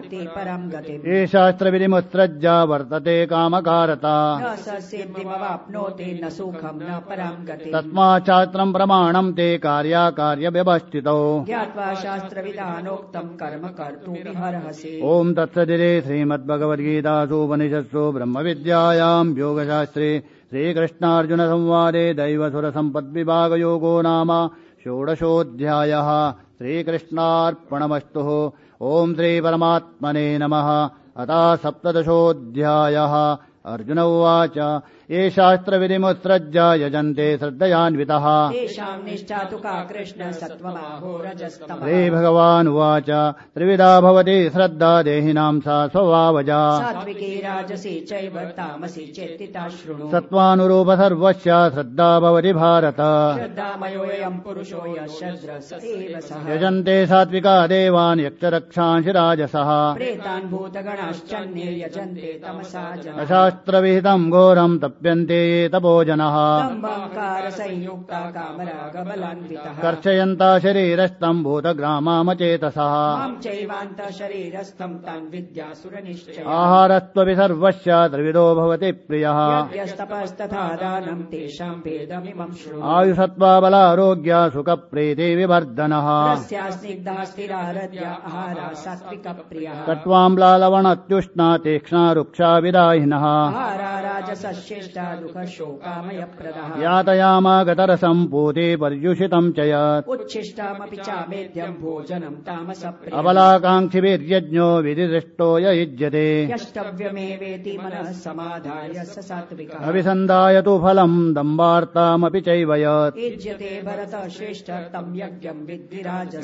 गतिम्। शास्त्रविधिमुत्सृज्य वर्तते कामकारता। सिद्धिमवाप्नोति न सुखम् न पराम् गतिम्। तस्माच्छास्त्रम् प्रमाणम् ते कार्याकार्यव्यवस्थितौ। ज्ञात्वा शास्त्रविधानोक्तम् कर्म कर्तुमिहर्हसि ॐ तत्सदिरे श्रीमद्भगवद्गीतासूपनिषत्सु ब्रह्मविद्यायाम् योगशास्त्रे श्रीकृष्णार्जुनसंवादे दैवसुरसम्पद्विभागयोगो नाम षोडशोऽध्यायः। श्रीकृष्णार्पणमस्तु ॐ श्रीपरमात्मने नमः। अथा सप्तदशोऽध्यायः। अर्जुन उवाच ये शास्त्रविधिमुत्सृज्य यजन्ते श्रद्धयान्वितः। तेषाम् निष्ठा तु का कृष्ण सत्त्वमाहो रजस्तमः श्री भगवान् उवाच त्रिविधा भवति श्रद्धा देहिनाम् सा स्वभावजा। सात्विकी राजसी चैव तामसी चेत्तिता शृणु। सत्त्वानुरूप सर्वस्य श्रद्धा भवति भारत। श्रद्धामयोऽयम् पुरुषो यः शद्र स। एव सः यजन्ते सात्विका देवान् यक्षरक्षांसि राजसः। प्रेतान् भूतगणाश्चन्ये यजन्ते तमसा जनाः। अशास्त्रविहितम् घोरम् तप्यन्ते दम्बाङ्कार संयुक्ता कामरागबलान्वितः। कर्षयन्ता शरीरस्थम् भूतग्रामामचेतसः आहारस्त्वपि सर्वस्य त्रिविधो भवति प्रियः। शृणु। आयुषत्वाबलारोग्य सुखप्रीति विवर्धनः। कट्वाम्लालवणत्युष्णा तीक्ष्णा रुक्षा विदाहिनः यातयामागतरसम् पूते पर्युषितम् च यत्। उच्छिष्टमपि चामेध्यम् भोजनम् तामसप्रिय अबलाकाङ्क्षिभिर्यज्ञो विधिदृष्टो य युज्यते। यष्टव्यमेवेति मनः समाधाय स सात्विकः। अभिसन्धाय तु फलम् दम्बार्तामपि चैव यत्। युज्यते भरत श्रेष्ठ यज्ञम्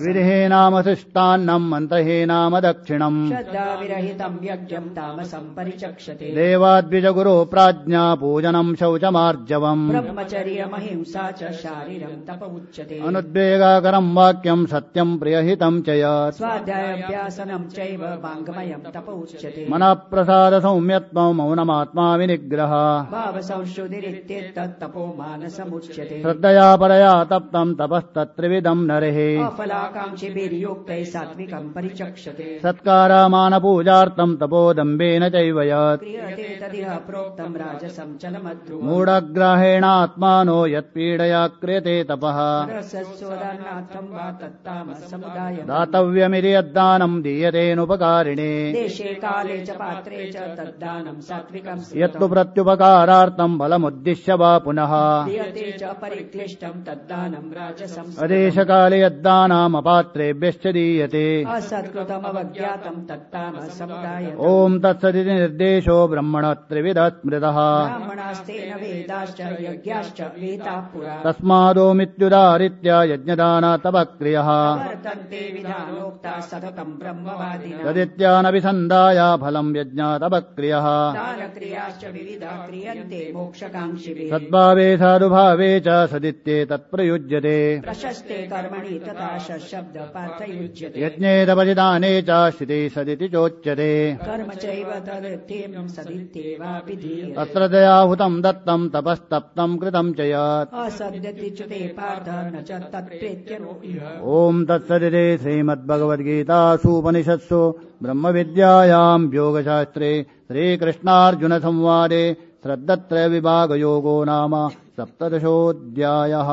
विधेनामसृष्टान्नम् मन्त्रहेनाम दक्षिणम् श्रद्धाविरहितम् यज्ञम् तामसम् परिचक्षते। देवाद्विजगुरो प्राज्ञा पूजनम् शौचमार्जवम्। ब्रह्मचर्यमहिंसा च शारीरम् तप उच्यते अनुद्वेगाकरम् वाक्यम् सत्यम् प्रियहितम् च यत्। स्वाध्यायाभ्यासनम् चैव वाङ्गमयम् तप उच्यते मनःप्रसाद सौम्यत्वम् मौनमात्मा विनिग्रह। भावसंशुधिरित्येतत्तपो मानसमुच्यते। श्रद्धया परया तप्तम् तपस्तत्त्रिविधम् नरेः। अफलाकाङ्क्षिभिर्युक्तैः सात्विकम् परिचक्षते। सत्कारमानपूजार्थम् तपोदम्बेन चैव यत्। प्रोक्तम् राजसम् मूढग्राहेणात्मानो यत्पीडया क्रियते तपः। दातव्यमिति यद्दानम् दीयतेनुपकारिणे। देशे काले च पात्रे च तद्दानम् सात्विकम् यत्तु प्रत्युपकारार्थम् फलमुद्दिश्य वा पुनः। च परिक्लिष्टम् तद्दानम् राजसम् अदेशकाले यद्दानामपात्रेभ्यश्च दीयते। असत्कृतमवज्ञातम् तत्तामसमुदाय ॐ तत्सदिति निर्देशो ब्रह्मणः त्रिविधः स्मृतः ब्राह्मणास्तेन वेदाश्च यज्ञाश्च वेदाः पुरा। तस्मादोमित्युदारित्य यज्ञदानातपक्रियः वर्तन्ते विधानोक्ता सततम् ब्रह्मवादिना। तदित्यानभिसन्धाय फलम् यज्ञातपक्रियः दानक्रियाश्च विविधा क्रियन्ते मोक्षकाङ्क्षिभिः। सद्भावे साधुभावे च सदित्ये तत्प्रयुज्यते। प्रशस्ते कर्मणि तथा शब्दपार्थयुज्यते यज्ञे तपसिदाने च स्थिते सदिति चोच्यते। कर्म चैव सदित्येवापि धीयते दयाहुतम् दत्तम् तपस्तप्तम् कृतम् च यत्। ॐ तत्सदिते श्रीमद्भगवद्गीतासूपनिषत्सु ब्रह्मविद्यायाम् योगशास्त्रे श्रीकृष्णार्जुनसंवादे श्रद्दत्रयविभागयोगो नाम सप्तदशोऽध्यायः।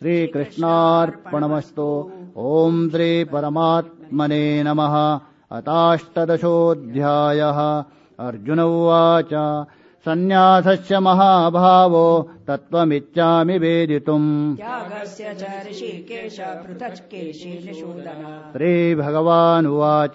श्रीकृष्णार्पणमस्तु। ॐ श्रीपरमात्मने नमः। अताष्टदशोऽध्यायः अर्जुन उवाच सन्न्यासस्य महाभावो तत्त्वमिच्छामि वेदितुम्। त्यागस्य च ऋषिकेश निषूदन श्रीभगवानुवाच।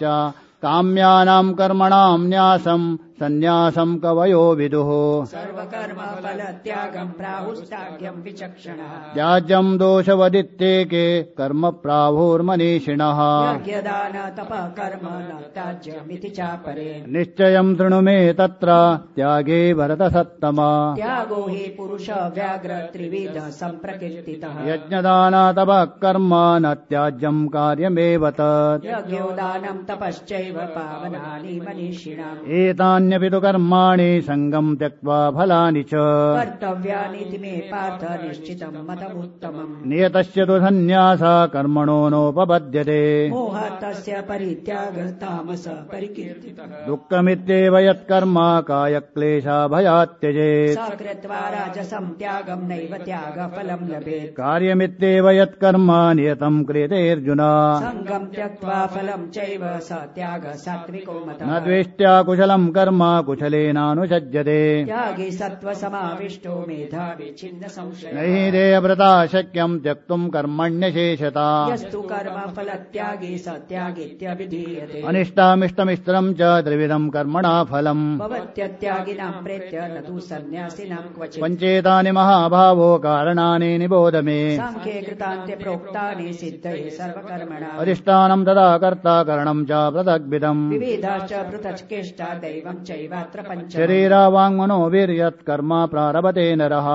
काम्यानाम् कर्मणाम् न्यासम् सन्न्यासम् कवयो विदुः। सर्वकर्म फलत्यागम् प्राहुस्ताग्यम् विचक्षणः। त्याज्यम् दोषवदित्येके कर्म प्राहुर्मनीषिणः यज्ञदान तपः कर्म न त्याज्यमिति चापरे। निश्चयम् शृणु मे तत्र त्यागे भरतसत्तमा। त्यागो हि पुरुष व्याघ्र त्रिविध सम्प्रकीर्तितः। यज्ञदानातपः कर्म न त्याज्यम् कार्यमेव तत्। यज्ञोदानम् तपश्चैव पावनानि मनीषिणाम् एतान्यपि तु कर्माणि सङ्गम् त्यक्त्वा फलानि च। कर्तव्यानीति मे पार्थ निश्चितम् मतमुत्तमम्। नियतस्य तु सन्न्यासा कर्मणो नोपपद्यते। तस्य परित्यागतामस परिकीर्तितः। दुःखमित्येव यत्कर्म कायक्लेशा भयात् त्यजेत् स कृत्वा राजसम् त्यागम् नैव त्यागफलम् लभेत्। कार्यमित्येव यत्कर्म नियतम् क्रियतेऽर्जुन सङ्गम् त्यक्त्वा फलम् चैव स त्याग सात्विको न मतः द्वेष्ट्या कुशलम् कर्म कुशलेनानुषज्यते। त्यागी सत्त्वसमाविष्टो मेधावी छिन्न संशय। न हि देयव्रता शक्यम् त्यक्तुम् कर्मण्यशेषता। यस्तु कर्म फलत्यागी स त्यागीत्यभिधीयते अनिष्टामिष्टमिश्रम् च त्रिविधम् कर्मणा फलम्। भवत्यत्यागिनाम् प्रेत्य न तु सन्न्यासिनाम् क्वचित्। पञ्चेतानि महाभावो कारणानि निबोध मे। साङ्ख्ये कृतान्ते प्रोक्तानि सिद्धये सर्वकर्मणा। अधिष्ठानम् तदा कर्ता करणम् च पृथग्विदम् विविधाश्च पृथच्चेष्टा दैवम् चैवात्र पञ्च शरीरा वाङ्मनो वीर्यत् कर्म प्रारभते नरः।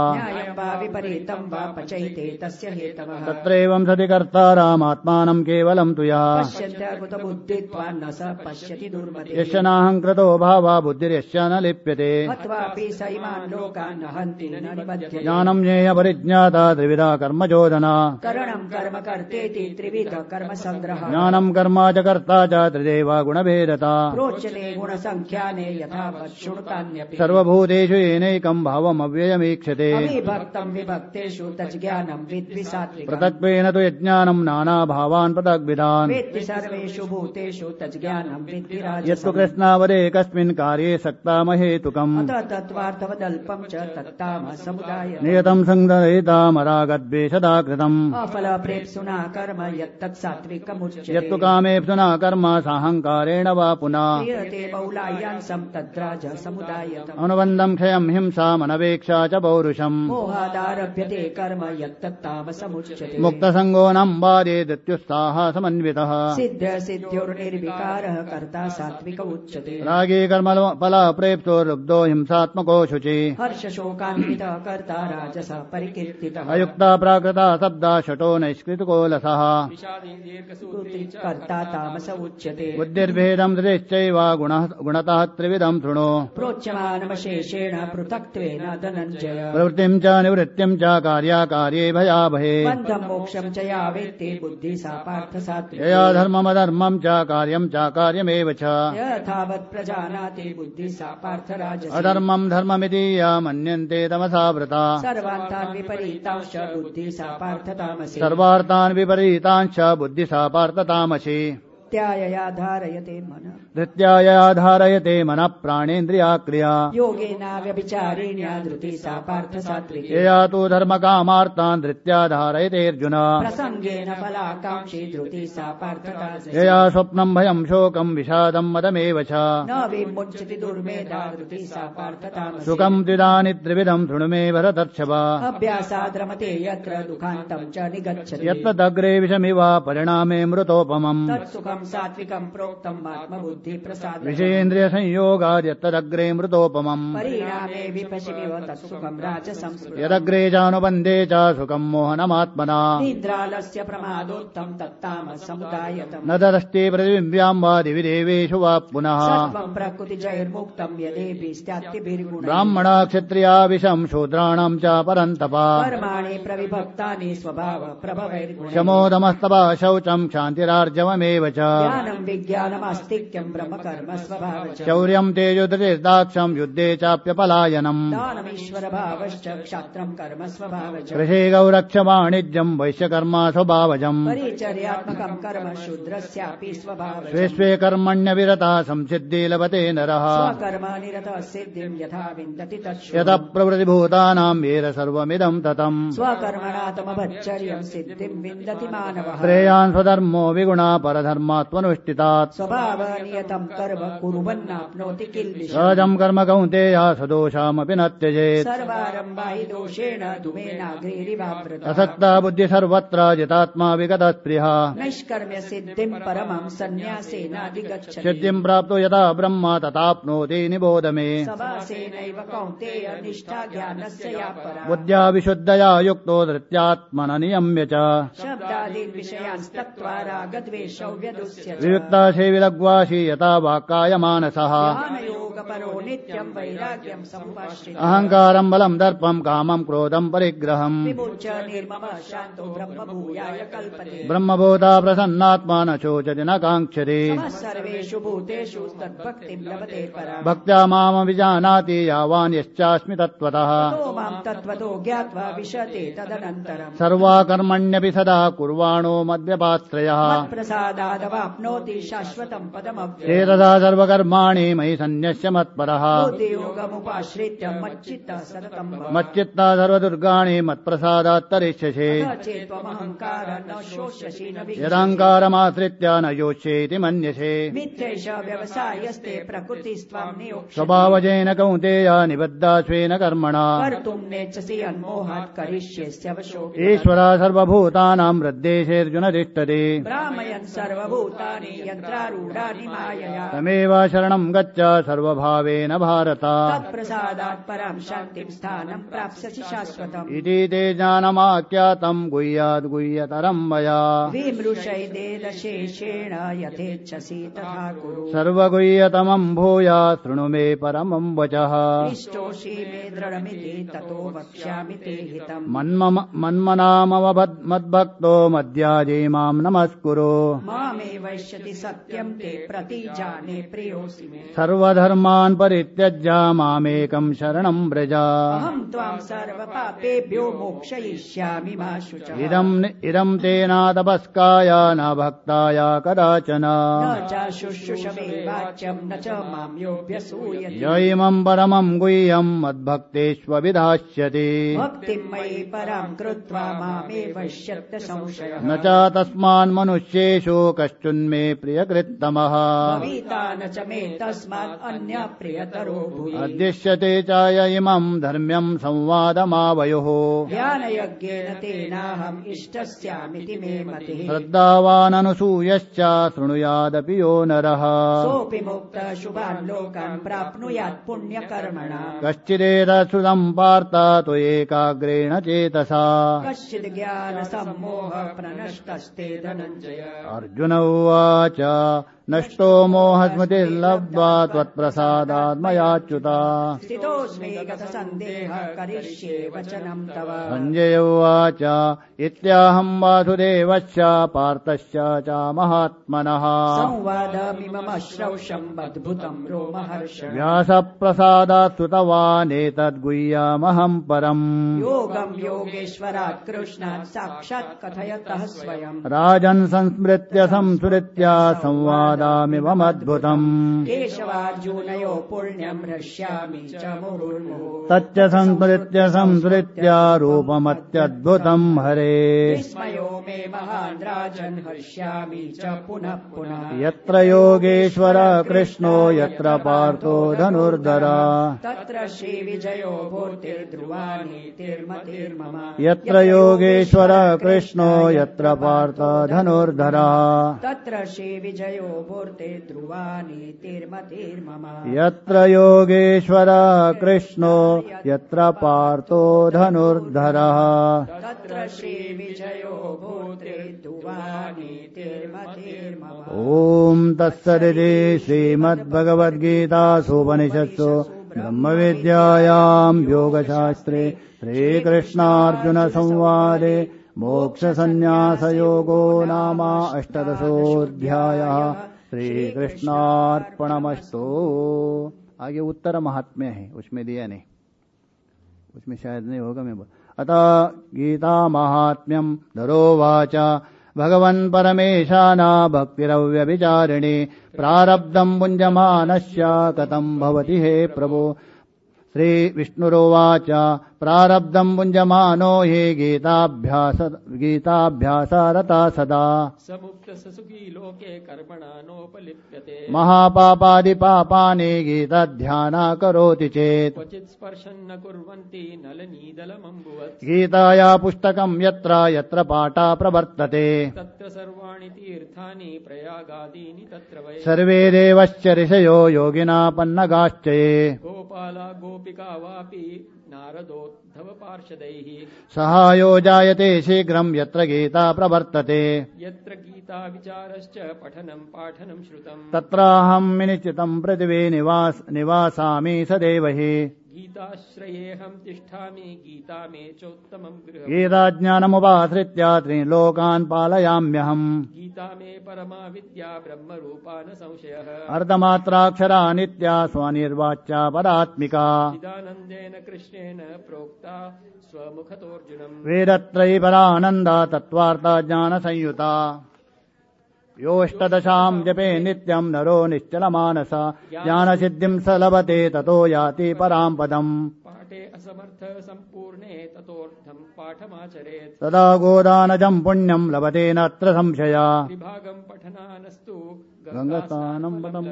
वा विपरीतम् वा पचैते तस्य हेतवः। तत्रैवम् सति कर्तारामात्मानम् केवलम् तु यः। न स पश्यति दुर्मते यस्य नाहङ्कृतो भावा बुद्धिर्यश्च न लिप्यते। हत्वापि स इमान् लोकान् न हन्ति न निबध्यते। ज्ञानम् ज्ञेय परिज्ञाता त्रिविधा कर्मचोदना करणम् कर्म कर्तेति त्रिविध कर्म सङ्ग्रह ज्ञानम् कर्मा च कर्ता च त्रिदेवा गुणभेदता। प्रोच्यते गुणसङ्ख्याने सर्वभूतेषु येनैकम् भावमव्ययमीक्षते। अविभक्तम् विभक्तेषु तज्ज्ञानम् विद्वि पृथक्त्वेन तु यज्ञानम् नानाभावान् पृथग्विधान्। सर्वेषु भूतेषु तज्ज्ञानम् विद्वि यत्तु राजसम् कृष्णावदे कस्मिन् कार्ये सक्तामहेतुकम्। तत्त्वार्थवदल्पम् च तत्तामसमुदाय नियतम् सङ्गरयितामरागद्वेषदाकृतम् अफलप्रेप्सुना कर्म यत्तत् सात्विकमुच्यते यत्तु कामेप्सुना कर्म साहङ्कारेण वा पुनः। तद्राज समुदायतम् अनुबन्धम् क्षयम् हिंसामनवेक्षा च पौरुषम्। मोहादारभ्यते कर्म यत्तत्तामसमुच्यते मुक्तसङ्गो नम्बादे दत्युत्साह समन्वितः। सिद्ध सिद्ध्योर्निर्विकारः कर्ता सात्विक उच्यते। रागे कर्म फला प्रेप्सोर्लुब्धो हिंसात्मको शुचि। हर्षशोकान्वितः कर्ता राजस परिकीर्तितः। अयुक्ता प्राकृता शब्दा शटो नैष्कृतकोलसः। कर्ता तामस उच्यते। बुद्धिर्भेदम् धृतिश्चैव गुणः गुणतः त्रिविधम् शृणु प्रोच्यमानमशेषेण पृथक्त्वेन धनञ्जय। प्रवृत्तिम् च निवृत्तिम् च कार्याकार्ये भयाभये बन्धम् मोक्षम् च या वेत्ते बुद्धिः सा पार्थ सात्विकी यया धर्ममधर्मम् च कार्यम् च कार्यमेव च। यथावत् प्रजानाति बुद्धिः सा पार्थ राजसी अधर्मम् धर्ममिति या मन्यन्ते तमसा व्रता सर्वान्तान् विपरीतांश्च बुद्धिः सा पार्थ तामसी सर्वार्थान् विपरीतांश्च बुद्धिसा पार्थतामसि। धृत्यायया धारयते मन धृत्याया धारयते मनः प्राणेन्द्रिया क्रिया योगेनाव्यभिचारिण्या धृति सा पार्थ सात्विके यया तु धर्मकामार्तान् धृत्या धारयते अर्जुन। प्रसङ्गेन फलाकाङ्क्षी धृति सा पार्थता यया स्वप्नम् भयम् शोकम् विषादम् मदमेव च। न विमुञ्चति दुर्मेधा धृति सा पार्थता सुखम् द्विदानि त्रिविधम् शृणु मे भरतर्षभ अभ्यासाद्रमते यत्र दुःखान्तम् च निगच्छति। यत्तदग्रे विषमिव परिणामे मृतोपमम्। तत्सुखम् सात्विकम् प्रोक्तम् आत्मबुद्धि प्रसाद। विषयेन्द्रियसंयोगाद्यत्तदग्रे मृतोपमम् यदग्रे चानुबन्धे च सुखम् मोहनमात्मना। निद्रालस्य प्रमादोत्तम् तत्तामसमुदायतम्। न दरस्ति प्रतिबिम्ब्याम् वा दिवि देवेषु वा पुनः। प्रकृतिजैर्मुक्तम् यदेभिः स्यात्तिभिर्गुणैः। ब्राह्मणा क्षत्रिया विषम् शूद्राणाम् च परन्तपा। कर्माणि प्रविभक्तानि स्वभाव प्रभवैर्गुणैः। शमोदमस्तपा शौचम् क्षान्तिरार्जवमेव च। ज्ञानम् विज्ञानमास्तिक्यम् कर्म स्वभाव च शौर्यम् तेजोदृदाक्षम् युद्धे चाप्यपलायनम्। दानमीश्वरभावश्च क्षात्रम् कर्म स्वभाव च कृषे गौरक्षवाणिज्यम् वैश्यकर्मा स्वभावजम्। परिचर्यात्मकम् कर्म शूद्रस्यापि स्वभाव च स्वे स्वे कर्मण्यविरता संसिद्धि लभते नरः। स्वकर्म निरतः सिद्धिम् यथा विन्दति तच्छ्रुतम् यतः प्रवृतिभूतानाम् वेद सर्वमिदम् ततम्। स्वकर्मणा तमभच्चर्यम् सिद्धिम् विन्दति मानवः। श्रेयान् स्वधर्मो विगुणा परधर्मात्मनुष्ठितात् कर्म कुर्वन्नाप्नोति किल्बिषम् सहजम् कर्म कौन्तेया सदोषामपि न त्यजेत् सर्वारम्भा हि दोषेण धूमेनाग्रेरिवावृतः असक्ता बुद्धि सर्वत्र जितात्मा विगतस्पृह नैष्कर्म्य सिद्धिम् परमम् सन्न्यासेनाधिगच्छति। सिद्धिम् प्राप्तो यथा ब्रह्म तथाप्नोति निबोध मे। सभासेनैव कौन्तेय निष्ठा ज्ञानस्य या परा। बुद्ध्या विशुद्धया युक्तो धृत्यात्मन नियम्य च रागद्वेषौ व्यदुष्यति वियुक्ता सेविलग्वासी यथा वाक्काय मानसः नित्यम् वैराग्यम् समुपाश्रितः। अहङ्कारम् बलम् दर्पम् कामम् क्रोधम् परिग्रहम्। विमुच्य निर्ममः शान्तो ब्रह्मभूयाय कल्पते। ब्रह्मभूता प्रसन्नात्मा न शोचति न काङ्क्षति। समः सर्वेषु भूतेषु तद्भक्तिम् लभते परा भक्त्या मामभिजानाति यावान् यश्चास्मि तत्त्वतः माम् तत्त्वतो ज्ञात्वा विशते तदनन्तरम्। सर्वा कर्मण्यपि सदा कुर्वाणो मद्व्यपाश्रयः। मत्प्रसादादवाप्नोति शाश्वतम् पदमव्ययम्। एतदा सर्वकर्माणि मयि सन्न्यस्य मत्परः मच्चित्तः मच्चित्ता सर्वदुर्गाणि मत्प्रसादात् तरिष्यसे चेत्त्वमहङ्कार न योष्येति मन्यसे व्यवसायस्ते प्रकृतिस्त्वाम् नियोक्ष्यति स्वभावजेन कौन्तेय निबद्धा स्वेन कर्मणा कर्तुम् नेच्छसि अन्मोहात् करिष्यस्यवशो ईश्वरा सर्वभूतानाम् हृद्देशेऽर्जुन तिष्ठति भ्रामयन् सर्वभूतानि यन्त्रारूढानि मायया तमेव शरणम् गच्छ सर्वभावेन भारत। तत्प्रसादात् पराम् शान्तिम् स्थानम् प्राप्स्यसि शाश्वतम्। इति ते ज्ञानमाख्यातम् गुह्याद् गुह्यतरम् मया। विमृशैदेदशेषेण यथेच्छसि तथा कुरु। सर्वगुह्यतमम् भूया शृणु मे परमम् वचः। इष्टोषि मे दृढमिति ततो वक्ष्यामि ते हितम्। मन्मम मन्मनामवबद् मद्भक्तो मद्याजे माम् नमस्कुरु। मामे वैश्यति सत्यम् ते प्रतिजाने प्रियोऽसि मे सर्वधर्मान् परित्यज्य मामेकम् शरणम् व्रज। अहम् त्वाम् सर्वपापेभ्यो मोक्षयिष्यामि मा शुचः इदम् इदम् तेना तपस्काय न भक्ताय कदाचन। न च शुश्रूषवे वाच्यम् न च माम् योऽभ्यसूयति। य इमम् परमम् गुह्यम् मद्भक्तेष्वभिधास्यति भक्तिम् मयि पराम् कृत्वा मामे संशयः न च तस्मान्मनुष्येषु कश्चिन्मे प्रियकृत्तमः। भविता न च मे तस्मात् अन्य प्रियतरो अद्दिश्यते च य इमम् धर्म्यम् संवादमावयोः। ज्ञानयज्ञेन तेनाहम् इष्टस्यामिति मे मतिः। श्रद्धावाननुसूयश्च शृणुयादपि यो नरः। सोऽपि मुक्तः शुभान् लोकान् प्राप्नुयात् पुण्यकर्मणा। कश्चिदेतच्छ्रुतम् पार्थ त्वयेकाग्रेण चेतसा। कश्चित् ज्ञानसम्मोह प्रनष्टस्ते धनञ्जय। अर्जुन उवाच नष्टो मोहस्मृतिर्लब्ध्वा त्वत्प्रसादात् मयाच्युता स्थितोऽस्मि गतसन्देह करिष्ये वचनम् तव। सञ्जय उवाच इत्याहम् वासुदेवश्च पार्थश्च च महात्मनः। संवादमिममश्रौषम् अद्भुतम् रोमहर्ष। व्यासप्रसादात् श्रुतवानेतद्गुह्यमहम् परम्। योगम् योगेश्वरात् कृष्णात् साक्षात् कथयतः स्वयम्। राजन् संस्मृत्य संस्मृत्य संवादामिवमद्भुतम् केशवार्जुनयो पुण्यम् हृष्यामि च तच्च संस्मृत्य संस्मृत्य रूपमत्यद्भुतम् हरे। विस्मयो मे महान् राजन् हृष्यामि च पुनः पुनः। यत्र योगेश्वर कृष्णो यत्र पार्थो धनुर्धरा। तत्र श्रीविजयो भूतिर्ध्रुवानीतिर्मतिर्मम यत्र योगेश्वर कृष्णो यत्र पार्थ धनुर्धरा। तत्र श्रीविजयो यत्र योगेश्वर कृष्णो यत्र पार्थो धनुर्धरः। तत्र श्रीविजयो भूतिर्ध्रुवानीतिर्मतिर्मम ॐ तत्सदिति श्रीमद्भगवद्गीतासूपनिषत्सु ब्रह्मविद्यायाम् योगशास्त्रे श्रीकृष्णार्जुनसंवादे मोक्षसन्न्यासयोगो नाम अष्टदशोऽध्यायः श्रीकृष्णार्पणमस्तु। आगे उत्तर महात्म्य है, उसमें दिया नहीं। उसमें शायद नहीं होगा मैं बोल अतः गीता महात्म्यम धरोवाच भगवन् परमेशाना भक्तिरव्यभिचारिणी। प्रारब्धम् पुञ्जमानस्य कथम् भवति हे प्रभो। श्रीविष्णुरोवाच। प्रारब्धम् पुञ्जमानो हि गीताभ्यास गीताभ्यासरता सदा। समुक्त ससुखी लोके कर्मणा नोपलिप्यते। महापापादिपापानि गीतध्याना करोति चेत्। क्वचित् स्पर्शम् न कुर्वन्ति नलनीदलमम्बुवत्। गीताया पुस्तकम् यत्र यत्र पाठा प्रवर्तते। तत्र सर्वाणि तीर्थानि प्रयागादीनि तत्र वै। सर्वे देवश्च ऋषयो योगिना पन्नगाश्च ये गोपाला गोपिका वापि नारदोद्धव पार्षदैः सहायो जायते शीघ्रम् यत्र गीता प्रवर्तते। यत्र गीता विचारश्च पठनम् पाठनम् श्रुतम्। तत्राहम् विनिश्चितम् पृथिवी निवास निवासामि सदैव हि गीताश्रयेऽहम् तिष्ठामि गीता मे चोत्तमम् गृहम्। गीताज्ञानमुपाश्रित्य त्रिलोकान् पालयाम्यहम्। गीता मे परमा विद्या ब्रह्मरूपा न संशयः। अर्धमात्राक्षरा नित्या स्वनिर्वाच्या पदात्मिका। चिदानन्देन कृष्णेन प्रोक्ता स्वमुखतोऽर्जुनम्। वेदत्रयी परानन्दा तत्त्वार्था ज्ञानसंयुता योऽष्टदशाम् जपे नित्यम् नरो निश्चलमानस। ज्ञानसिद्धिम् स लभते ततो याति पराम् पदम्। पाठे असमर्थ सम्पूर्णे ततोऽर्थम् पाठमाचरेत्। तदा गोदानजम् पुण्यम् लभते नत्र संशया। त्रिभागम् पठनानस्तु गङ्गस्नानम् पदम्।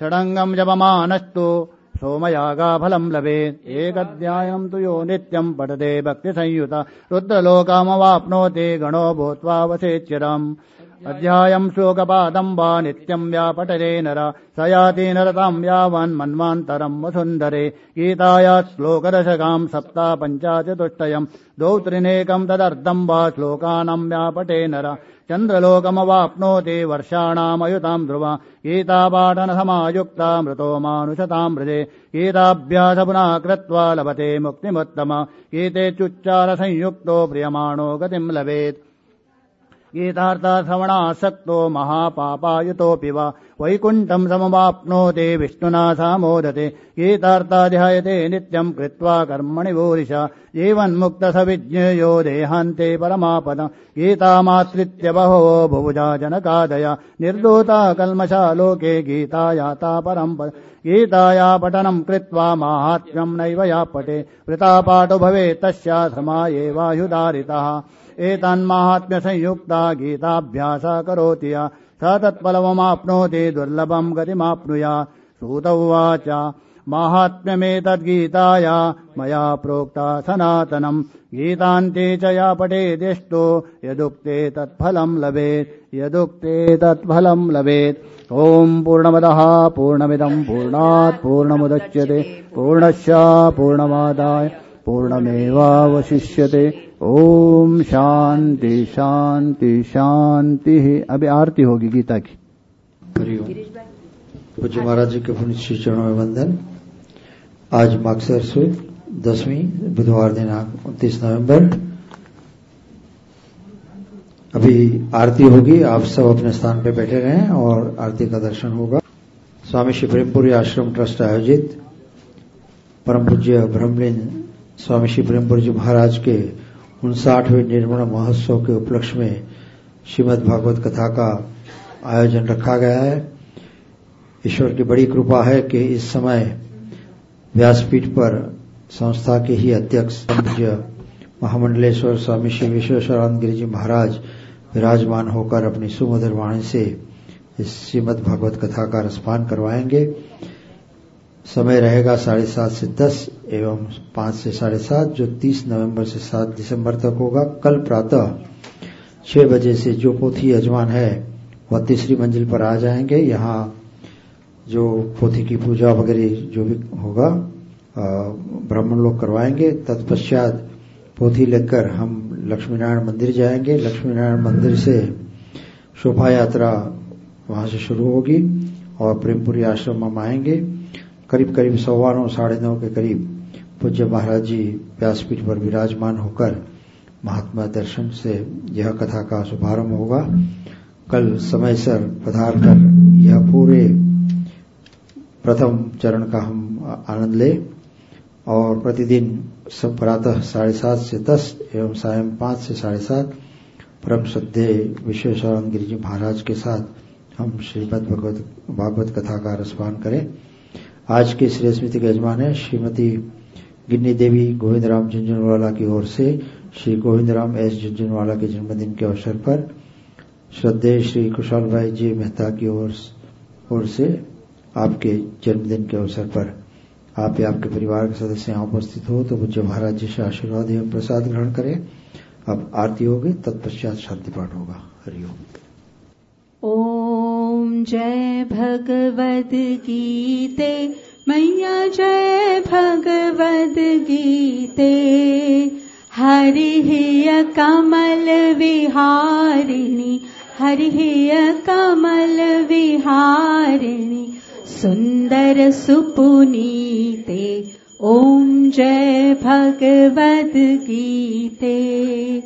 षडङ्गम् जपमानस्तु सोमयागाफलम् लभेत्। एकध्यायम् तु यो नित्यम् पठते भक्तिसंयुत। रुद्रलोकामवाप्नोति गणो भूत्वा वसेच्चिरम् अध्यायम् शोकपादम् वा नित्यम् व्यापटरे नर। स याति नरताम् यावन् मन्वान्तरम् वसुन्धरे। गीताया श्लोकदशकाम् सप्ता पञ्चाचतुष्टयम् द्वौ त्रिनेकम् तदर्थम् वा श्लोकानाम् व्यापटे नर। चन्द्रलोकमवाप्नोति वर्षाणामयुताम् ध्रुव। गीतापाठनसमायुक्ता मृतो मानुषताम् मृजे गीताभ्यासपुनः कृत्वा लभते मुक्तिमुत्तम। गीतेत्युच्चारसंयुक्तो प्रियमाणो गतिम् लभेत् गीतार्थश्रवणासक्तो महापापायुतोऽपि वा। वैकुण्ठम् समवाप्नोति विष्णुना सामोदते गीतार्थाध्यायते नित्यम् कृत्वा कर्मणि भूरिश। जीवन्मुक्तसविज्ञेयो देहान्ते परमापद। गीतामाश्रित्य बहवो भुभुजा जनकादय। निर्दोता कल्मषा लोके गीतायाता परम् गीताया पठनम् कृत्वा माहात्म्यम् नैव या पटे वृतापाठो भवेत् तस्या श्रमा एवायुधारितः एतान्माहात्म्यसंयुक्ता गीताभ्यास करोति या। स तत्फलममाप्नोति दुर्लभम् गतिमाप्नुया। श्रुत उवाच माहात्म्यमेतद्गीताया मया प्रोक्ता सनातनम् गीतान्ते च या पठेदिष्टो यदुक्ते तत्फलम् लभेत्। यदुक्ते तत्फलम् लभेत्। ॐ पूर्णमदः पूर्णमिदम् पूर्णात् पूर्णमुदच्यते। पूर्णस्य पूर्णमादाय पूर्णमेवावशिष्यते। ओम शांति शांति शांति। अभी आरती होगी गीता की। पूज्य महाराज जी के पुण्य चरणों में वंदन। आज माक्सर से दसवीं बुधवार दिनांक उनतीस नवंबर। अभी आरती होगी, आप सब अपने स्थान पर बैठे रहें और आरती का दर्शन होगा। स्वामी श्री प्रेमपुरी आश्रम ट्रस्ट आयोजित। परम पूज्य ब्रह्मलीन स्वामी श्री प्रेमपुरी जी महाराज के उनसाठवें निर्मण महोत्सव के उपलक्ष्य में श्रीमद भागवत कथा का आयोजन रखा गया है। ईश्वर की बड़ी कृपा है कि इस समय व्यासपीठ पर संस्था के ही अध्यक्ष महामंडलेश्वर स्वामी श्री विश्वेश्वरानंद गिरी जी महाराज विराजमान होकर अपनी सुमधुर वाणी से इस श्रीमद भागवत कथा का रसपान करवाएँगे। समय रहेगा साढ़े सात से दस एवं पाँच से साढ़े सात, जो तीस नवंबर से सात दिसंबर तक होगा। कल प्रातः छह बजे से जो पोथी यजमान है, वह तीसरी मंजिल पर आ जाएँगे। यहाँ जो पोथी की पूजा वगैरह जो भी होगा ब्राह्मण लोग करवाएँगे। तत्पश्चात पोथी लेकर हम लक्ष्मी नारायण मंदिर जाएँगे। लक्ष्मीनारायण मंदिर से शोभा यात्रा वहाँ से शुरू होगी और प्रेमपुरी आश्रम हम आएँगे। करीब करीब सवा नौ साढ़े नौ के करीब पूज्य महाराज जी व्यासपीठ पर विराजमान होकर महात्मा दर्शन से यह कथा का शुभारंभ होगा। कल समय सर पधार कर यह पूरे प्रथम चरण का हम आनंद ले और प्रतिदिन सब प्रातः साढ़े सात से दस एवं सायं पाँच से साढ़े सात परम श्रद्धे विश्वेश्वरानंद गिरिजी महाराज के साथ हम श्रीमद भगवत भागवत कथा का रसपान करें। आज के श्रेय स्मृति के यजमान है श्रीमती गिन्नी देवी गोविंद राम झुंझुनवाला की ओर से श्री गोविंद राम एस झुंझुनवाला के जन्मदिन के अवसर पर श्रद्धेय श्री कुशाल भाई जी मेहता की ओर ओर से आपके जन्मदिन के अवसर पर आप या आपके परिवार के सदस्य यहाँ उपस्थित हो तो पूज्य महाराज जी से आशीर्वाद एवं प्रसाद ग्रहण करें। अब आरती होगी, तत्पश्चात शांति पाठ होगा हरिओम ॐ जय भगवद् गीते। मैया जय भगवद् गीते। हरिः कमल विहारिणि हरिः कमल विहारिणि सुन्दर सुपुनीते। ॐ जय भगवद् गीते।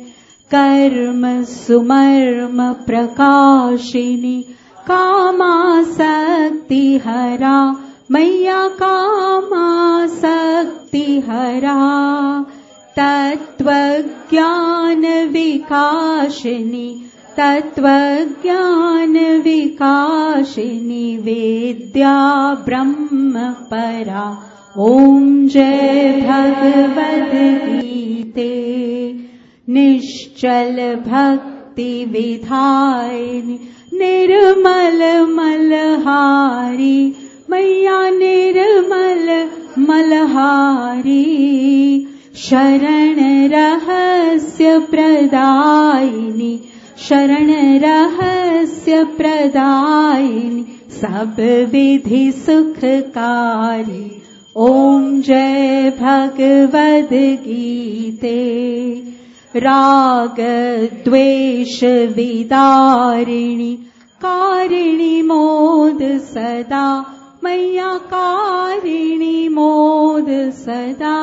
कर्म सुमर्म प्रकाशिनि कामासक्तिहरा मैया कामासक्तिहरा। तत्त्वज्ञानविकाशिनि तत्त्वज्ञानविकाशिनि वेद्या ब्रह्मपरा। ॐ जय भगवद्गीते। निश्चल भक्ति विधायिनि निर्मल मलहारी मैया निर्मल मलहारी शरण रहस्य प्रदायिनि शरण रहस्य प्रदायिनि सब विधि सुखकारी। ॐ जय भगवद् गीते राग द्वेष विदारिणि कारिणि मोद सदा मैया कारिणि मोद सदा।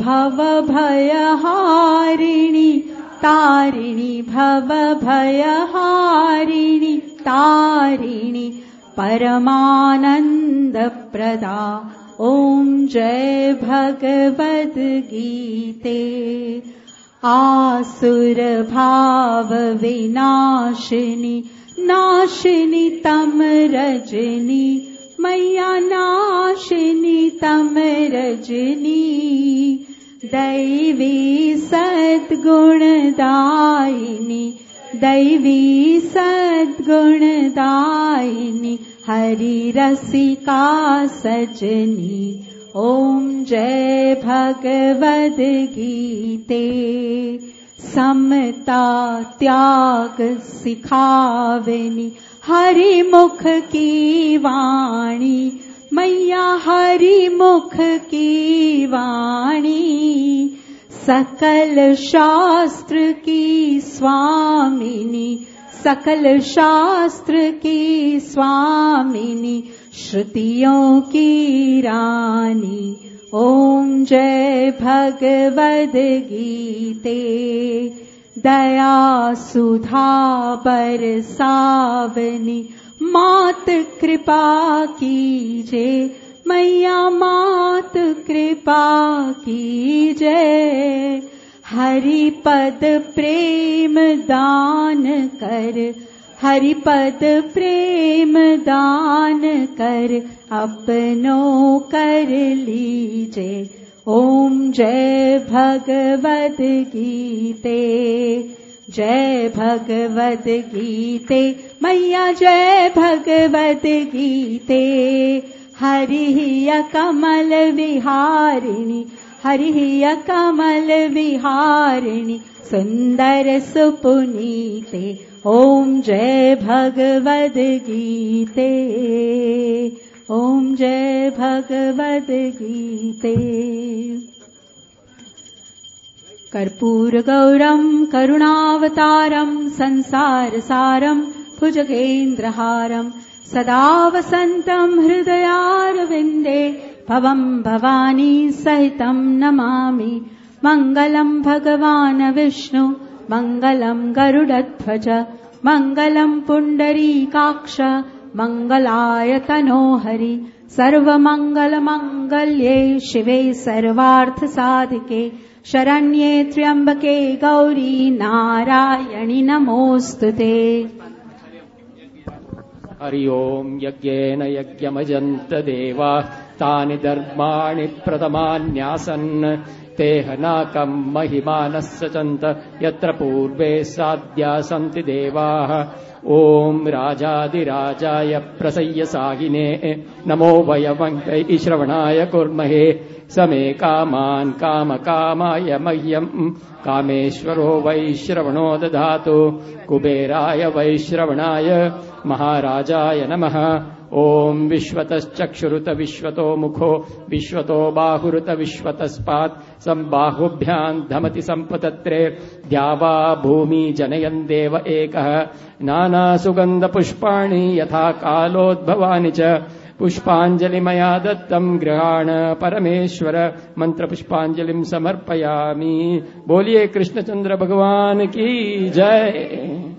भव भयहारिणि तारिणि भव भयहारिणि तारिणि परमानन्दप्रदा। ॐ जय भगवद्गीते आसुरभावविनाशिनि नाशिनि तम रजनि मैया नाशिनि तम रजनी दैवी सद्गुणदायिनि दैवी सद्गुणदायिनि हरिरसिका सजनी ॐ जय भगवद्गीते समता त्याग सिखाविनि हरिमुख की वाणी मैया हरिमुख की वाणी सकल शास्त्र की स्वामिनी सकल शास्त्र की स्वामिनी, श्रुतियों की रानी। ओम जय भगवद गीते। दया सुधा बरसावनी मात कृपा कीजे। मैया मात कृपा कीजे। हरि पद प्रेम दान कर हरि पद प्रेम दान कर अपनो कर लीजे। ॐ जय भगवद गीते जय भगवद गीते मैया जय भगवद गीते। हरिः कमल विहारिणि हरिः कमल विहारिणि सुन्दर सुपुनीते ॐ जय भगवद गीते ॐ जय भगवद गीते कर्पूरगौरम् करुणावतारम् संसारसारम् भुजगेन्द्रहारम् सदा वसन्तम् हृदयारविन्दे भवम् भवानी सहितम् नमामि। मङ्गलम् भगवान् विष्णु मङ्गलम् गरुडध्वज मङ्गलम् पुण्डरीकाक्ष मङ्गलाय तनोहरि। सर्वमङ्गलमङ्गल्ये शिवे सर्वार्थसाधिके। शरण्ये त्र्यम्बके गौरी नारायणि नमोऽस्तु ते। हरि ओम् यज्ञेन यज्ञमजन्त देवा तानि धर्माणि प्रथमान्यासन् तेहनाकम् महिमानः सचन्त यत्र पूर्वे साध्या सन्ति देवाः। ॐ राजादिराजाय प्रसय्य सागिने नमो वयमङ्कै श्रवणाय कुर्महे। समे कामान् कामकामाय मह्यम्। कामेश्वरो वैश्रवणो दधातु कुबेराय वैश्रवणाय महाराजाय नमः ॐ विश्वतश्चक्षुरुत विश्वतो मुखो विश्वतो बाहुरुत विश्वतस्पात् सम्बाहुभ्याम् धमति सम्पतत्रे द्यावा भूमि जनयन् देव एकः। नानासुगन्धपुष्पाणि यथा कालोद्भवानि च। पुष्पाञ्जलिमया दत्तम् गृहाण परमेश्वर। मन्त्रपुष्पाञ्जलिम् समर्पयामि। बोलिए कृष्णचन्द्र भगवान् की जय